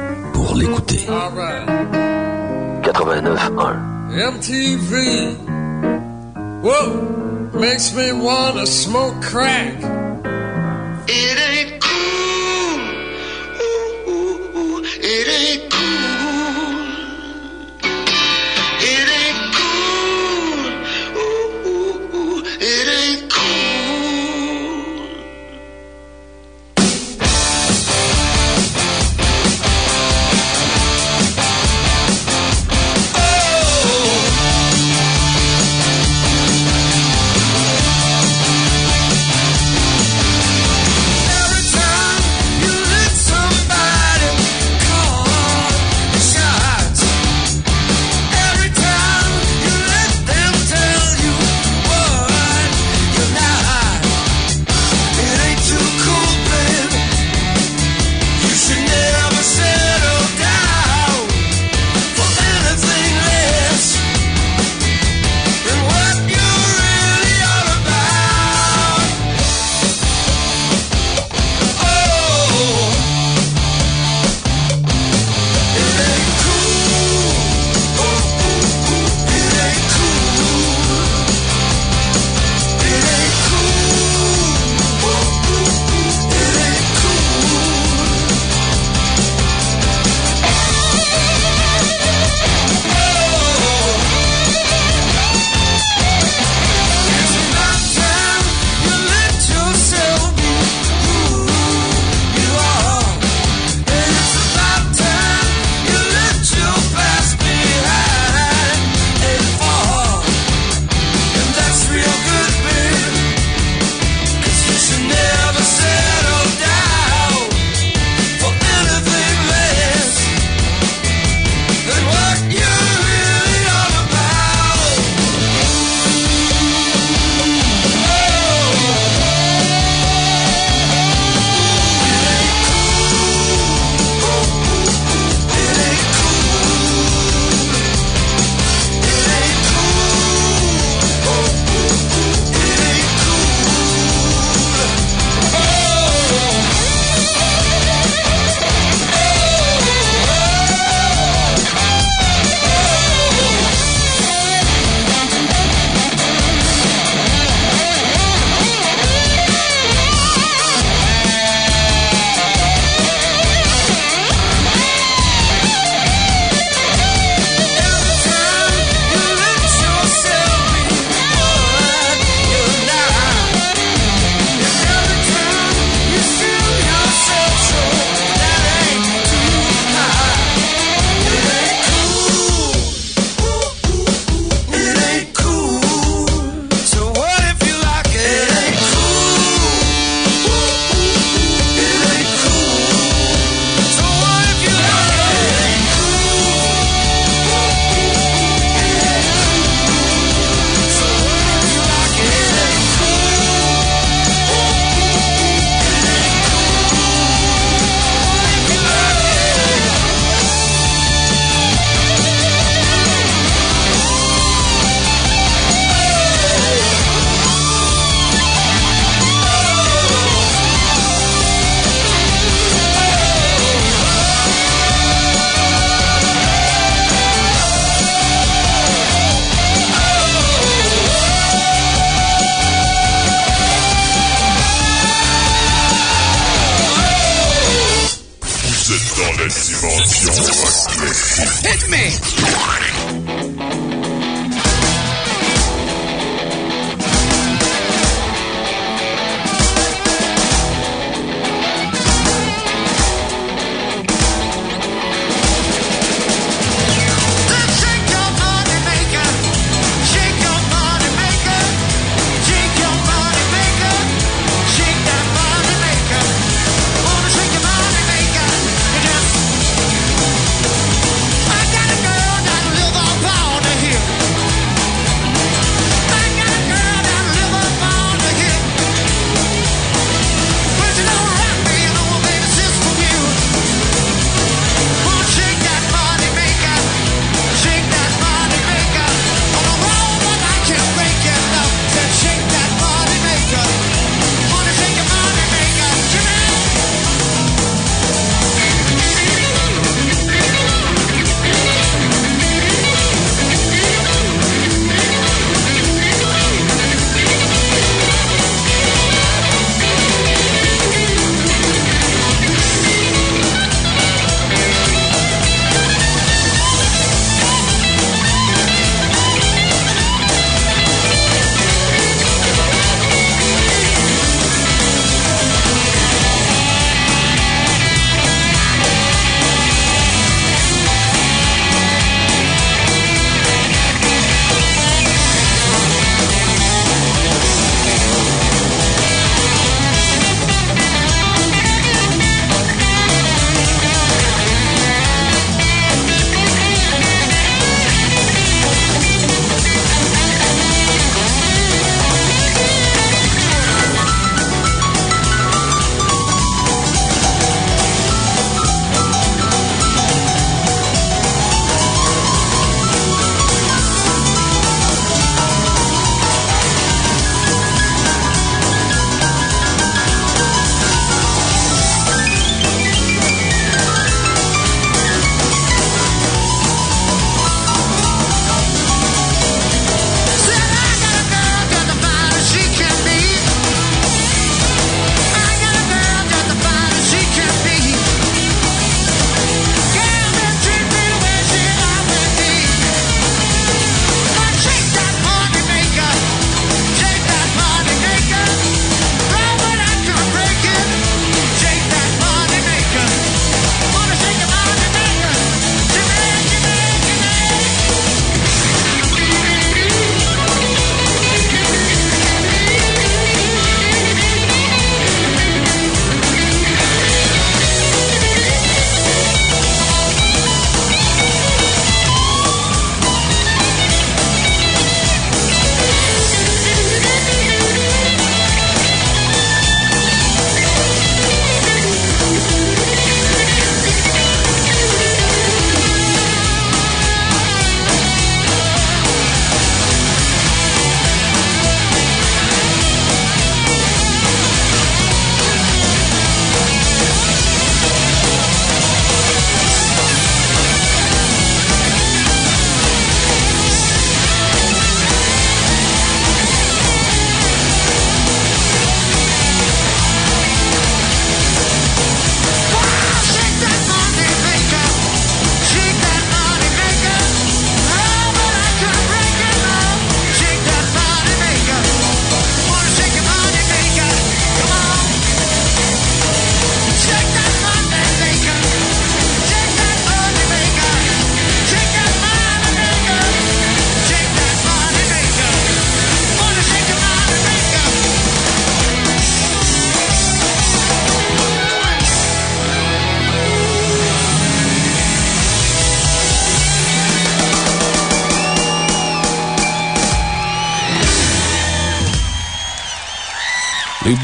pour l'écouter. 89.1 MTV. Whoa, makes me wanna smoke crack. It ain't cool. Ooh, ooh, ooh. It ain't cool. It ain't cool. Ooh, ooh, ooh. It ain't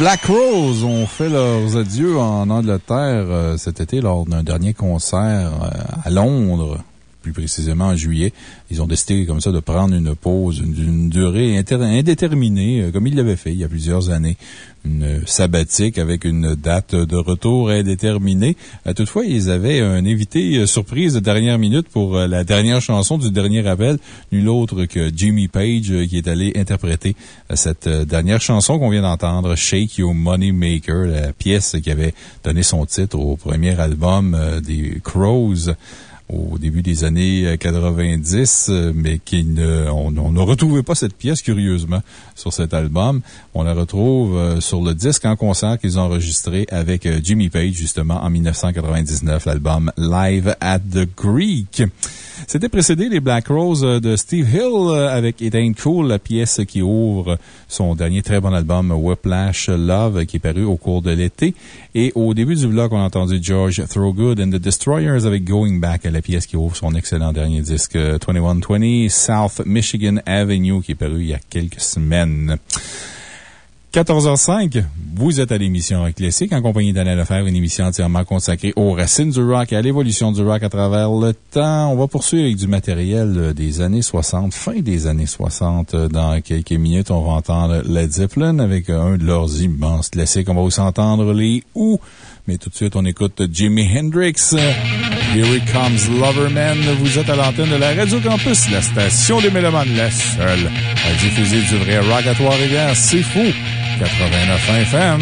Black Rose ont fait leurs adieux en Angleterre euh, cet été lors d'un dernier concert euh, à Londres, plus précisément en juillet. Ils ont décidé comme ça de prendre une pause d'une durée indéterminée, euh, comme ils l'avaient fait il y a plusieurs années. Sabbatique avec une date de retour indéterminée. Euh, Toutefois, ils avaient un invité euh, surprise de dernière minute pour euh, la dernière chanson du dernier appel. Nul autre que Jimmy Page qui est allé interpréter cette dernière chanson qu'on vient d'entendre, Shake Your Money Maker, la pièce qui avait donné son titre au premier album des Crows au début des années euh, 90, euh, mais qui ne, on, ne retrouvait pas cette pièce, curieusement, sur cet album. On la retrouve euh, sur le disque en concert qu'ils ont enregistré avec euh, Jimmy Page, justement, en 1999, l'album Live at the Greek. C'était précédé les Black Rose euh, de Steve Hill euh, avec It Ain't Cool, la pièce qui ouvre son dernier très bon album Whiplash Love qui est paru au cours de l'été. Et au début du vlog, on a entendu George Throgood and the Destroyers avec Going Back, la pièce qui ouvre son excellent dernier disque euh, 2120 South Michigan Avenue qui est paru il y a quelques semaines. 14h05, vous êtes à l'émission Rock Classique en compagnie d'Anna Lefebvre, une émission entièrement consacrée aux racines du rock et à l'évolution du rock à travers le temps. On va poursuivre avec du matériel euh, des années 60, fin des années 60. Euh, Dans quelques minutes, on va entendre Led Zeppelin avec euh, un de leurs immenses classiques. On va aussi entendre les Who. Mais tout de suite, on écoute Jimi Hendrix. Here Comes Loverman. Vous êtes à l'antenne de la Radio Campus, la station des Mélomanes, la seule à diffuser du vrai rock à Trois-Rivières. C'est fou! 89 FM.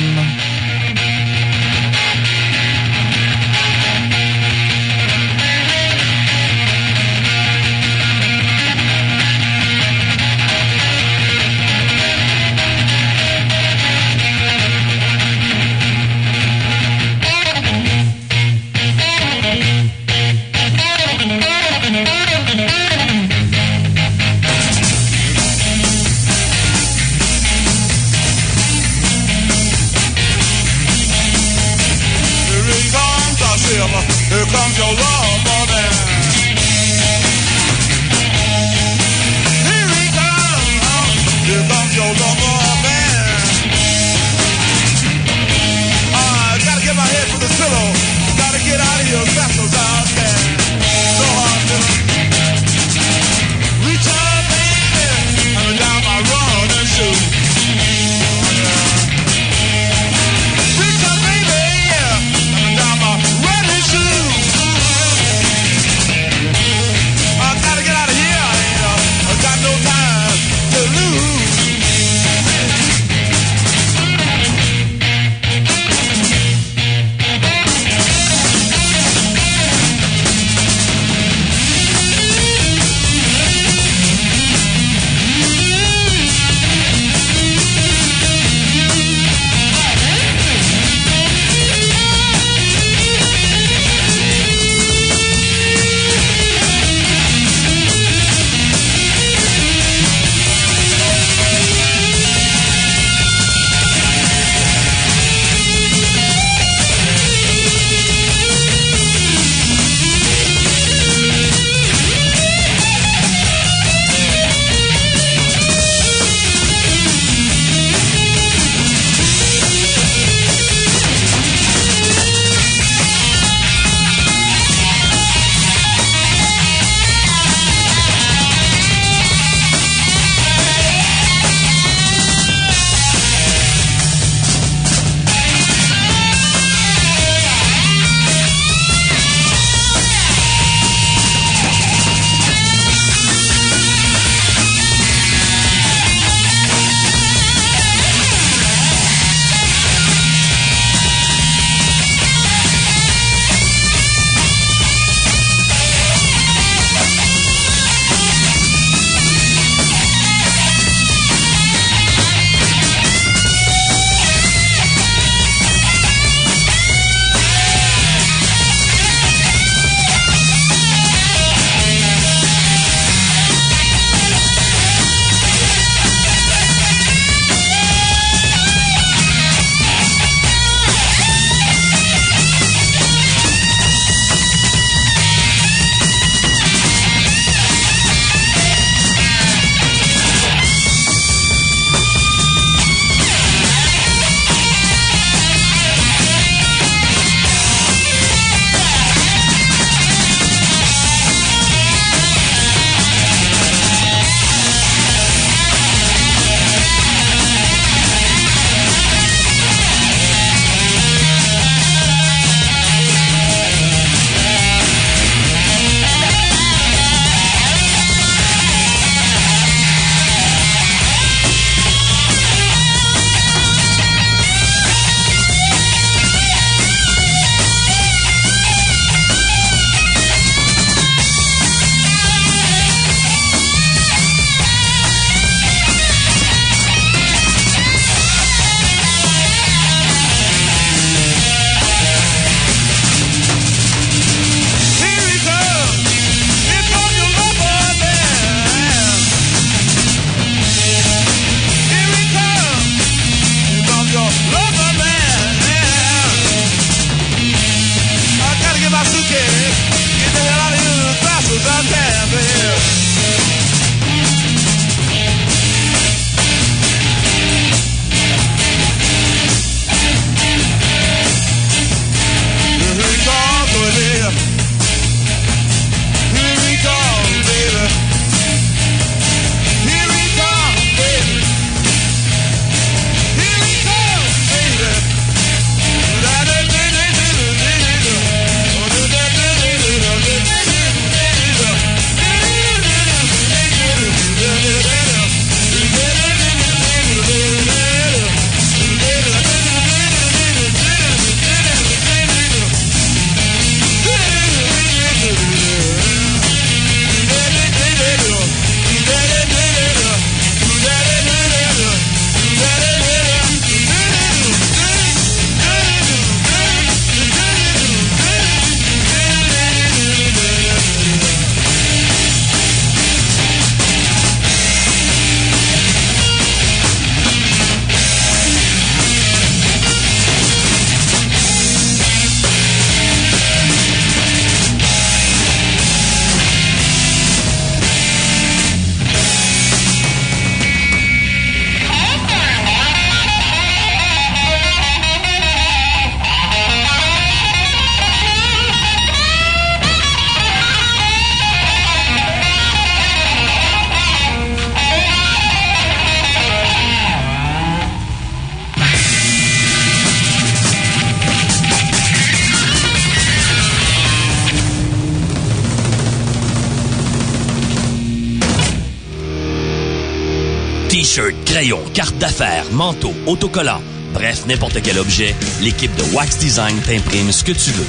T-shirt, crayon, carte d'affaires, manteau, autocollant, bref, n'importe quel objet, l'équipe de Wax Design t'imprime ce que tu veux.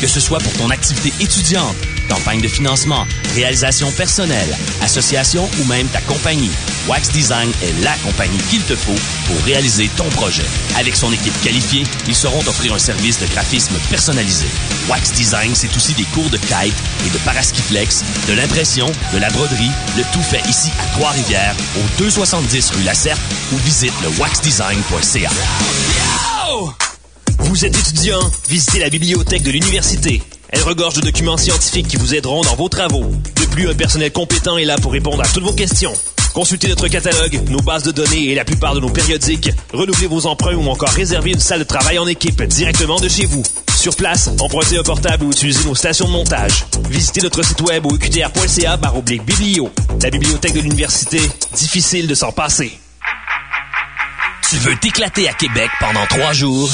Que ce soit pour ton activité étudiante, campagne de financement, réalisation personnelle, association ou même ta compagnie, Wax Design est la compagnie qu'il te faut pour réaliser ton projet. Avec son équipe qualifiée, ils sauront t'offrir un service de graphisme personnalisé. Wax Design, c'est aussi des cours de kite et de paraskiflex, de l'impression, de la broderie, le tout fait ici à Trois-Rivières, au 270 rue Lacerte ou visite le waxdesign.ca. Vous êtes étudiant? Visitez la bibliothèque de l'université. Elle regorge de documents scientifiques qui vous aideront dans vos travaux. De plus, un personnel compétent est là pour répondre à toutes vos questions. Consultez notre catalogue, nos bases de données et la plupart de nos périodiques. Renouvelez vos emprunts ou encore réservez une salle de travail en équipe directement de chez vous. Sur place, empruntez un portable ou utilisez nos stations de montage. Visitez notre site web au qtr.ca oblique biblio. La bibliothèque de l'université, difficile de s'en passer. Tu veux t'éclater à Québec pendant trois jours?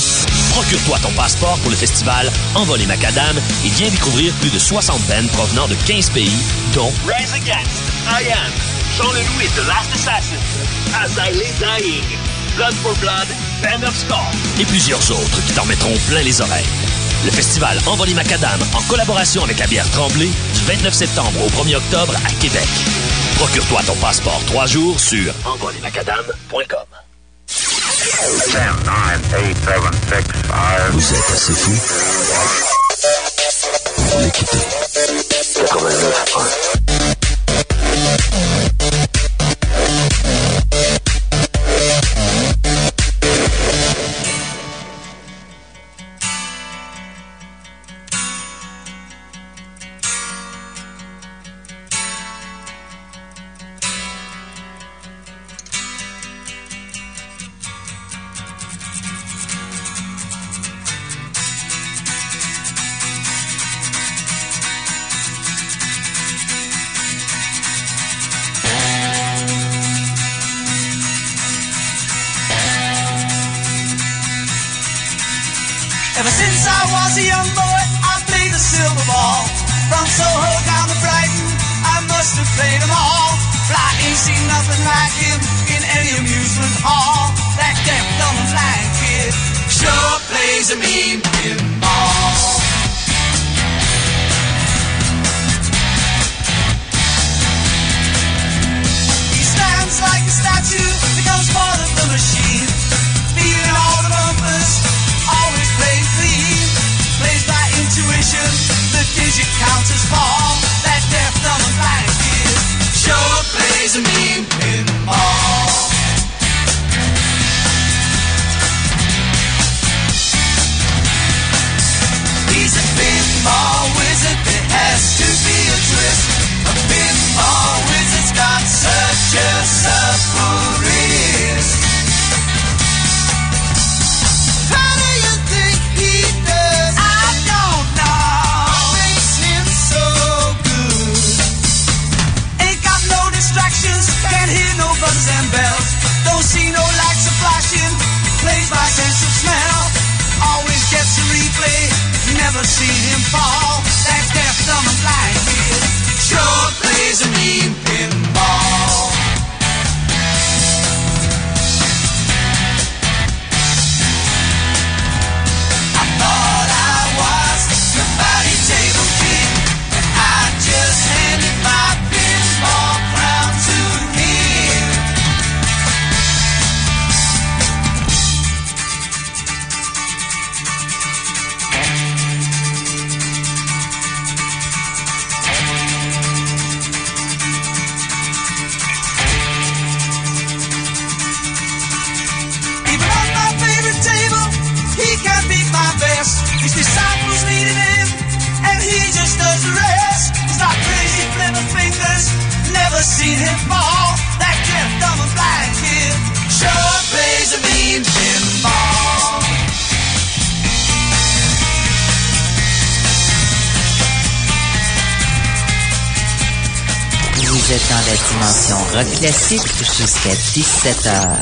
Procure-toi ton passeport pour le festival Envolé Macadam et viens découvrir plus de 60 bands provenant de 15 pays, dont Rise Against, I Am, Jean Leloup et The Last Assassin, As I Lay Dying, Blood for Blood, Band of Skull. et plusieurs autres qui t'en mettront plein les oreilles. Le festival Envolé Macadam, en collaboration avec la bière Tremblay, du 29 septembre au 1er octobre à Québec. Procure-toi ton passeport trois jours sur envolémacadam.com. Vous êtes assez fou pour l'écouter. 89.1 jusqu'à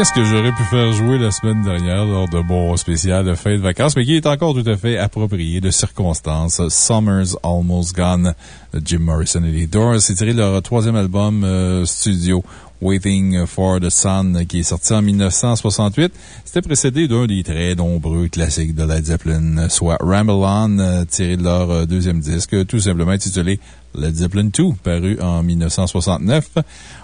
Pièce que j'aurais pu faire jouer la semaine dernière lors de mon spécial de fin de vacances, mais qui est encore tout à fait approprié de circonstances. Summer's Almost Gone Jim Morrison et les Doors. C'est tiré de leur troisième album euh, studio. Waiting for the Sun, qui est sorti en 1968. C'était précédé d'un des très nombreux classiques de Led Zeppelin, soit Ramble On, euh, tiré de leur euh, deuxième disque, tout simplement intitulé Led Zeppelin 2, paru en 1969.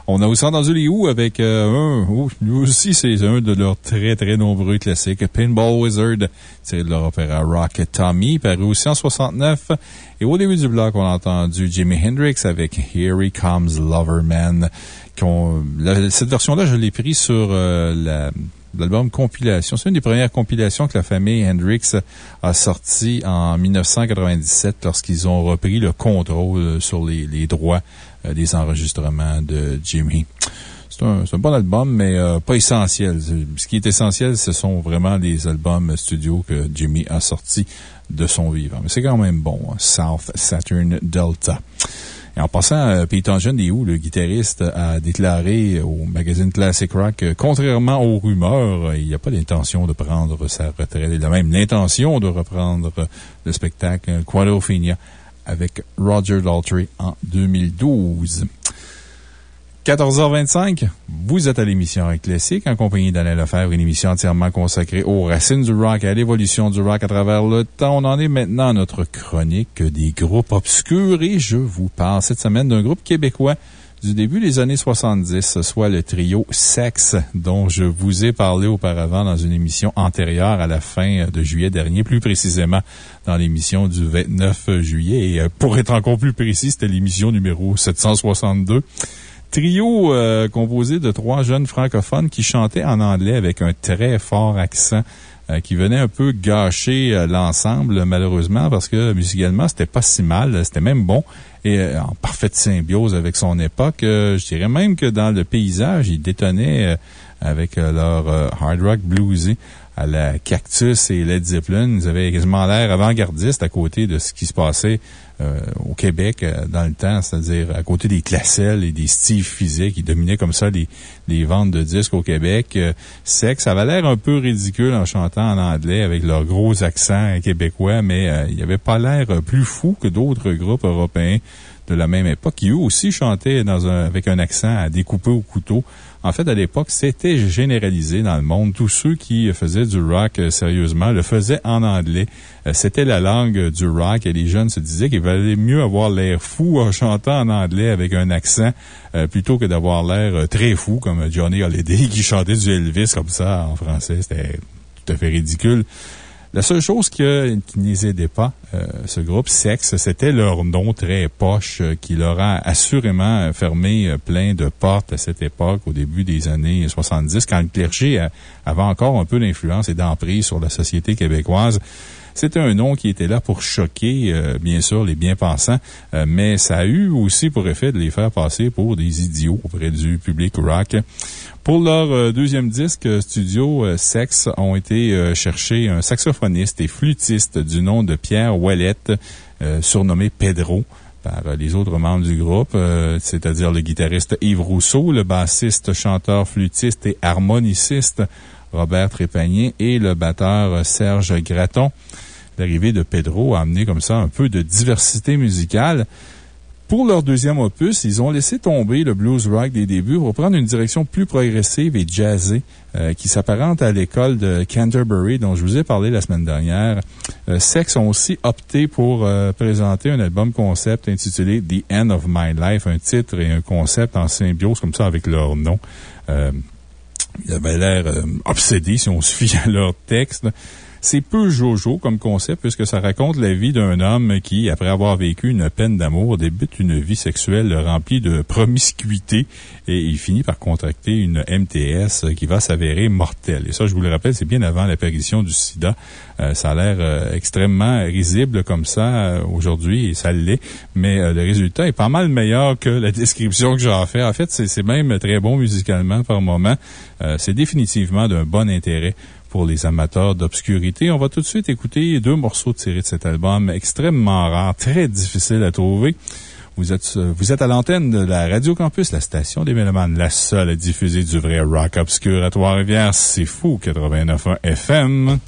On a aussi entendu les Who avec euh, un, oh, aussi, c'est un de leurs très, très nombreux classiques, Pinball Wizard, tiré de leur opéra Rock Tommy, paru aussi en 69. Et au début du bloc, on a entendu Jimi Hendrix avec Here He Comes Lover Man. Qu'on- la- cette version-là, je l'ai pris sur euh, la- l'album Compilation. C'est une des premières compilations que la famille Hendrix a sorti en 1997 lorsqu'ils ont repris le contrôle euh, sur les, les droits euh, des enregistrements de Jimmy. C'est un, un bon album, mais euh, pas essentiel. Ce qui est essentiel, ce sont vraiment les albums studio que Jimmy a sortis de son vivant. Mais c'est quand même bon. hein. South Saturn Delta. En passant, euh, Pete Townshend des Who, le guitariste, a déclaré au magazine Classic Rock que, contrairement aux rumeurs, euh, il n'y a pas l'intention de prendre sa retraite. Il a même l'intention de reprendre euh, le spectacle Quadrophenia avec Roger Daltrey en 2012. 14h25, vous êtes à l'émission Rock Classique en compagnie d'Alain Lefebvre, une émission entièrement consacrée aux racines du rock et à l'évolution du rock à travers le temps. On en est maintenant à notre chronique des groupes obscurs et je vous parle cette semaine d'un groupe québécois du début des années 70, soit le trio Sex, dont je vous ai parlé auparavant dans une émission antérieure à la fin de juillet dernier, plus précisément dans l'émission du 29 juillet. Et euh, pour être encore plus précis, c'était l'émission numéro 762. Trio euh, composé de trois jeunes francophones qui chantaient en anglais avec un très fort accent euh, qui venait un peu gâcher euh, l'ensemble, malheureusement, parce que musicalement, c'était pas si mal, c'était même bon et en parfaite symbiose avec son époque. Je dirais même que dans le paysage, ils détonnaient avec leur hard rock bluesy à la Cactus et Led Zeppelin. Ils avaient quasiment l'air avant-gardistes à côté de ce qui se passait euh, au Québec euh, dans le temps, c'est-à-dire à côté des Classel et des Steve Physique qui dominaient comme ça les, ventes de disques au Québec. Euh, Sex, ça avait l'air un peu ridicule en chantant en anglais avec leur gros accent québécois, mais euh, il avait pas l'air plus fou que d'autres groupes européens de la même époque qui eux aussi chantaient dans un, avec un accent à découper au couteau. En fait, à l'époque, c'était généralisé dans le monde. Tous ceux qui faisaient du rock euh, sérieusement le faisaient en anglais. Euh, C'était la langue du rock et les jeunes se disaient qu'il valait mieux avoir l'air fou en chantant en anglais avec un accent euh, plutôt que d'avoir l'air très fou comme Johnny Hallyday qui chantait du Elvis comme ça en français. C'était tout à fait ridicule. La seule chose qui ne les aidait pas, euh, ce groupe Sex, c'était leur nom très poche euh, qui leur a assurément euh, fermé plein de portes à cette époque, au début des années 70, quand le clergé avait encore un peu d'influence et d'emprise sur la société québécoise. C'était un nom qui était là pour choquer, euh, bien sûr, les bien-pensants, euh, mais ça a eu aussi pour effet de les faire passer pour des idiots auprès du public rock. Pour leur euh, deuxième disque studio, Sex ont été chercher un saxophoniste et flûtiste du nom de Pierre Ouellette, surnommé Pedro par les autres membres du groupe, c'est-à-dire le guitariste Yves Rousseau, le bassiste, chanteur, flûtiste et harmoniciste Robert Trépanier et le batteur Serge Graton. L'arrivée de Pedro a amené comme ça un peu de diversité musicale. Pour leur deuxième opus, ils ont laissé tomber le blues rock des débuts pour prendre une direction plus progressive et jazzée euh, qui s'apparente à l'école de Canterbury dont je vous ai parlé la semaine dernière. Euh, Sex ont aussi opté pour euh, présenter un album concept intitulé The End of My Life, un titre et un concept en symbiose comme ça avec leur nom. Ils avaient l'air obsédés si on se fie à leur texte. C'est peu jojo comme concept puisque ça raconte la vie d'un homme qui, après avoir vécu une peine d'amour, débute une vie sexuelle remplie de promiscuité et il finit par contracter une MTS qui va s'avérer mortelle. Et ça, je vous le rappelle, c'est bien avant l'apparition du sida. Euh, ça a l'air euh, extrêmement risible comme ça euh, aujourd'hui et ça l'est, mais euh, le résultat est pas mal meilleur que la description que j'en fais. En fait, c'est même très bon musicalement par moment. C'est définitivement d'un bon intérêt pour les amateurs d'obscurité. On va tout de suite écouter deux morceaux tirés de cet album extrêmement rare, très difficile à trouver. Vous êtes, euh, vous êtes à l'antenne de la Radio Campus, la station des Mélomanes, la seule à diffuser du vrai rock obscur à Trois-Rivières. C'est fou, 89.1 FM.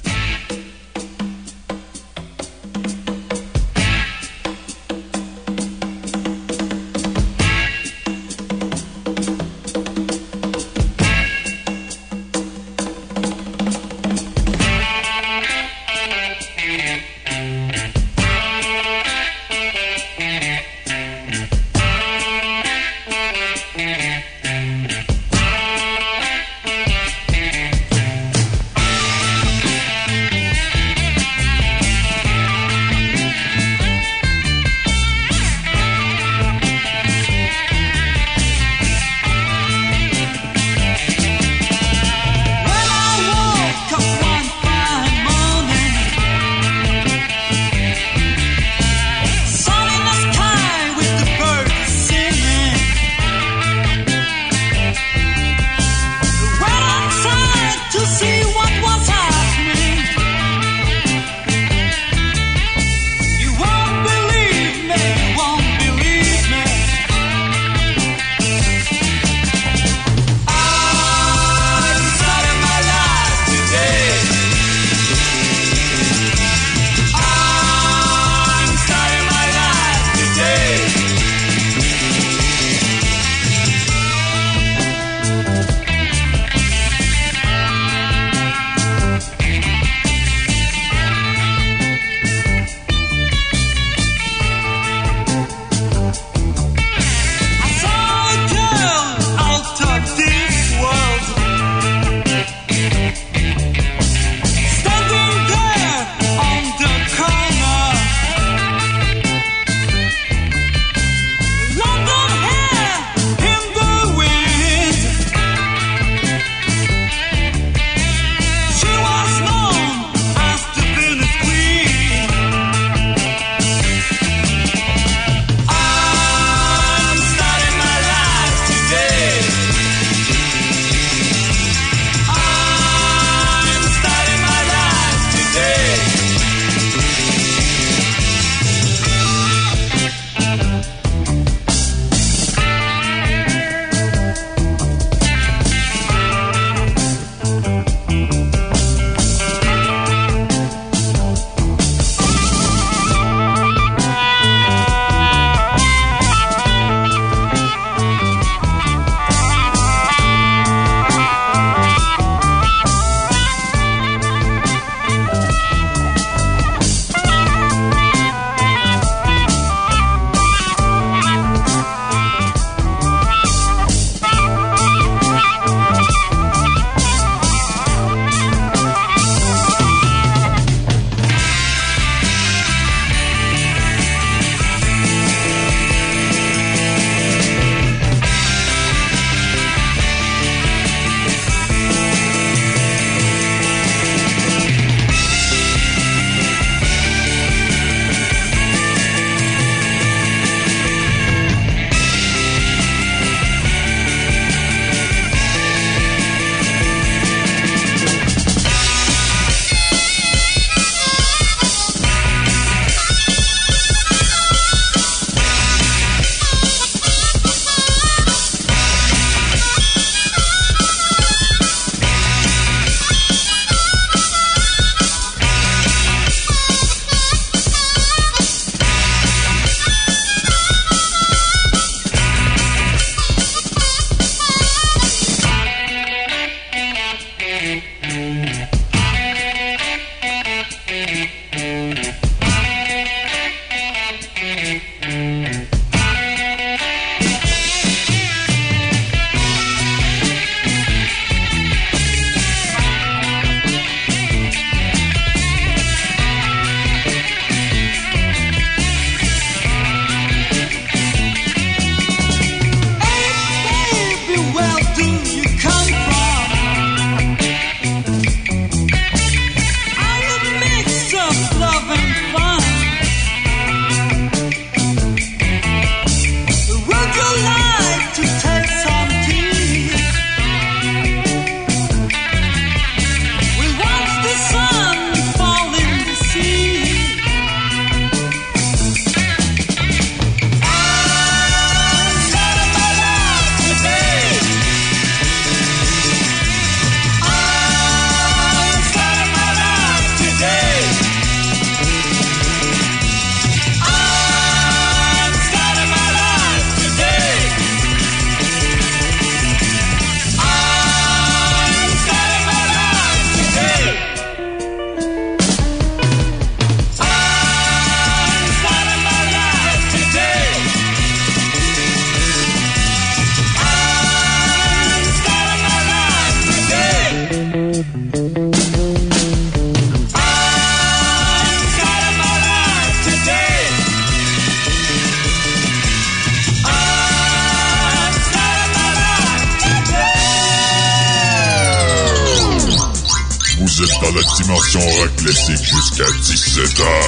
17h. Thank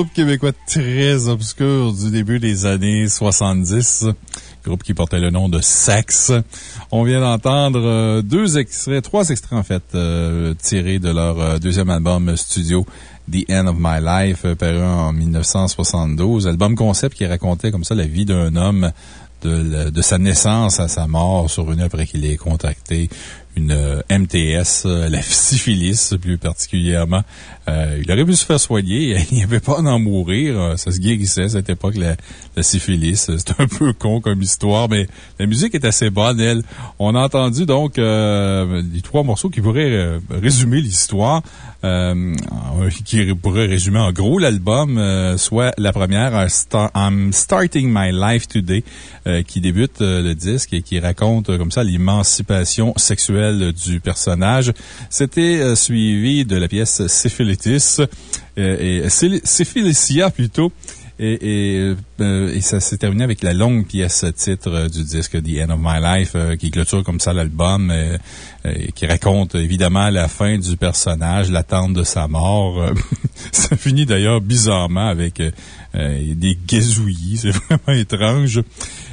groupe québécois très obscur du début des années 70. Groupe qui portait le nom de Sex. On vient d'entendre euh, deux extraits, trois extraits en fait, euh, tirés de leur euh, deuxième album studio, The End of My Life, paru en 1972. Album concept qui racontait comme ça la vie d'un homme de, sa naissance à sa mort sur une après qu'il ait contracté une euh, MTS, euh, la syphilis plus particulièrement. Euh, il aurait pu se faire soigner, il n'y avait pas d'en mourir, ça se guérissait à cette époque, la, la syphilis. C'est un peu con comme histoire, mais la musique est assez bonne, elle. On a entendu donc les trois morceaux qui pourraient résumer l'histoire, euh, qui pourraient résumer en gros l'album, euh, soit la première, Star- I'm Starting My Life Today, euh, qui débute euh, le disque et qui raconte comme ça l'émancipation sexuelle du personnage. C'était suivi de la pièce Syphilitis, et Syphilicia plutôt. Et, et, euh, et ça s'est terminé avec la longue pièce titre euh, du disque The End of My Life, euh, qui clôture comme ça l'album, euh, euh, qui raconte évidemment la fin du personnage, l'attente de sa mort. Ça finit d'ailleurs bizarrement avec des gazouillis. C'est vraiment étrange.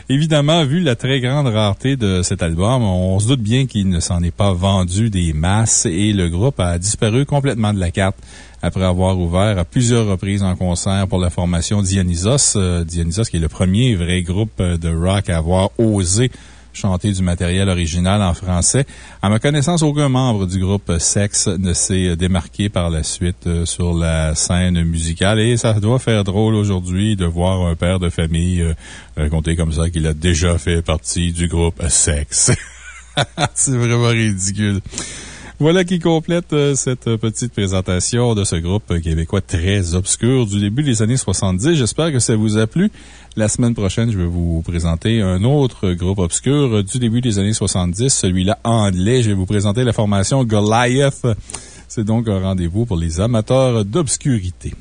Évidemment, vu la très grande rareté de cet album, on se doute bien qu'il ne s'en est pas vendu des masses et le groupe a disparu complètement de la carte après avoir ouvert à plusieurs reprises en concert pour la formation Dionysos. Euh, Dionysos qui est le premier vrai groupe euh, de rock à avoir osé chanter du matériel original en français. À ma connaissance, aucun membre du groupe Sex ne s'est démarqué par la suite euh, sur la scène musicale et ça doit faire drôle aujourd'hui de voir un père de famille raconter comme ça qu'il a déjà fait partie du groupe Sex. C'est vraiment ridicule. Voilà qui complète euh, cette petite présentation de ce groupe québécois très obscur du début des années 70. J'espère que ça vous a plu. La semaine prochaine, je vais vous présenter un autre groupe obscur du début des années 70, celui-là anglais. Je vais vous présenter la formation Goliath. C'est donc un rendez-vous pour les amateurs d'obscurité.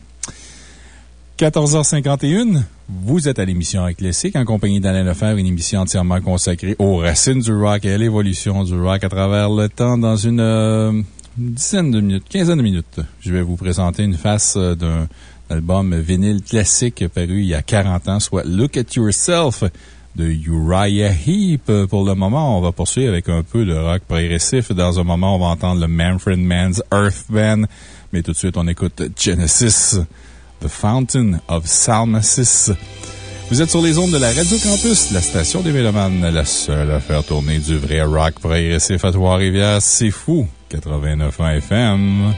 14h51, vous êtes à l'émission Classique en compagnie d'Alain Lefebvre, une émission entièrement consacrée aux racines du rock et à l'évolution du rock à travers le temps. Dans une, euh, dizaine de minutes, quinzaine de minutes, je vais vous présenter une face euh, d'un album vinyle classique paru il y a 40 ans, soit Look at Yourself de Uriah Heep. Pour le moment, on va poursuivre avec un peu de rock progressif. Dans un moment, on va entendre le Manfred Mann's Earth Band. Mais tout de suite, on écoute Genesis. The Fountain of Salmacis. Vous êtes sur les ondes de la Radio Campus, la station des Mélomanes, la seule à faire tourner du vrai rock progressif à Trois-Rivières. C'est fou! 89 FM.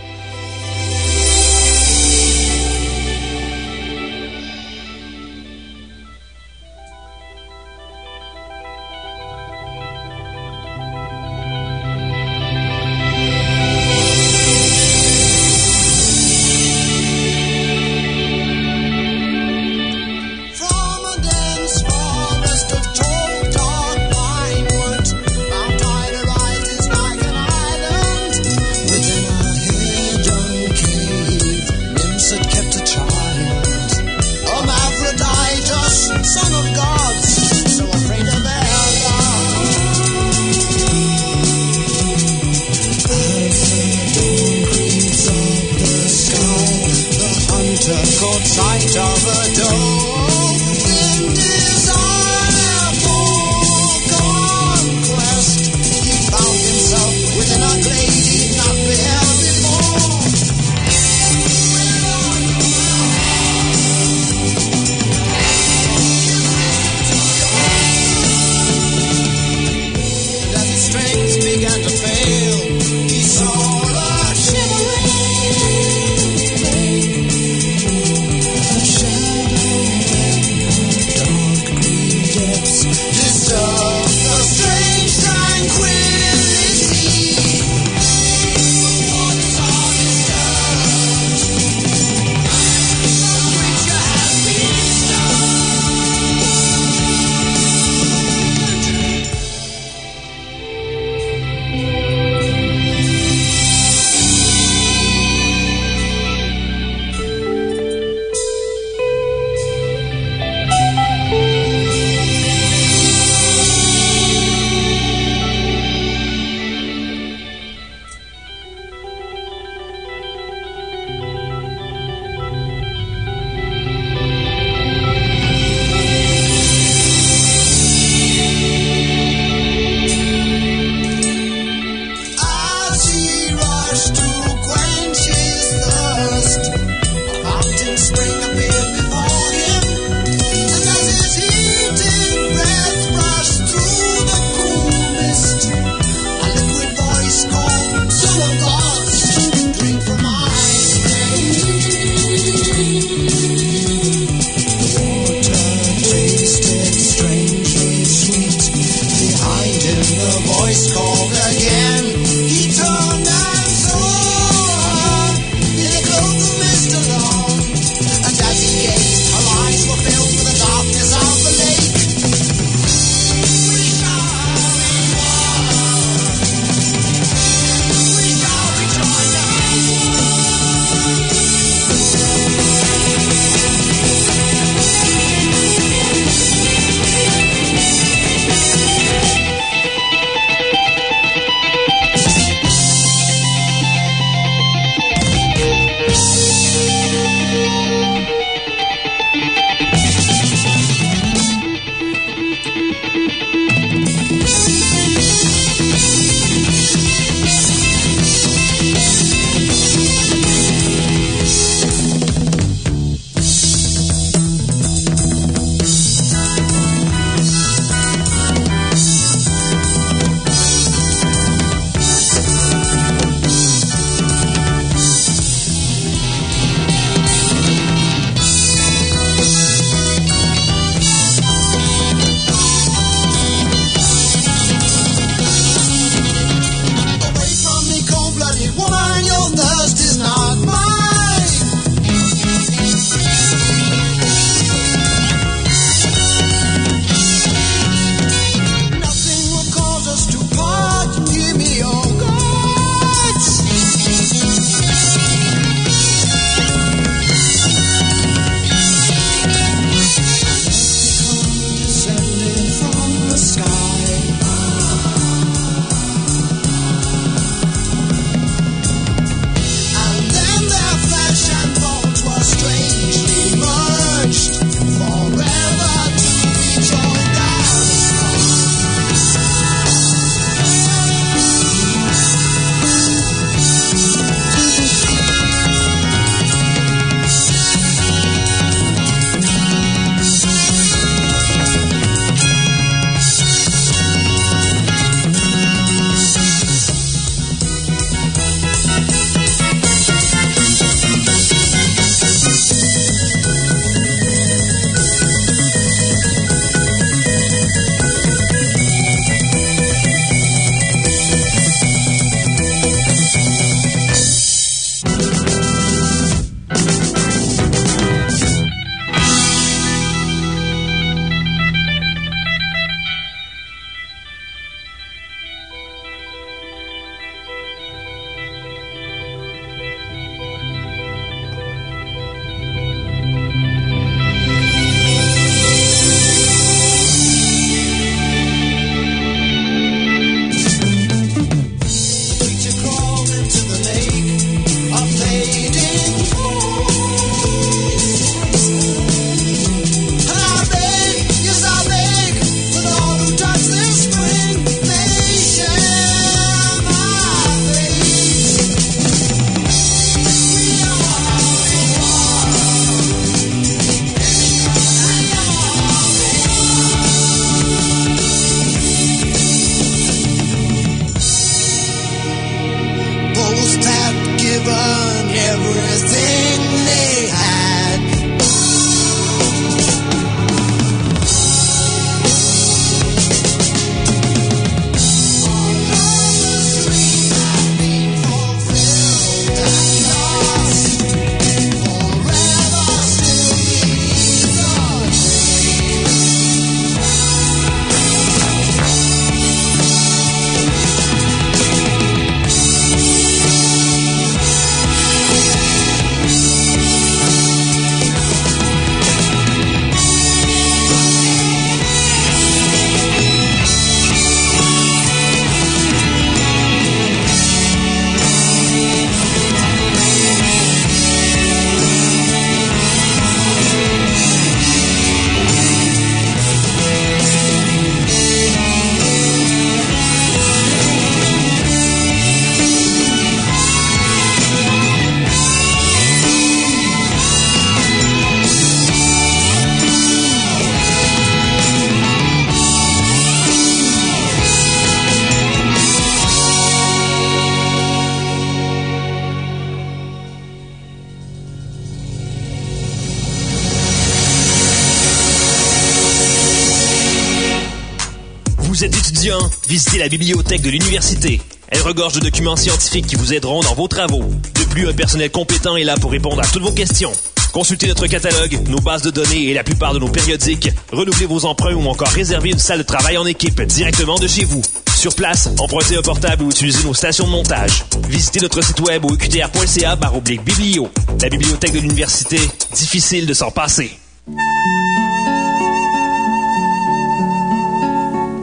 La bibliothèque de l'université. Elle regorge de documents scientifiques qui vous aideront dans vos travaux. De plus, un personnel compétent est là pour répondre à toutes vos questions. Consultez notre catalogue, nos bases de données et la plupart de nos périodiques. Renouvelez vos emprunts ou encore réservez une salle de travail en équipe directement de chez vous. Sur place, empruntez un portable ou utilisez nos stations de montage. Visitez notre site web au oblique biblio. La bibliothèque de l'université, difficile de s'en passer.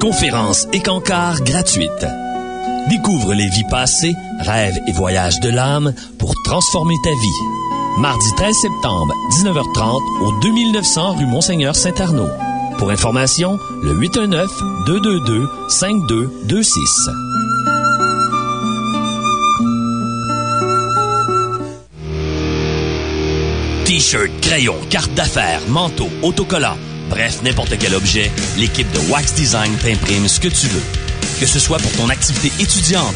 Conférences et cancars gratuites. Découvre les vies passées, rêves et voyages de l'âme pour transformer ta vie. Mardi 13 septembre, 19h30, au 2900 rue Monseigneur Saint-Arnaud. Pour information, le 819-222-5226. T-shirt, crayon, carte d'affaires, manteau, autocollant, bref, n'importe quel objet, l'équipe de Wax Design t'imprime ce que tu veux. Que ce soit pour ton activité étudiante,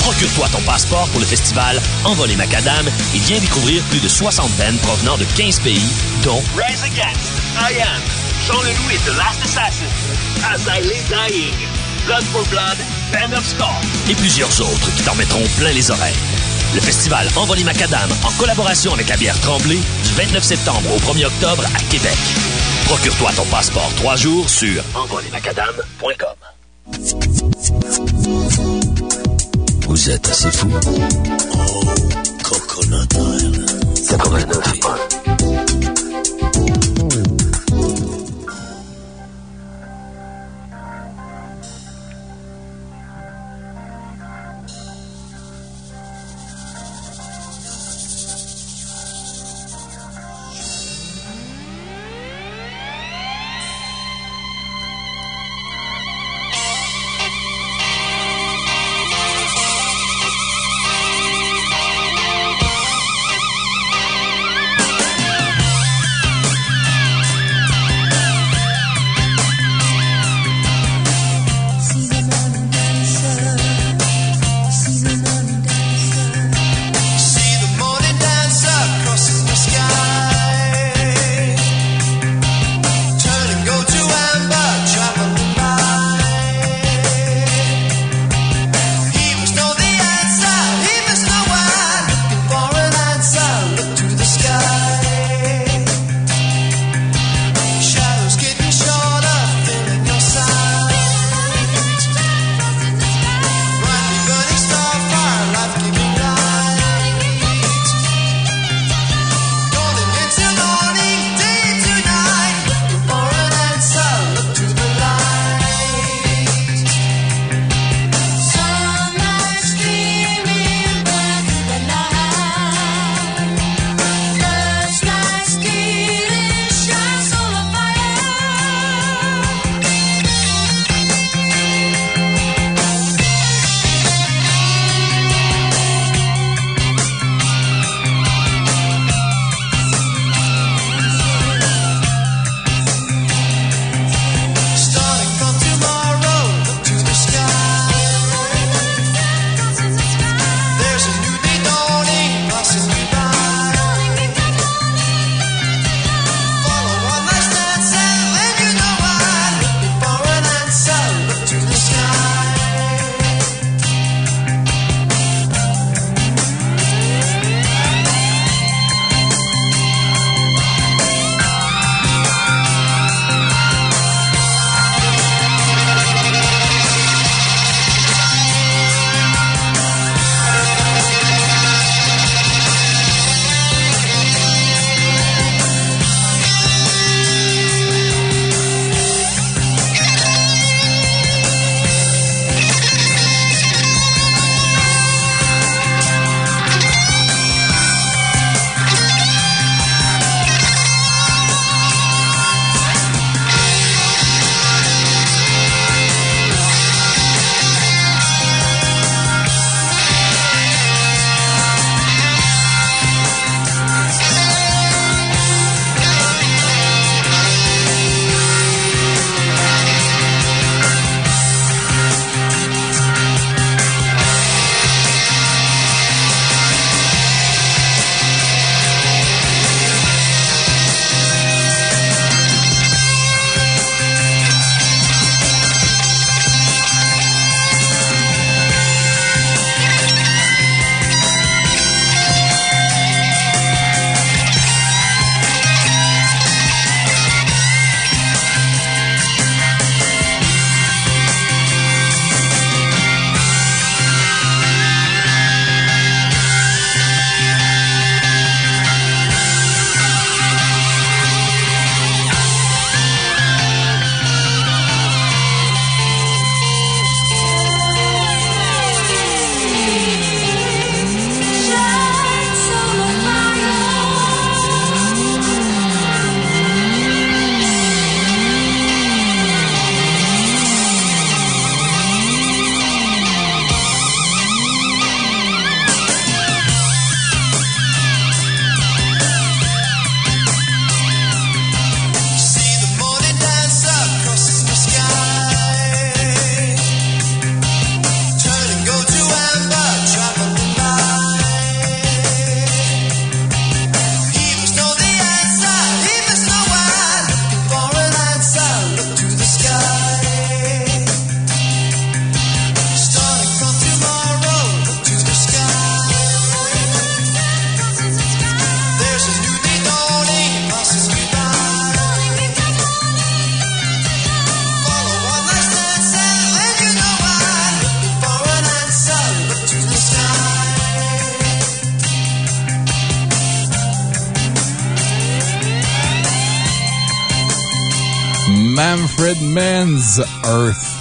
Procure-toi ton passeport pour le festival Envolé Macadam et viens découvrir plus de 60 bands provenant de 15 pays, dont Rise Against, I Am, Jean Leloup The Last Assassin, As I Lay Dying, Blood for Blood, Band of Score. et plusieurs autres qui t'en mettront plein les oreilles. Le festival Envolé Macadam, en collaboration avec la Tremblay, du 29 septembre au 1er octobre à Québec. Procure-toi ton passeport trois jours sur envolémacadam.com. Vous êtes assez fou. Oh, Coconut Island. 89.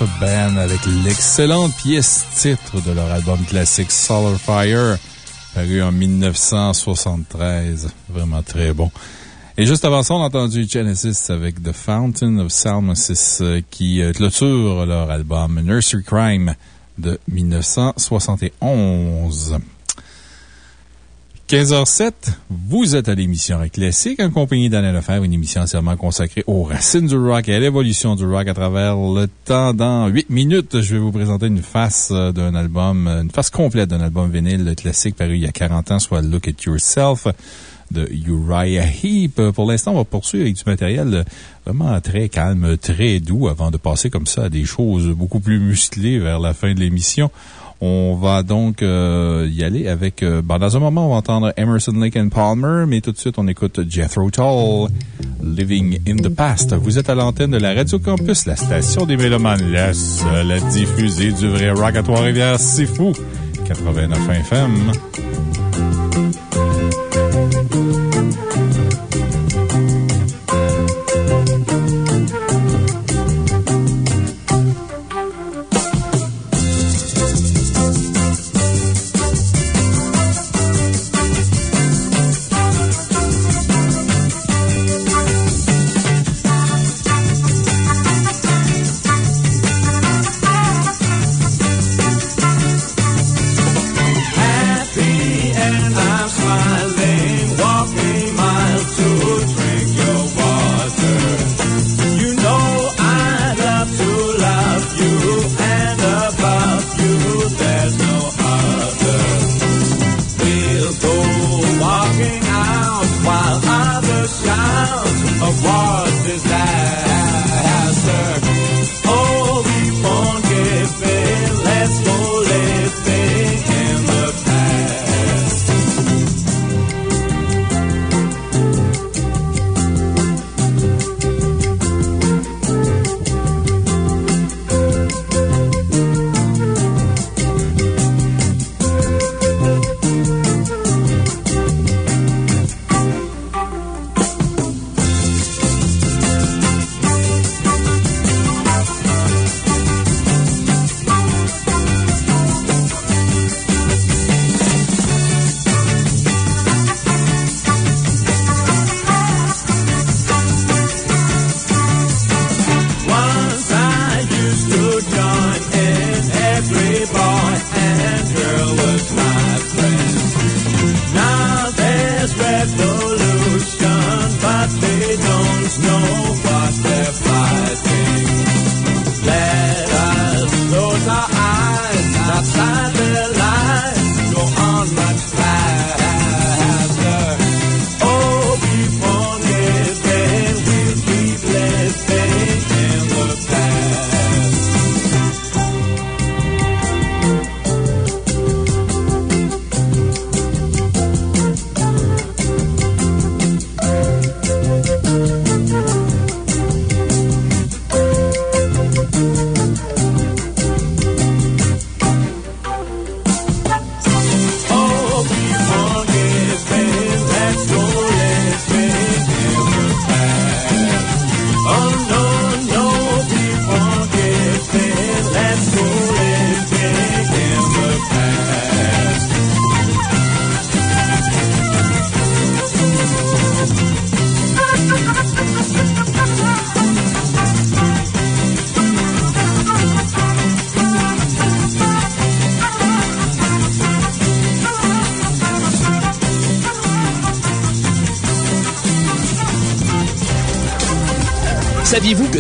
Earth Band avec l'excellente pièce titre de leur album classique Solar Fire, paru en 1973. Vraiment très bon. Et juste avant ça, on a entendu Genesis avec The Fountain of Salmacis euh, qui euh, clôture leur album Nursery Crime de 1971. 15h07, vous êtes à l'émission Rock Classique en compagnie d'Alain Lefebvre, une émission entièrement consacrée aux racines du rock et à l'évolution du rock à travers le temps. Dans 8 minutes, je vais vous présenter une face euh, d'un album, euh, une face complète d'un album vinyle classique paru il y a 40 ans, soit Look at Yourself de Uriah Heep. Pour l'instant, on va poursuivre avec du matériel euh, vraiment très calme, très doux avant de passer comme ça à des choses beaucoup plus musclées vers la fin de l'émission. On va donc euh, y aller avec... euh, bon, dans un moment, on va entendre Emerson, Lake Palmer, mais tout de suite, on écoute Jethro Tull, Living in the Past. Vous êtes à l'antenne de la Radio Campus, la station des Mélomanes, la seule à diffuser du vrai rock à Trois-Rivières. C'est fou! 89 FM.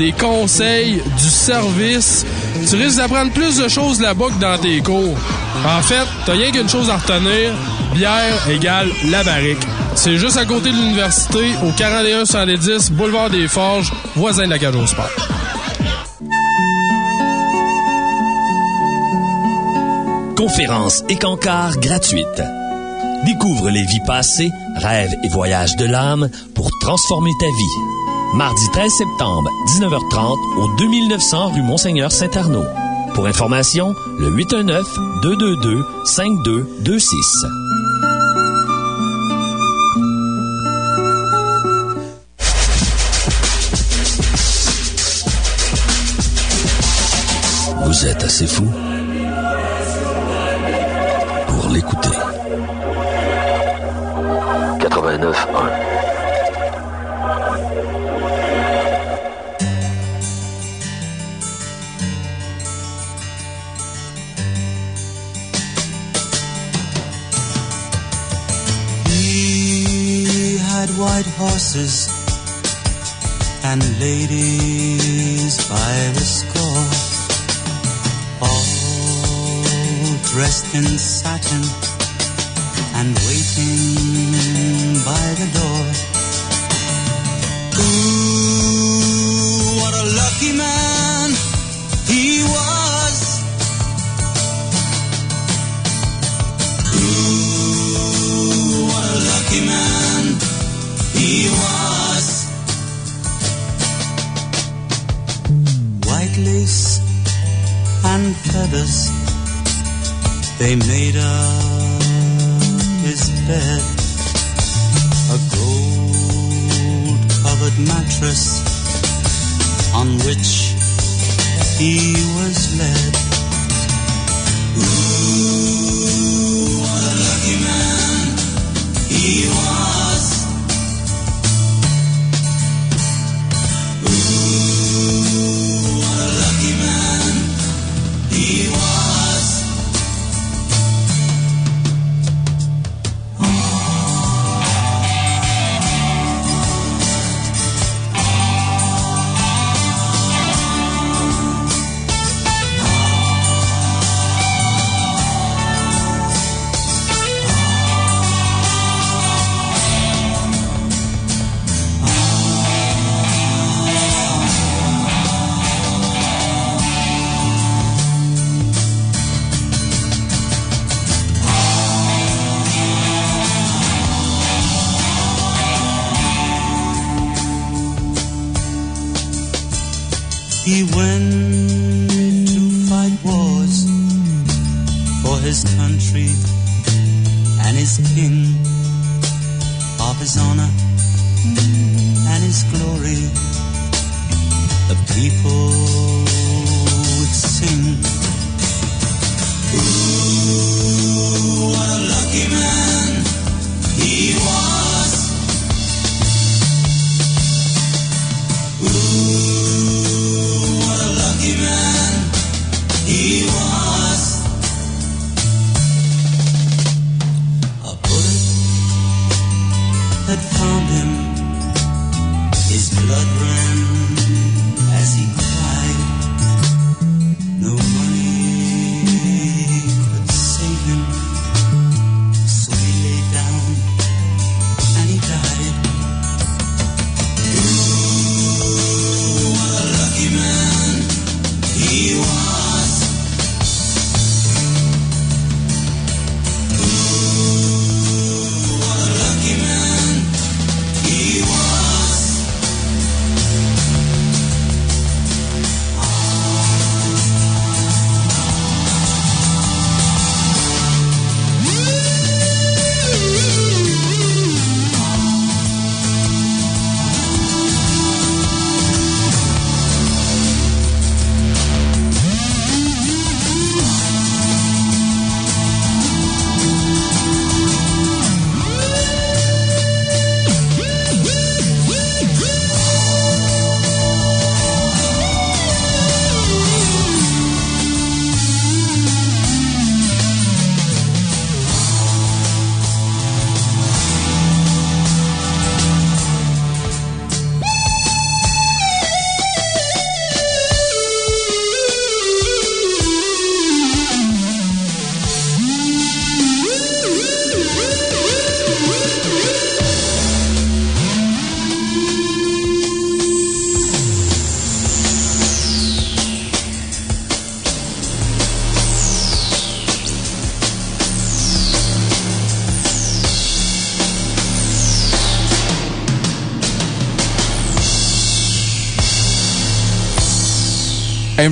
des conseils, du service. Tu risques d'apprendre plus de choses là-bas que dans tes cours. En fait, t'as rien qu'une chose à retenir. Bière égale la barrique. C'est juste à côté de l'université, au 41 110 Boulevard des Forges, voisin de la cage au sport. Conférences et cancars gratuites. Découvre les vies passées, rêves et voyages de l'âme pour transformer ta vie. Mardi 13 septembre, 19h30 au 2900 rue Monseigneur Saint-Arnaud. Pour information, le 819-222-5226. Vous êtes assez fou pour l'écouter. 89.1 and ladies by the score, all dressed in satin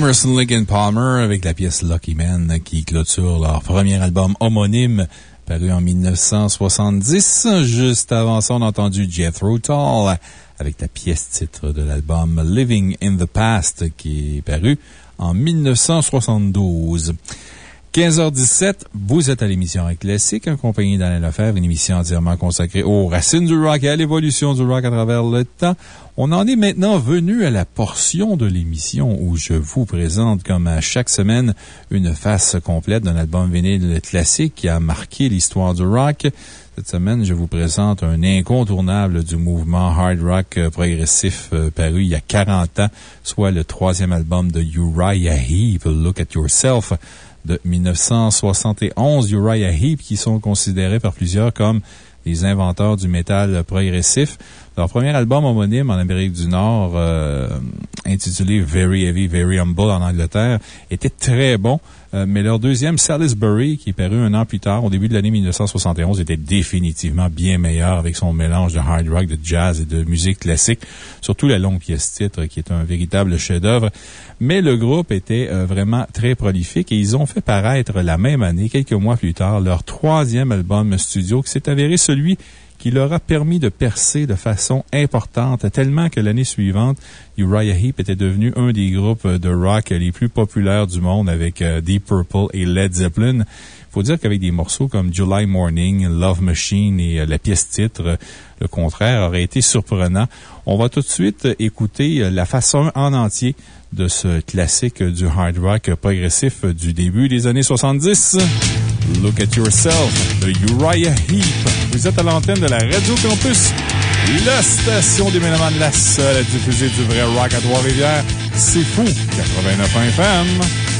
Emerson Lake Palmer avec la pièce Lucky Man qui clôture leur premier album homonyme paru en 1970. Juste avant ça, on a entendu Jethro Tull avec la pièce titre de l'album Living in the Past qui est paru en 1972. 15h17, vous êtes à l'émission Rock Classique, en compagnie d'Alain Lefebvre, une émission entièrement consacrée aux racines du rock et à l'évolution du rock à travers le temps. On en est maintenant venu à la portion de l'émission où je vous présente, comme à chaque semaine, une face complète d'un album vinyle classique qui a marqué l'histoire du rock. Cette semaine, je vous présente un incontournable du mouvement hard rock progressif euh, paru il y a 40 ans, soit le troisième album de Uriah Heep, Look at Yourself de 1971, Uriah Heep, qui sont considérés par plusieurs comme les inventeurs du métal progressif. Leur premier album homonyme en Amérique du Nord, euh, intitulé Very Heavy, Very Humble en Angleterre, était très bon. Euh, mais leur deuxième, Salisbury, qui est paru un an plus tard, au début de l'année 1971, était définitivement bien meilleur avec son mélange de hard rock, de jazz et de musique classique. Surtout la longue pièce titre, qui est un véritable chef-d'œuvre. Mais le groupe était euh, vraiment très prolifique et ils ont fait paraître la même année, quelques mois plus tard, leur troisième album studio qui s'est avéré celui qui leur a permis de percer de façon importante, tellement que l'année suivante, Uriah Heep était devenu un des groupes de rock les plus populaires du monde avec euh, Deep Purple et Led Zeppelin. Il faut dire qu'avec des morceaux comme July Morning, Love Machine et euh, la pièce titre, euh, le contraire aurait été surprenant. On va tout de suite écouter la façon en entier de ce classique du hard rock progressif du début des années 70. Look at Yourself de Uriah Heep. Vous êtes à l'antenne de la Radio Campus, la station des Mélomanes, la seule à diffuser du vrai rock à Trois-Rivières. C'est fou, 89 FM.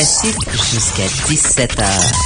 Jusqu'à 17h.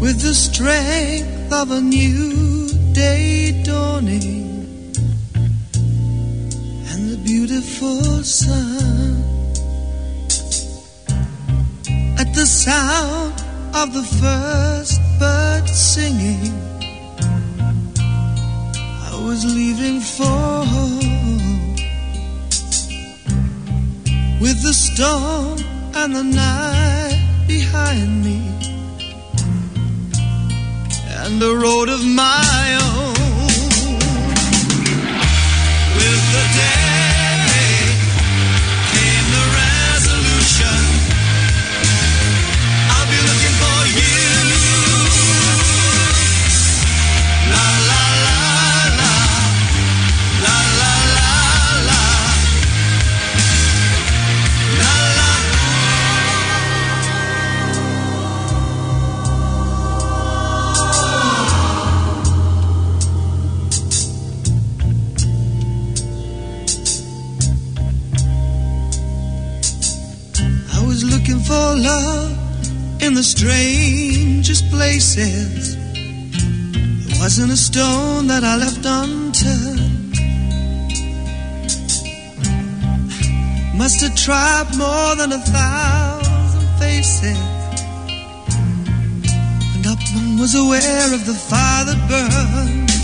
With the strength of a new day dawning and the beautiful sun. At the sound of the first bird singing, I was leaving for home with the storm and the night behind me a road of my own. The strangest places. There wasn't a stone that I left unturned. Must have tried more than a thousand faces. And not one was aware of the fire that burned.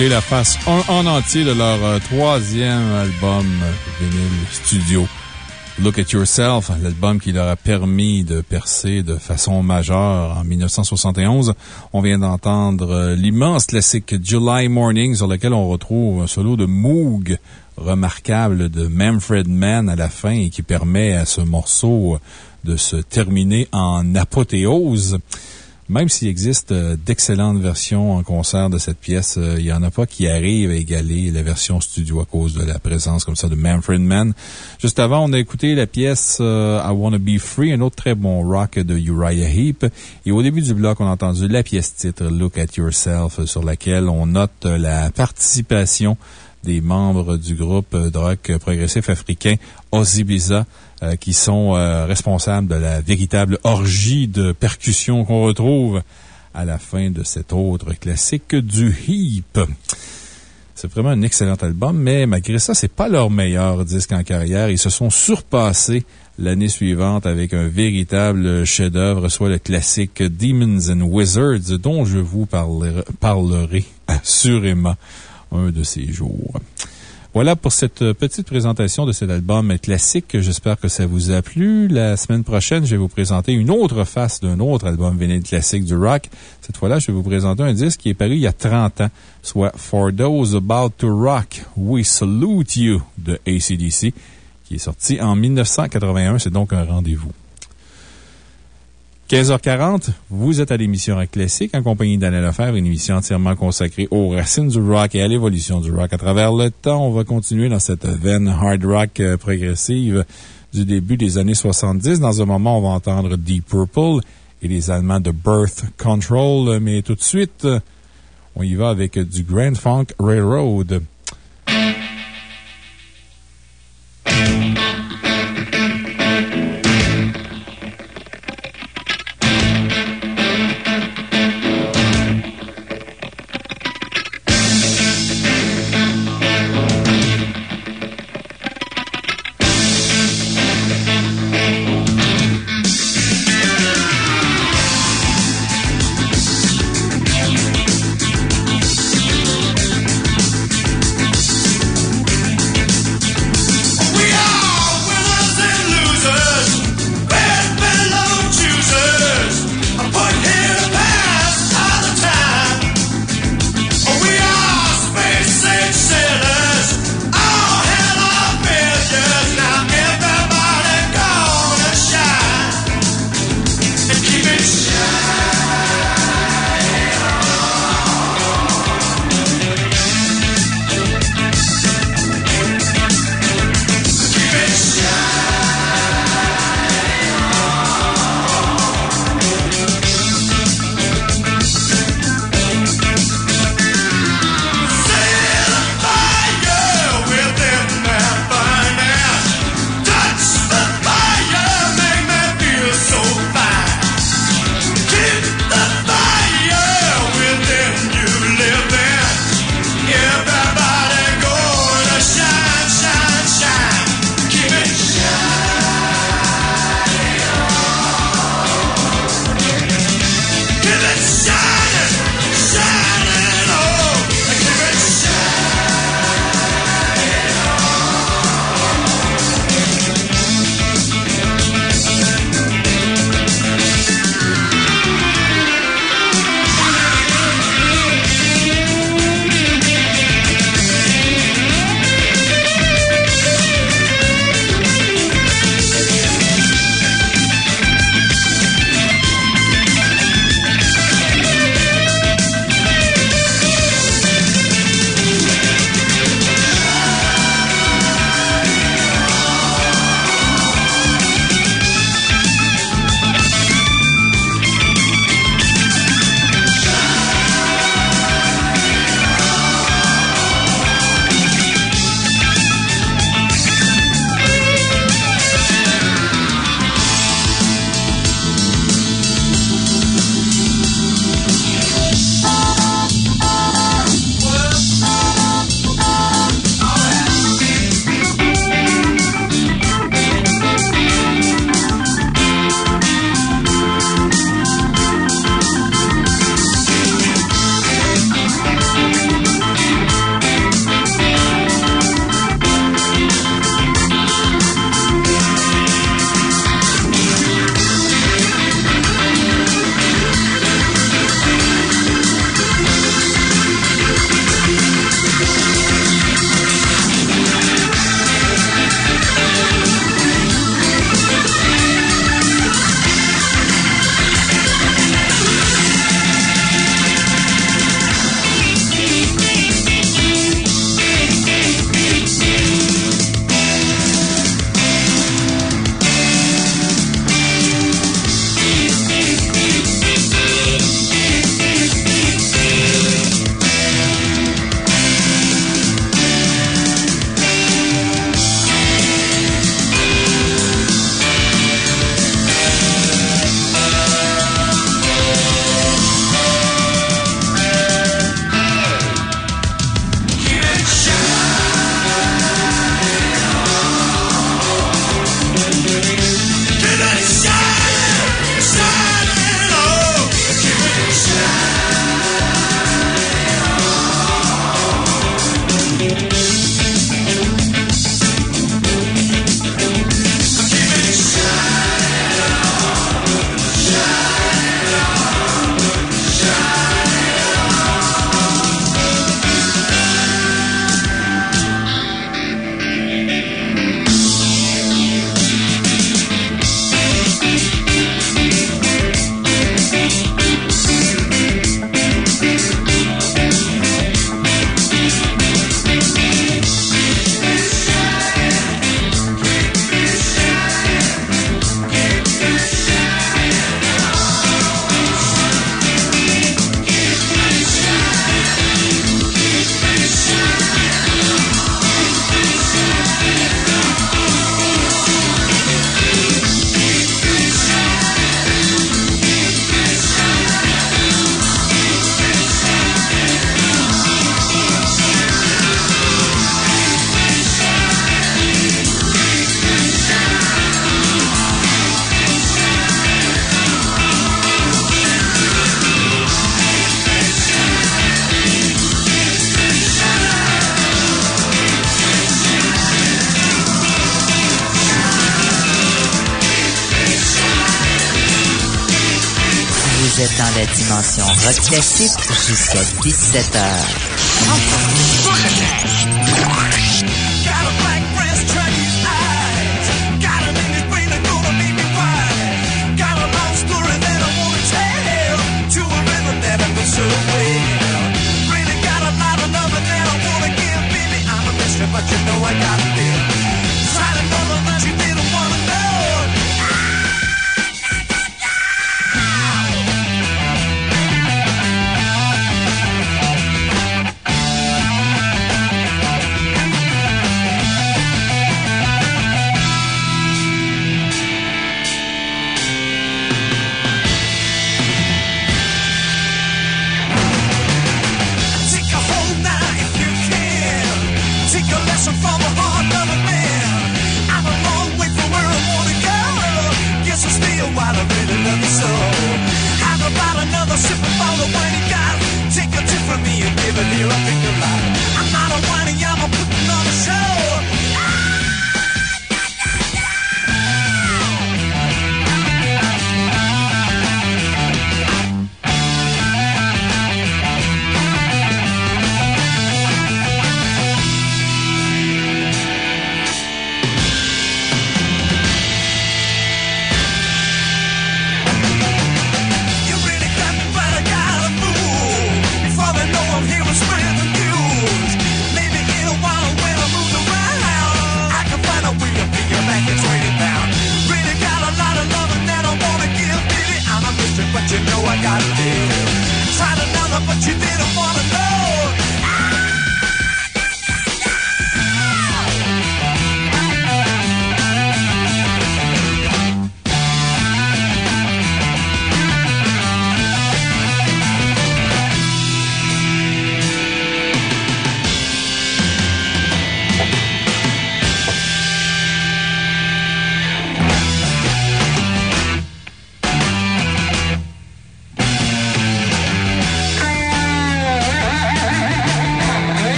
La face 1 en entier de leur euh, troisième album vinyle studio. Look at Yourself, l'album qui leur a permis de percer de façon majeure en 1971. On vient d'entendre euh, l'immense classique July Morning sur lequel on retrouve un solo de Moog remarquable de Manfred Mann à la fin et qui permet à ce morceau de se terminer en apothéose. Même s'il existe euh, d'excellentes versions en concert de cette pièce, euh, il n'y en a pas qui arrivent à égaler la version studio à cause de la présence comme ça de Manfred Mann. Juste avant, on a écouté la pièce euh, I Wanna Be Free, un autre très bon rock de Uriah Heep. Et au début du bloc, on a entendu la pièce titre Look at Yourself, sur laquelle on note la participation des membres du groupe de rock progressif africain Ozibiza. Euh, qui sont euh, responsables de la véritable orgie de percussion qu'on retrouve à la fin de cet autre classique du Heap. C'est vraiment un excellent album, mais malgré ça, c'est pas leur meilleur disque en carrière. Ils se sont surpassés l'année suivante avec un véritable chef-d'œuvre, soit le classique Demons and Wizards, dont je vous parlerai assurément un de ces jours. Voilà pour cette euh, petite présentation de cet album classique. J'espère que ça vous a plu. La semaine prochaine, je vais vous présenter une autre face d'un autre album vinyle classique du rock. Cette fois-là, je vais vous présenter un disque qui est paru il y a 30 ans, soit For Those About to Rock, We Salute You de ACDC, qui est sorti en 1981. C'est donc un rendez-vous. 15h40, vous êtes à l'émission Classique en compagnie d'Anna Lefer, une émission entièrement consacrée aux racines du rock et à l'évolution du rock à travers le temps. On va continuer dans cette veine hard rock euh, progressive du début des années 70. Dans un moment, on va entendre Deep Purple et les Allemands de Birth Control, mais tout de suite, on y va avec du Grand Funk Railroad. Jusqu'à 17h.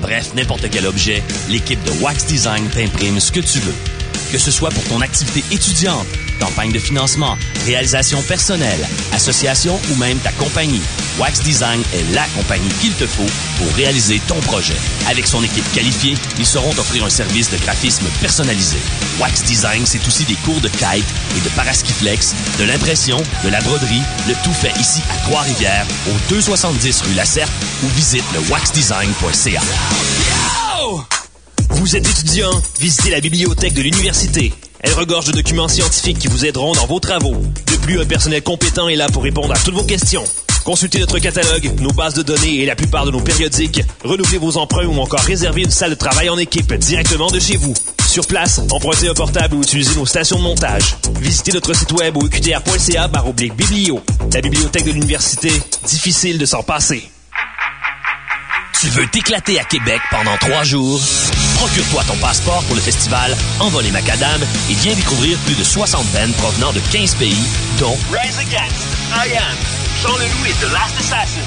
Bref, n'importe quel objet, l'équipe de Wax Design t'imprime ce que tu veux. Que ce soit pour ton activité étudiante, campagne de financement, réalisation personnelle, association ou même ta compagnie, Wax Design est la compagnie qu'il te faut pour réaliser ton projet. Avec son équipe qualifiée, ils sauront t'offrir un service de graphisme personnalisé. Wax Design, c'est aussi des cours de kite et de paraskiflex, de l'impression, de la broderie, le tout fait ici à Trois-Rivières, au 270 rue Lacerte ou visite le waxdesign.ca. Vous êtes étudiant? Visitez la bibliothèque de l'université. Elle regorge de documents scientifiques qui vous aideront dans vos travaux. De plus, un personnel compétent est là pour répondre à toutes vos questions. Consultez notre catalogue, nos bases de données et la plupart de nos périodiques. Renouvelez vos emprunts ou encore réservez une salle de travail en équipe directement de chez vous. Sur place, empruntez un portable ou utilisez nos stations de montage. Visitez notre site web au qtr.ca oblique biblio. La bibliothèque de l'université, difficile de s'en passer. Tu veux t'éclater à Québec pendant trois jours? Procure-toi ton passeport pour le festival Envolé Macadam et viens découvrir plus de 60 bands provenant de 15 pays, dont Rise Against, I Am, Jean Leloup et The Last Assassin,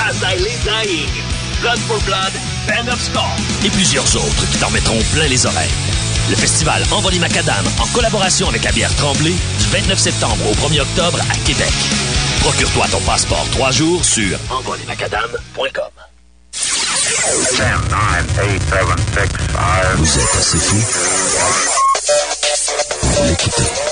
As I Lay Dying, Blood for Blood, Band of Skull. et plusieurs autres qui t'en mettront plein les oreilles. Le festival Envolé Macadam, en collaboration avec la bière Tremblay, du 29 septembre au 1er octobre à Québec. Procure-toi ton passeport trois jours sur envolémacadam.com. Vous êtes assez fou pour l'écouter.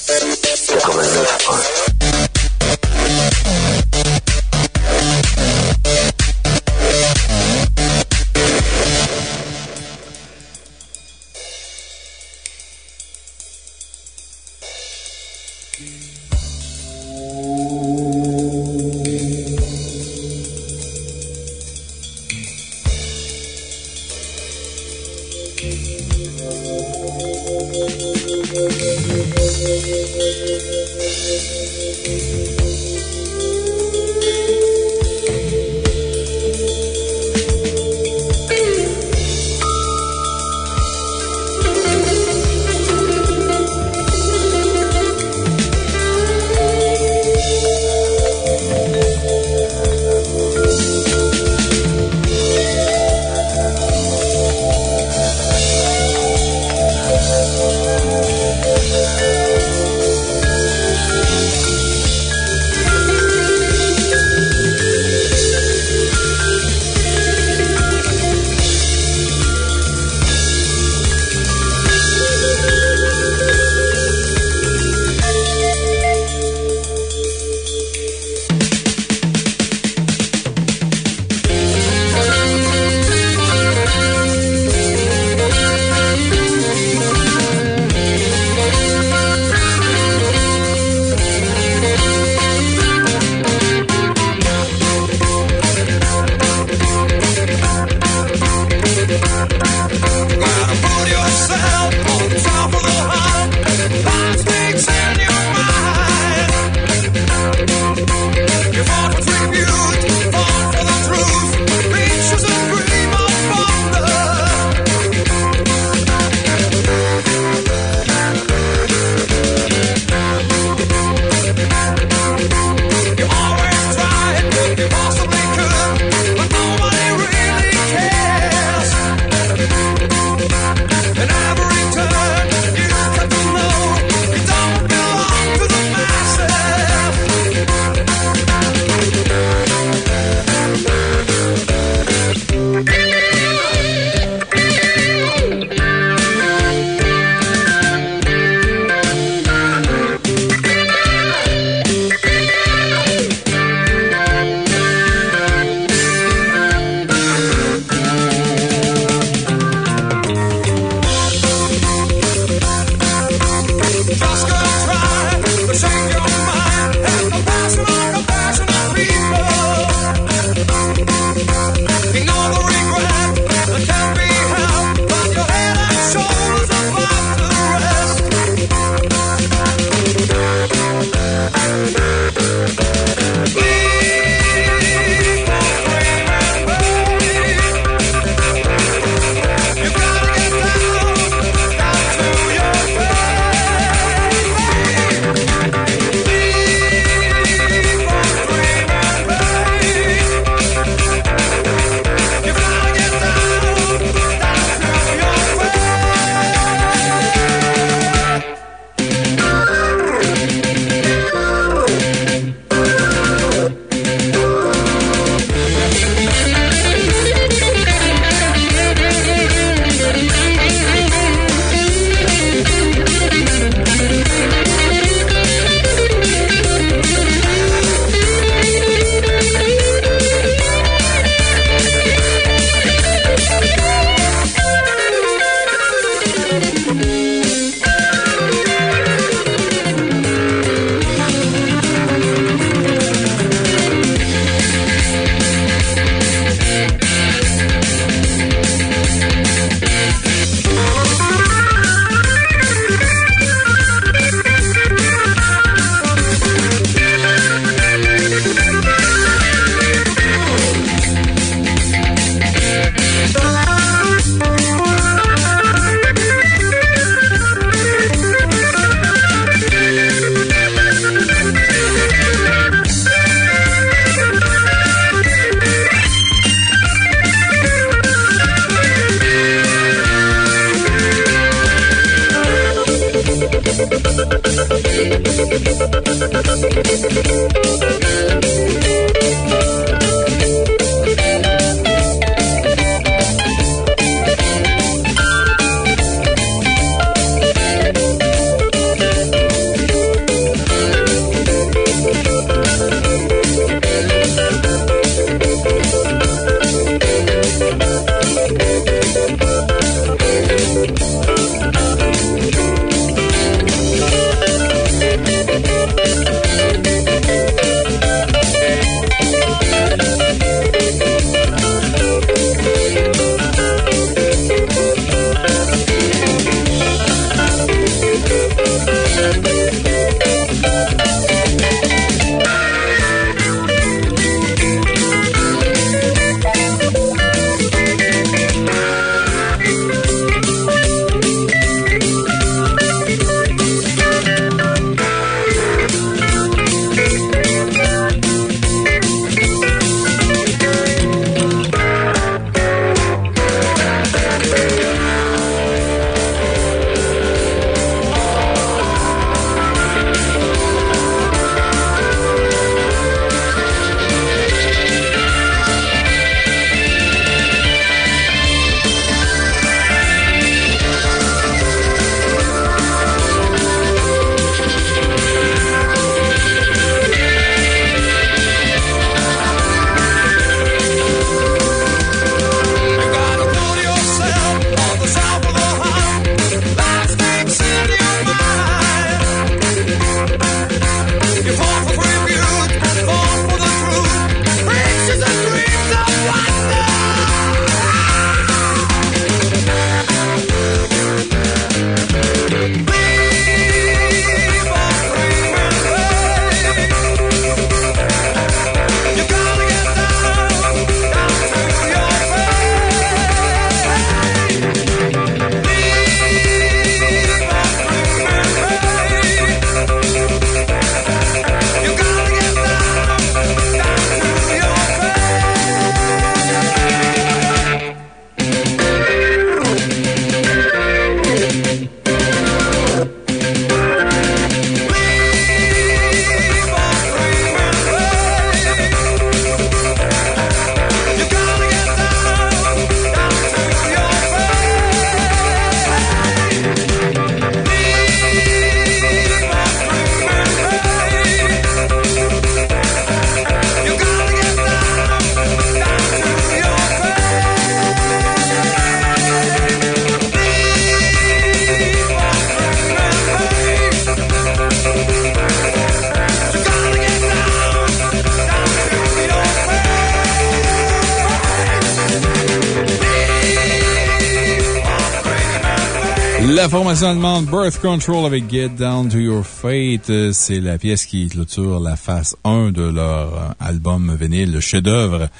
Allemande Birth Control avec Get Down to Your Fate, euh, c'est la pièce qui clôture la phase 1 de leur euh, album vinyle, le chef-d'œuvre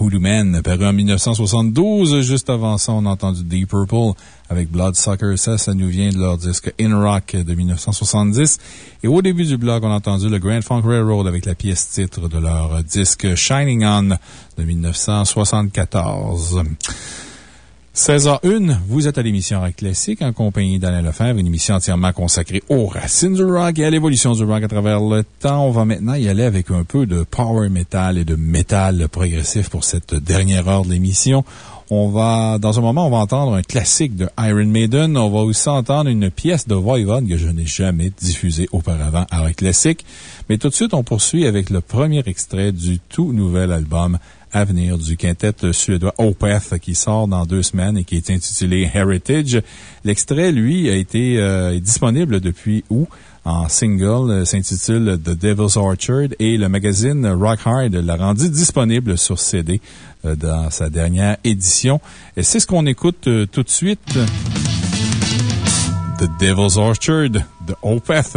Hoodoo Man, paru en 1972. Juste avant ça, on a entendu Deep Purple avec Bloodsucker. Ça, ça nous vient de leur disque In Rock de 1970. Et au début du blog, on a entendu le Grand Funk Railroad avec la pièce titre de leur disque Shining On de 1974. 16h01, vous êtes à l'émission Rock Classique en compagnie d'Alain Lefebvre, une émission entièrement consacrée aux racines du rock et à l'évolution du rock à travers le temps. On va maintenant y aller avec un peu de power metal et de métal progressif pour cette dernière heure de l'émission. On va, dans un moment, on va entendre un classique de Iron Maiden. On va aussi entendre une pièce de Voivod que je n'ai jamais diffusée auparavant à Rock Classique. Mais tout de suite, on poursuit avec le premier extrait du tout nouvel album à venir du quintet suédois Opeth qui sort dans deux semaines et qui est intitulé Heritage. L'extrait, lui, a été euh, disponible depuis août en single, euh, s'intitule The Devil's Orchard et le magazine Rock Hard l'a rendu disponible sur CD euh, dans sa dernière édition. C'est ce qu'on écoute tout de suite. The Devil's Orchard de Opeth.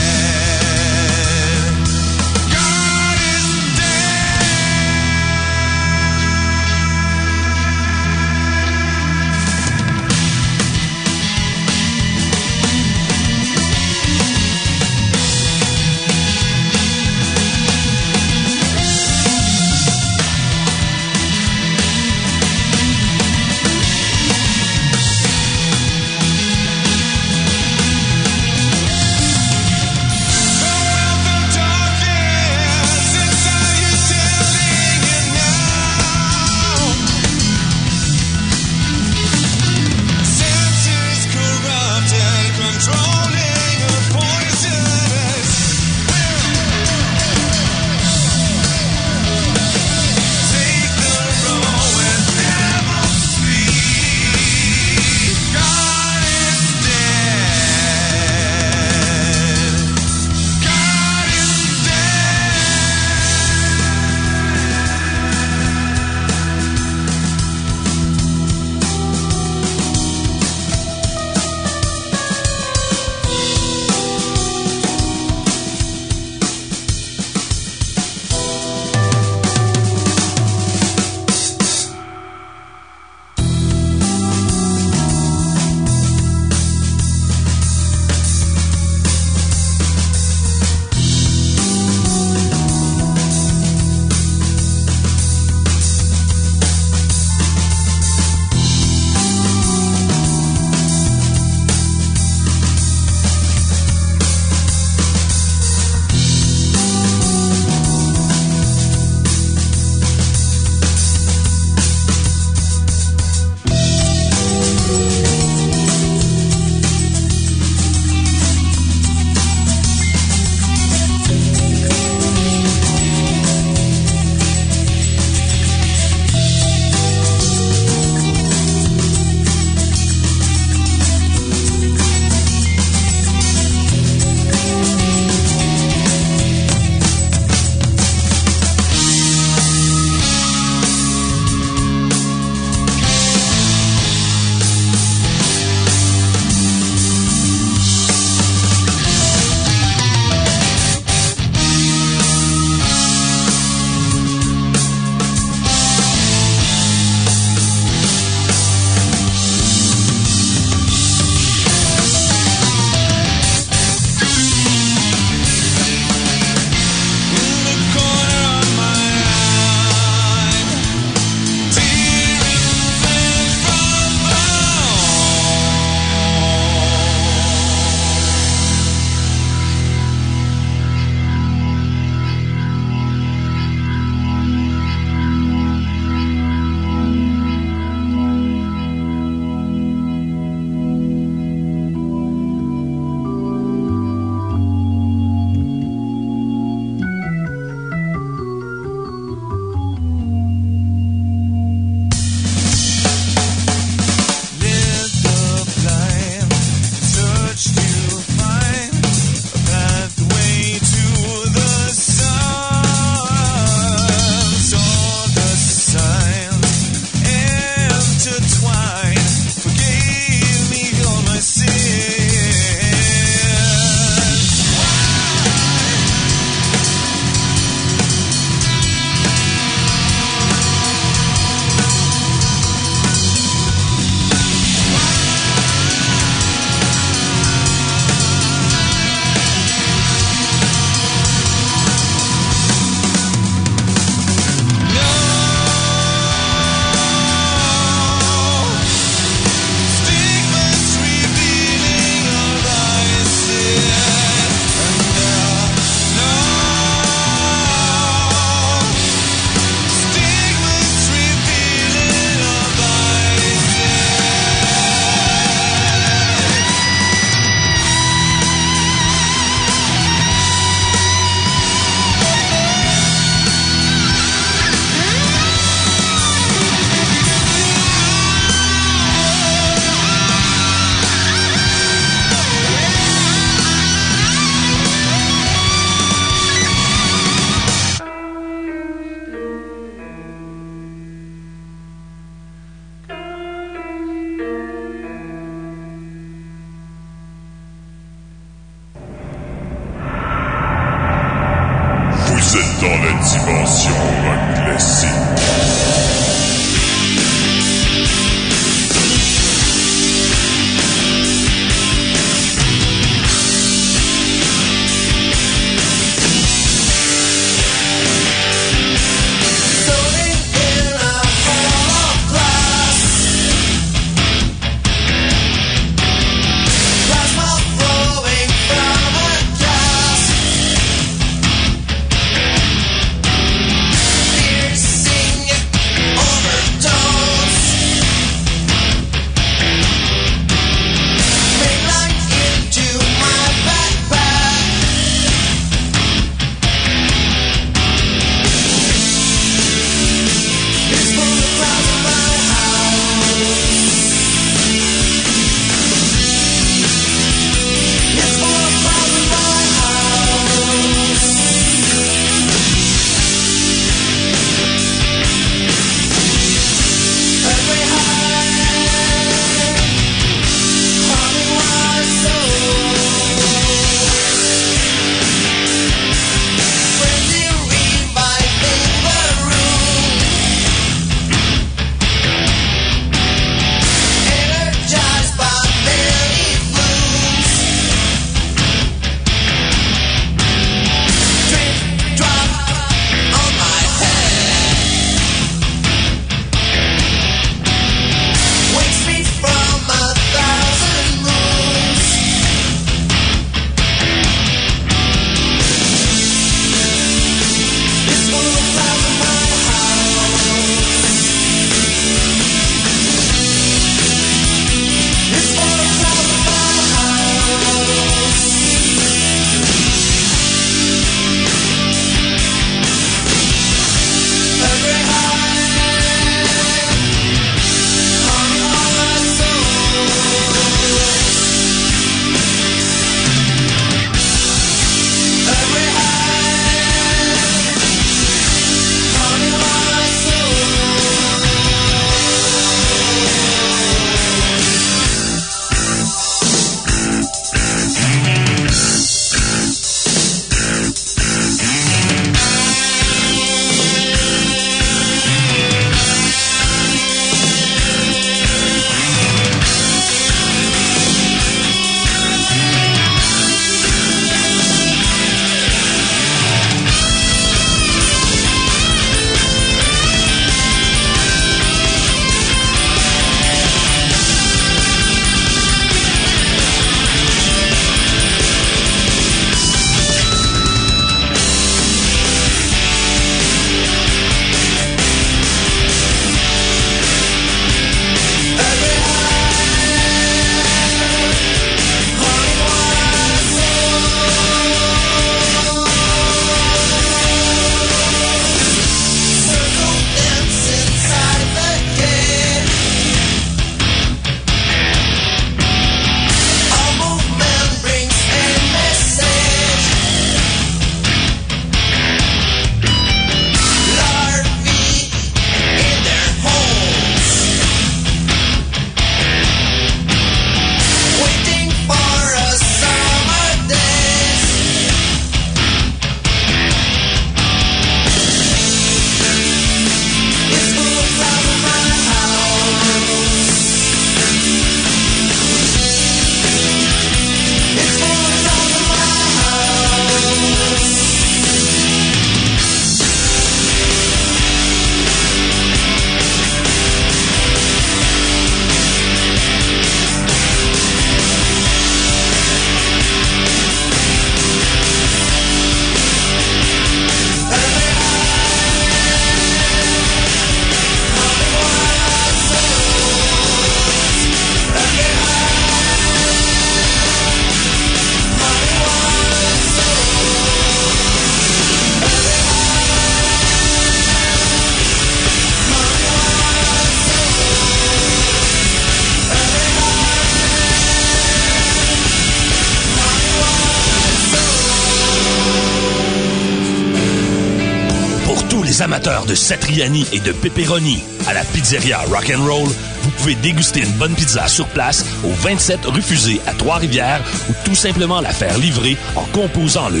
Et de pepperoni à la pizzeria Rock'n'Roll, vous pouvez déguster une bonne pizza sur place au 27 rue Fusée à Trois-Rivières ou tout simplement la faire livrer en composant le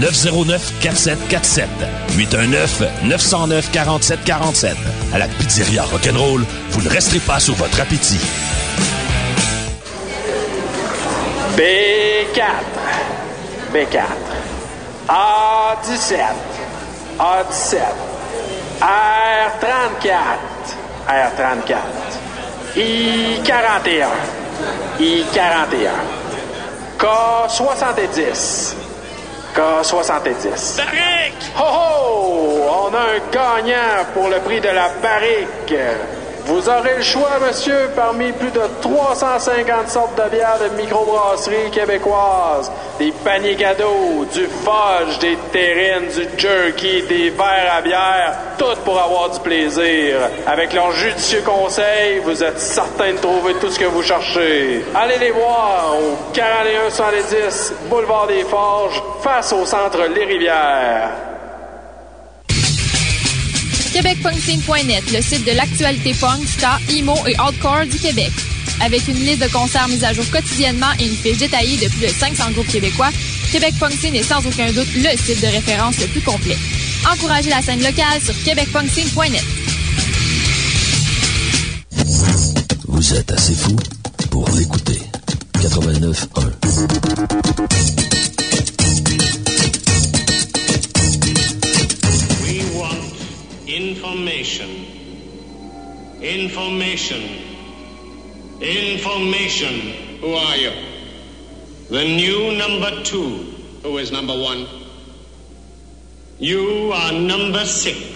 819-909-4747. 819-909-4747. À la pizzeria Rock'n'Roll, vous ne resterez pas sur votre appétit. B4. B4. A17. A17. R34. R34. I41. I41. K70. K70. Barrique! Ho ho! On a un gagnant pour le prix de la barrique. Vous aurez le choix, monsieur, parmi plus de 350 sortes de bières de microbrasserie québécoises. Des paniers cadeaux, du fudge, des terrines, du jerky, des verres à bière, tout pour avoir du plaisir. Avec leurs judicieux conseils, vous êtes certain de trouver tout ce que vous cherchez. Allez les voir au 4110 Boulevard des Forges, face au centre Les Rivières. QuébecPunkScene.net, le site de l'actualité punk, ska, emo et hardcore du Québec. Avec une liste de concerts mise à jour quotidiennement et une fiche détaillée de plus de 500 groupes québécois, Québec Punk Scene est sans aucun doute le site de référence le plus complet. Encouragez la scène locale sur québecpunkscene.net. Vous êtes assez fou pour l'écouter. 89.1. We want information. Information. Information. Who are you? The new number two. Who is number one? You are number six.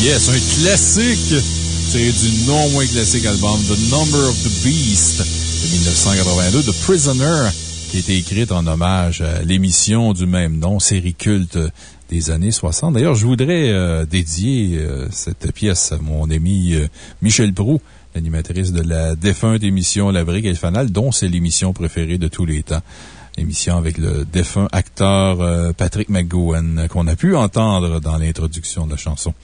Pièce, un classique tiré du non moins classique album The Number of the Beast de 1982, The Prisoner, qui a été écrite en hommage à l'émission du même nom, série culte des années 60. D'ailleurs, je voudrais euh, dédier euh, cette pièce à mon ami euh, Michel Prou, l'animatrice de la défunte émission La Brique et le Fanal, dont c'est l'émission préférée de tous les temps émission avec le défunt acteur euh, Patrick McGowan qu'on a pu entendre dans l'introduction de la chanson.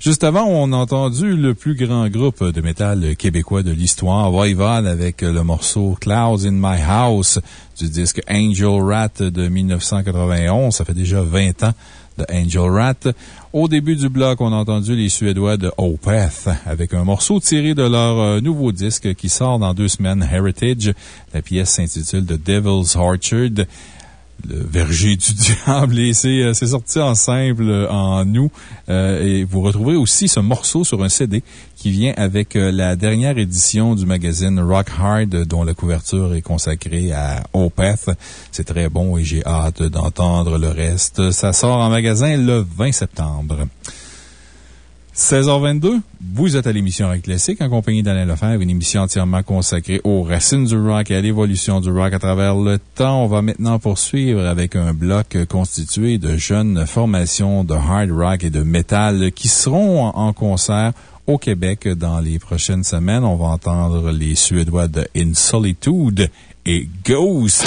Juste avant, on a entendu le plus grand groupe de métal québécois de l'histoire, Voivod, avec le morceau Clouds in My House du disque Angel Rat de 1991. Ça fait déjà 20 ans de Angel Rat. Au début du bloc, on a entendu les Suédois de Opeth avec un morceau tiré de leur euh, nouveau disque qui sort dans deux semaines, Heritage. La pièce s'intitule The Devil's Orchard le verger du diable et euh, c'est sorti en euh, en août. et vous retrouverez aussi ce morceau sur un CD qui vient avec la dernière édition du magazine Rock Hard dont la couverture est consacrée à Opeth. C'est très bon et j'ai hâte d'entendre le reste. Ça sort en magasin le 20 septembre. 16h22, vous êtes à l'émission Rock Classique en compagnie d'Alain Lefebvre, une émission entièrement consacrée aux racines du rock et à l'évolution du rock à travers le temps. On va maintenant poursuivre avec un bloc constitué de jeunes formations de hard rock et de metal qui seront en concert au Québec dans les prochaines semaines. On va entendre les Suédois de In Solitude et Ghost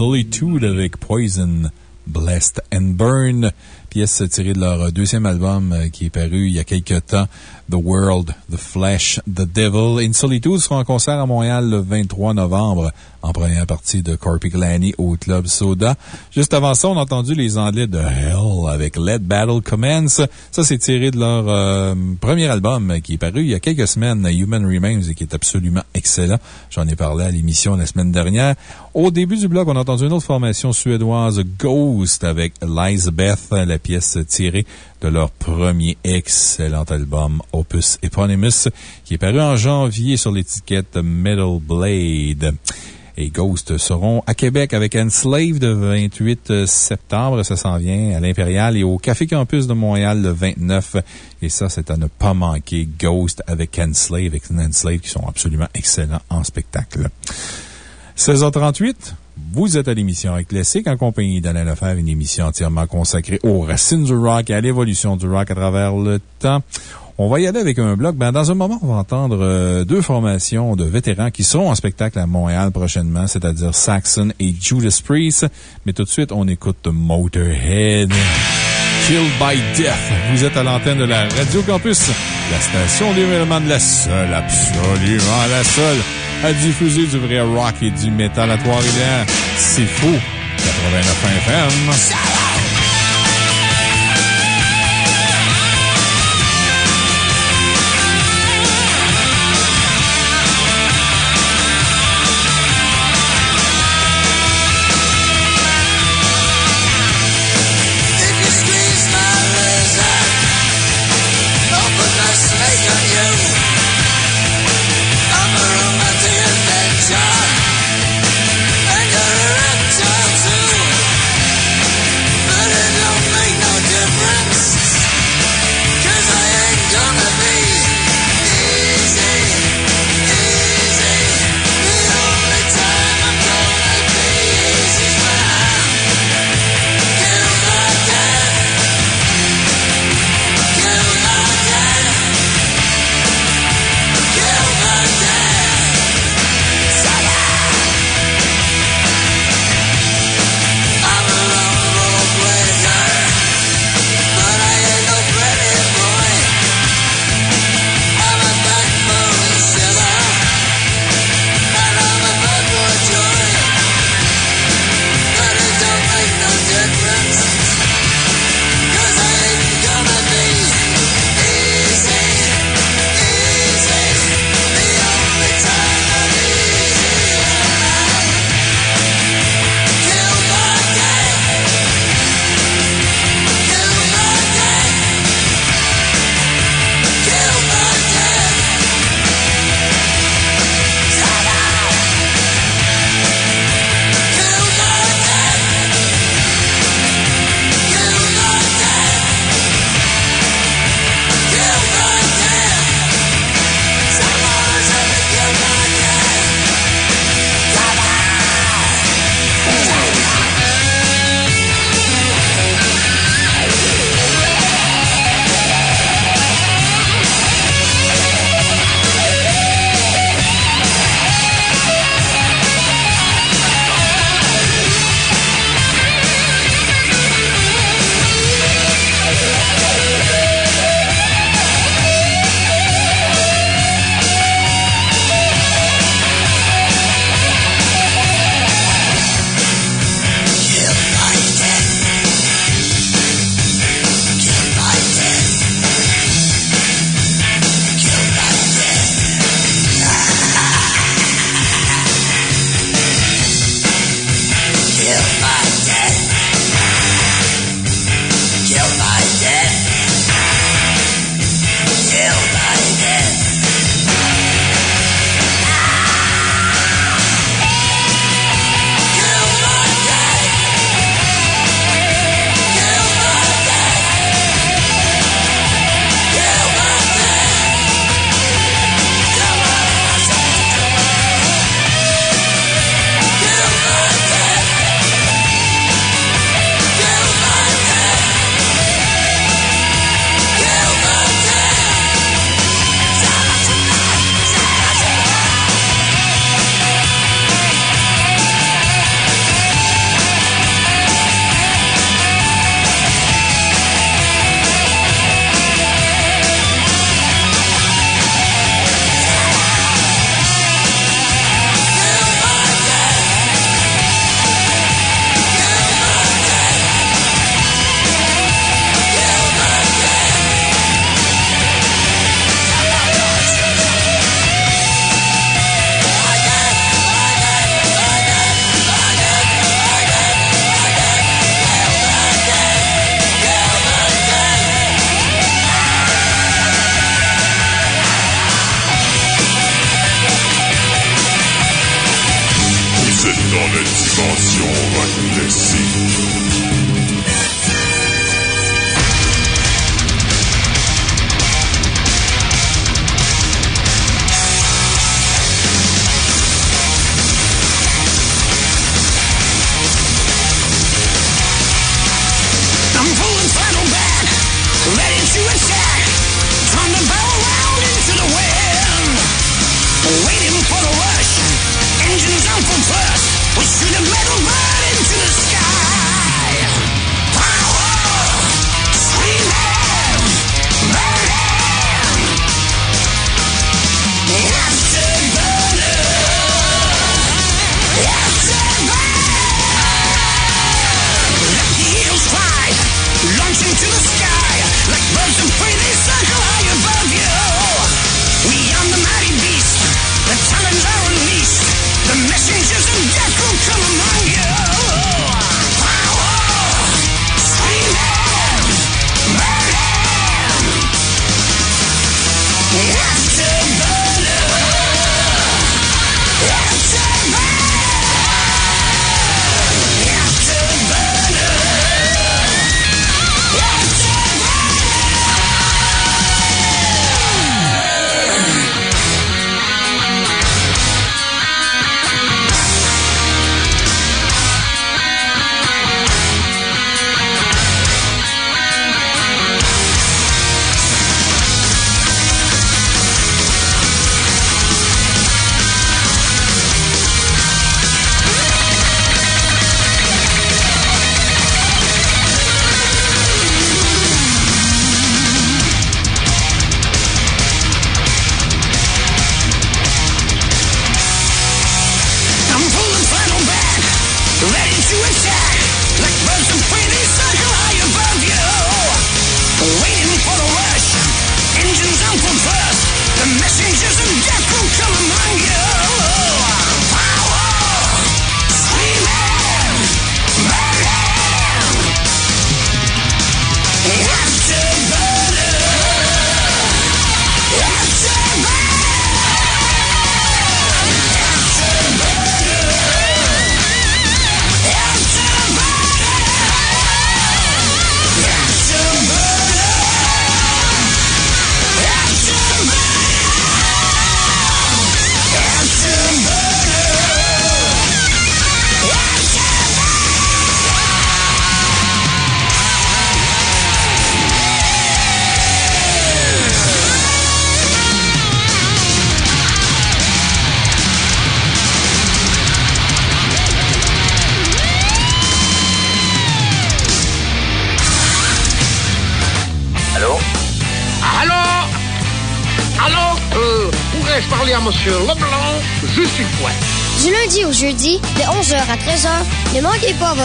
Solitude avec Poison, Blessed and Burn, pièce tirée de leur deuxième album euh, qui est paru il y a quelques temps, The World, The Flesh, The Devil. In Solitude sera en concert à Montréal le 23 novembre, en première partie de Corpiclani au Club Soda. Juste avant ça, on a entendu les Anglais de Hell avec Let Battle Commence. Ça, c'est tiré de leur euh, premier album qui est paru il y a quelques semaines, Human Remains, et qui est absolument excellent. J'en ai parlé à l'émission la semaine dernière. Au début du bloc, on a entendu une autre formation suédoise, Ghost, avec Elizabeth, la pièce tirée de leur premier excellent album, Opus Eponymous, qui est paru en janvier sur l'étiquette Metal Blade. Et Ghost seront à Québec avec Enslaved le 28 septembre. Ça s'en vient à l'Impérial et au Café Campus de Montréal le 29. Et ça, c'est à ne pas manquer. Ghost avec Enslaved, avec Enslaved qui sont absolument excellents en spectacle. 16h38. Vous êtes à l'émission Rock Classique en compagnie d'Alain Lefebvre, une émission entièrement consacrée aux racines du rock et à l'évolution du rock à travers le temps. On va y aller avec un bloc. Ben, dans un moment, on va entendre euh, deux formations de vétérans qui seront en spectacle à Montréal prochainement, c'est-à-dire Saxon et Judas Priest. Mais tout de suite, on écoute Motorhead. By Death. Vous êtes à l'antenne de la Radio Campus, la station d'événement de la seule, absolument la seule, à diffuser du vrai rock et du métal à Trois-Rivières. C'est fou. 89 FM.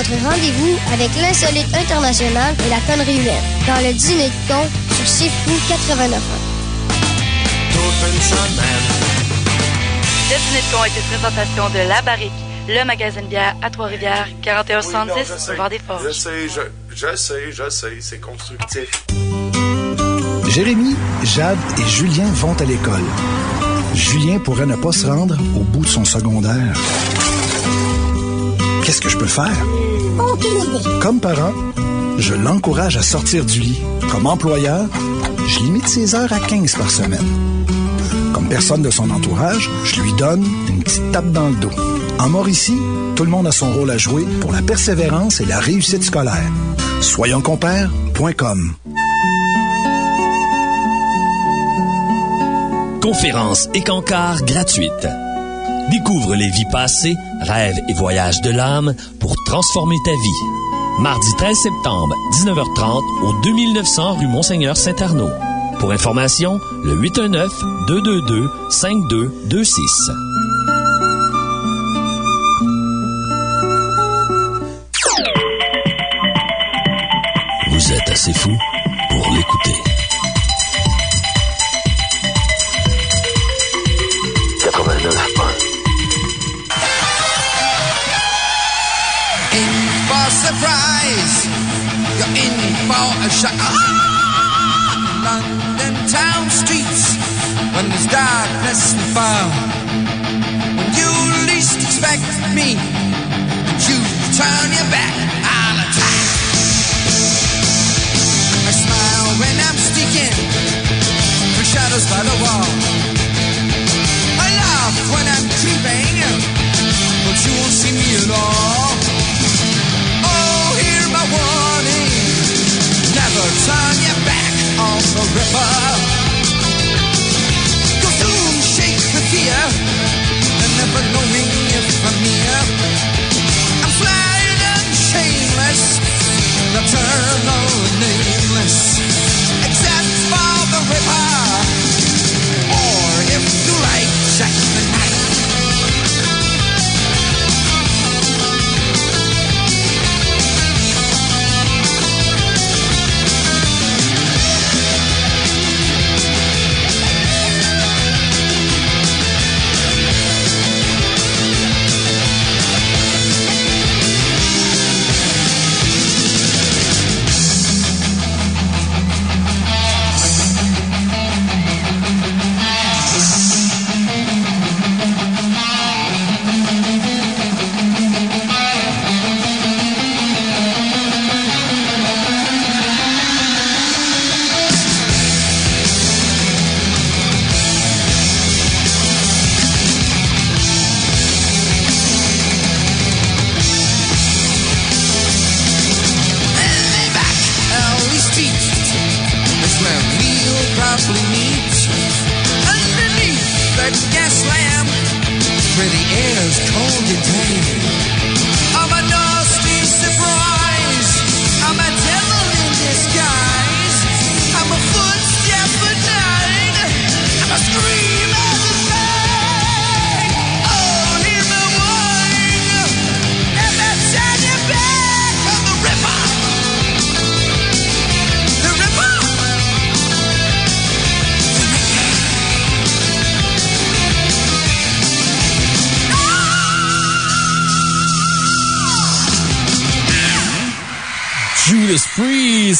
Votre rendez-vous avec l'insolite international et la connerie humaine dans le dîner de con sur C'est Fou 89 Le dîner de con est une présentation de La Barrique, le magasin de bière à Trois-Rivières, 4170 boulevard des Forges. Je sais, je, je sais, je sais, c'est constructif. Jérémy, Jade et Julien vont à l'école. Julien pourrait ne pas se rendre au bout de son secondaire. Qu'est-ce que je peux faire? Comme parent, je l'encourage à sortir du lit. Comme employeur, je limite ses heures à 15 par semaine. Comme personne de son entourage, je lui donne une petite tape dans le dos. En Mauricie, tout le monde a son rôle à jouer pour la persévérance et la réussite scolaire. Soyonscompères.com Conférences et cancars gratuites. Découvre les vies passées, rêves et voyages de l'âme transformer ta vie. Mardi 13 septembre, 19h30 au 2900 rue Monseigneur Saint-Arnaud. Pour information, le 819-222-5226. Vous êtes assez fou pour l'écouter. Surprise, you're in for a shock. Ah! London town streets, when there's darkness and fire. When you least expect me, you turn your back, the river. Go soon shake with fear,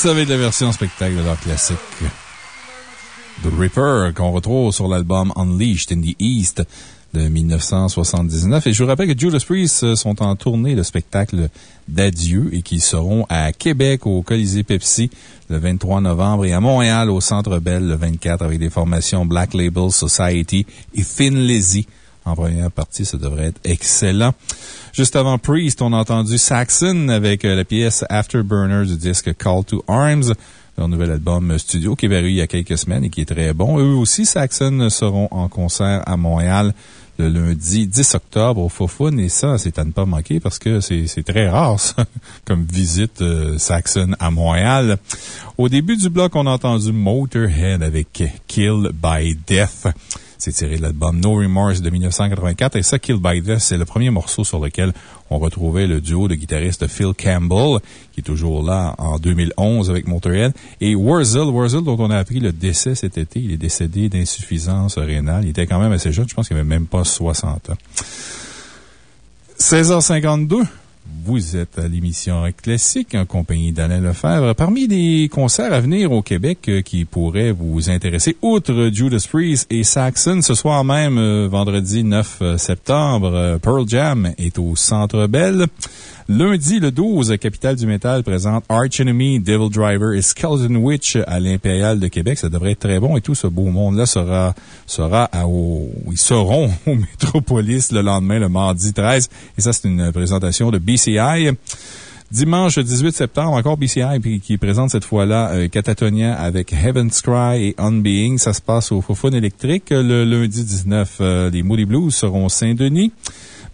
Priest avec la version spectacle de leur classique. The Ripper, qu'on retrouve sur l'album Unleashed in the East de 1979. Et je vous rappelle que Judas Priest euh, sont en tournée de spectacle d'adieu et qu'ils seront à Québec au Colisée Pepsi le 23 novembre et à Montréal au Centre Bell le 24 avec des formations Black Label Society et Thin. En première partie, ça devrait être excellent. Juste avant Priest, on a entendu Saxon avec euh, la pièce Afterburner du disque Call to Arms, leur nouvel album studio qui est paru il y a quelques semaines et qui est très bon. Eux aussi, Saxon seront en concert à Montréal le lundi 10 octobre au Fofun. Et ça, c'est à ne pas manquer parce que c'est très rare, ça, comme visite euh, Saxon à Montréal. Au début du bloc, on a entendu Motorhead avec Kill by Death. C'est tiré de l'album No Remorse de 1984. Et ça, Kill by Death, c'est le premier morceau sur lequel on retrouvait le duo de guitaristes Phil Campbell, qui est toujours là en 2011 avec Motorhead, et Wurzel. Wurzel, dont on a appris le décès cet été. Il est décédé d'insuffisance rénale. Il était quand même assez jeune. Je pense qu'il avait même pas 60 ans. 16h52. Vous êtes à l'émission Classique en compagnie d'Alain Lefebvre. Parmi les concerts à venir au Québec euh, qui pourraient vous intéresser, outre Judas Priest et Saxon, ce soir même, euh, vendredi 9 euh, septembre, Pearl Jam est au Centre Bell. Lundi, le 12, Capitale du Métal présente Arch Enemy, Devil Driver et Skeleton Witch à l'Impérial de Québec. Ça devrait être très bon et tout ce beau monde-là sera, sera à, au, ils seront au Métropolis le lendemain, le mardi 13. Et ça, c'est une présentation de BCI. Dimanche 18 septembre, encore BCI qui présente cette fois-là euh, Catatonia avec Heaven's Cry et Unbeing. Ça se passe au Fofun électrique. Le lundi 19, euh, les Moody Blues seront Saint-Denis.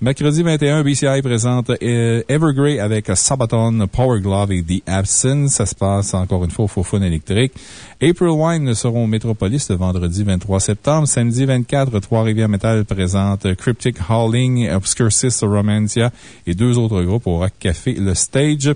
Mercredi 21, BCI présente euh, Evergrey avec Sabaton, Power Glove et The Absence. Ça se passe encore une fois au Fofun électrique. April Wine seront au Métropolis le vendredi 23 septembre. Samedi 24, Trois-Rivières Metal présente Cryptic Hauling, Obscurcis Romancia et deux autres groupes au Rock Café Le Stage.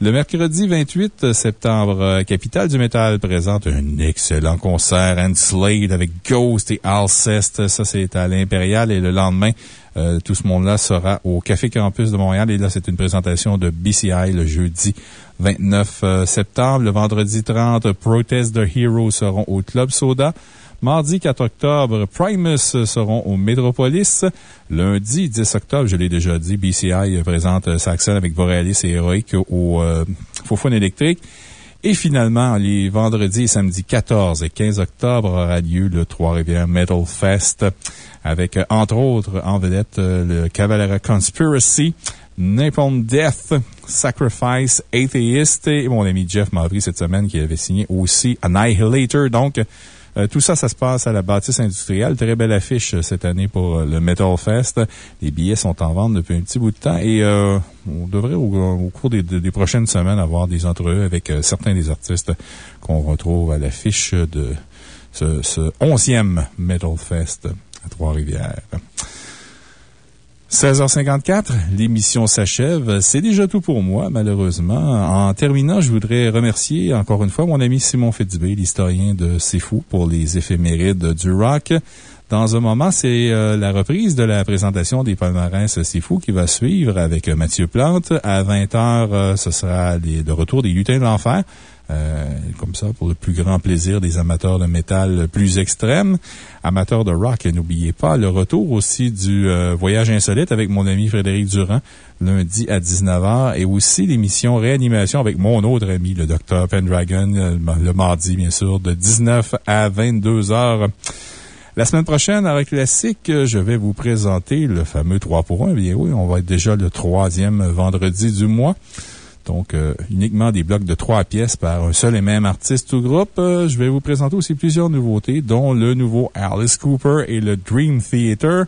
Le mercredi 28 septembre, euh, Capitale du Métal présente un excellent concert Slade avec Ghost et Alceste. Ça, c'est à l'Impérial. Et le lendemain, euh, tout ce monde-là sera au Café Campus de Montréal. Et là, c'est une présentation de BCI le jeudi 29 euh, septembre. Le vendredi 30, Protest the Heroes seront au Club Soda. Mardi 4 octobre, Primus seront au Métropolis. Lundi 10 octobre, je l'ai déjà dit, BCI présente Saxon avec Borealis et Heroic au euh, Fofun électrique. Et finalement, les vendredis et samedis 14 et 15 octobre aura lieu le Trois-Rivières Metal Fest avec, entre autres, en vedette, euh, le Cavalera Conspiracy, Napalm Death, Sacrifice, Atheist et mon ami Jeff Mavry cette semaine qui avait signé aussi Annihilator. Donc, tout ça, ça se passe à la bâtisse industrielle. Très belle affiche euh, cette année pour euh, le Metal Fest. Les billets sont en vente depuis un petit bout de temps et euh, on devrait, au, cours des, prochaines semaines, avoir des entrevues avec euh, certains des artistes qu'on retrouve à l'affiche de ce, ce 11e Metal Fest à Trois-Rivières. 16h54, l'émission s'achève. C'est déjà tout pour moi, malheureusement. En terminant, je voudrais remercier encore une fois mon ami Simon Fitzbé, l'historien de C'est Fou, pour les éphémérides du rock. Dans un moment, c'est euh, la reprise de la présentation des palmarès C'est Fou qui va suivre avec Mathieu Plante. À 20h, euh, ce sera le retour des lutins de l'enfer. Euh, comme ça, pour le plus grand plaisir des amateurs de métal plus extrêmes. Amateurs de rock, n'oubliez pas le retour aussi du euh, Voyage insolite avec mon ami Frédéric Durand, lundi à 19h, et aussi l'émission Réanimation avec mon autre ami, le Dr. Pendragon, euh, le mardi, bien sûr, de 19 à 22h. La semaine prochaine, avec Classique, euh, je vais vous présenter le fameux 3 pour 1. Bien oui, on va être déjà le troisième vendredi du mois. Donc, euh, uniquement des blocs de trois pièces par un seul et même artiste ou groupe. Euh, je vais vous présenter aussi plusieurs nouveautés, dont le nouveau Alice Cooper et le Dream Theater.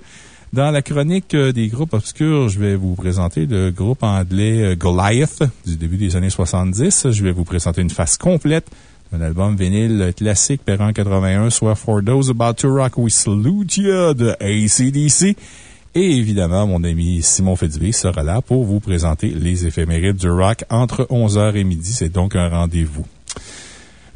Dans la chronique euh, des groupes obscurs, je vais vous présenter le groupe anglais Goliath du début des années 70. Je vais vous présenter une face complète d'un album vinyle classique Perrin 81, soit For Those About to Rock We Salute Ya de ACDC. Et évidemment, mon ami Simon Fitzbé sera là pour vous présenter les éphémérides du rock entre 11h et midi. C'est donc un rendez-vous.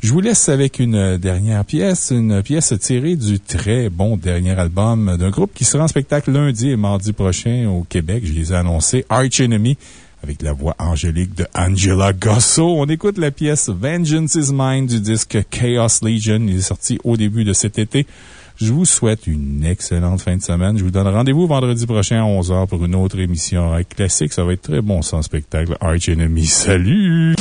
Je vous laisse avec une dernière pièce, une pièce tirée du très bon dernier album d'un groupe qui sera en spectacle lundi et mardi prochain au Québec. Je les ai annoncés. Arch Enemy avec la voix angélique de Angela Gosso. On écoute la pièce Vengeance is Mine du disque Chaos Legion. Il est sorti au début de cet été. Je vous souhaite une excellente fin de semaine. Je vous donne rendez-vous vendredi prochain à 11h pour une autre émission avec classique. Ça va être très bon sans spectacle. Arch Enemy. Salut!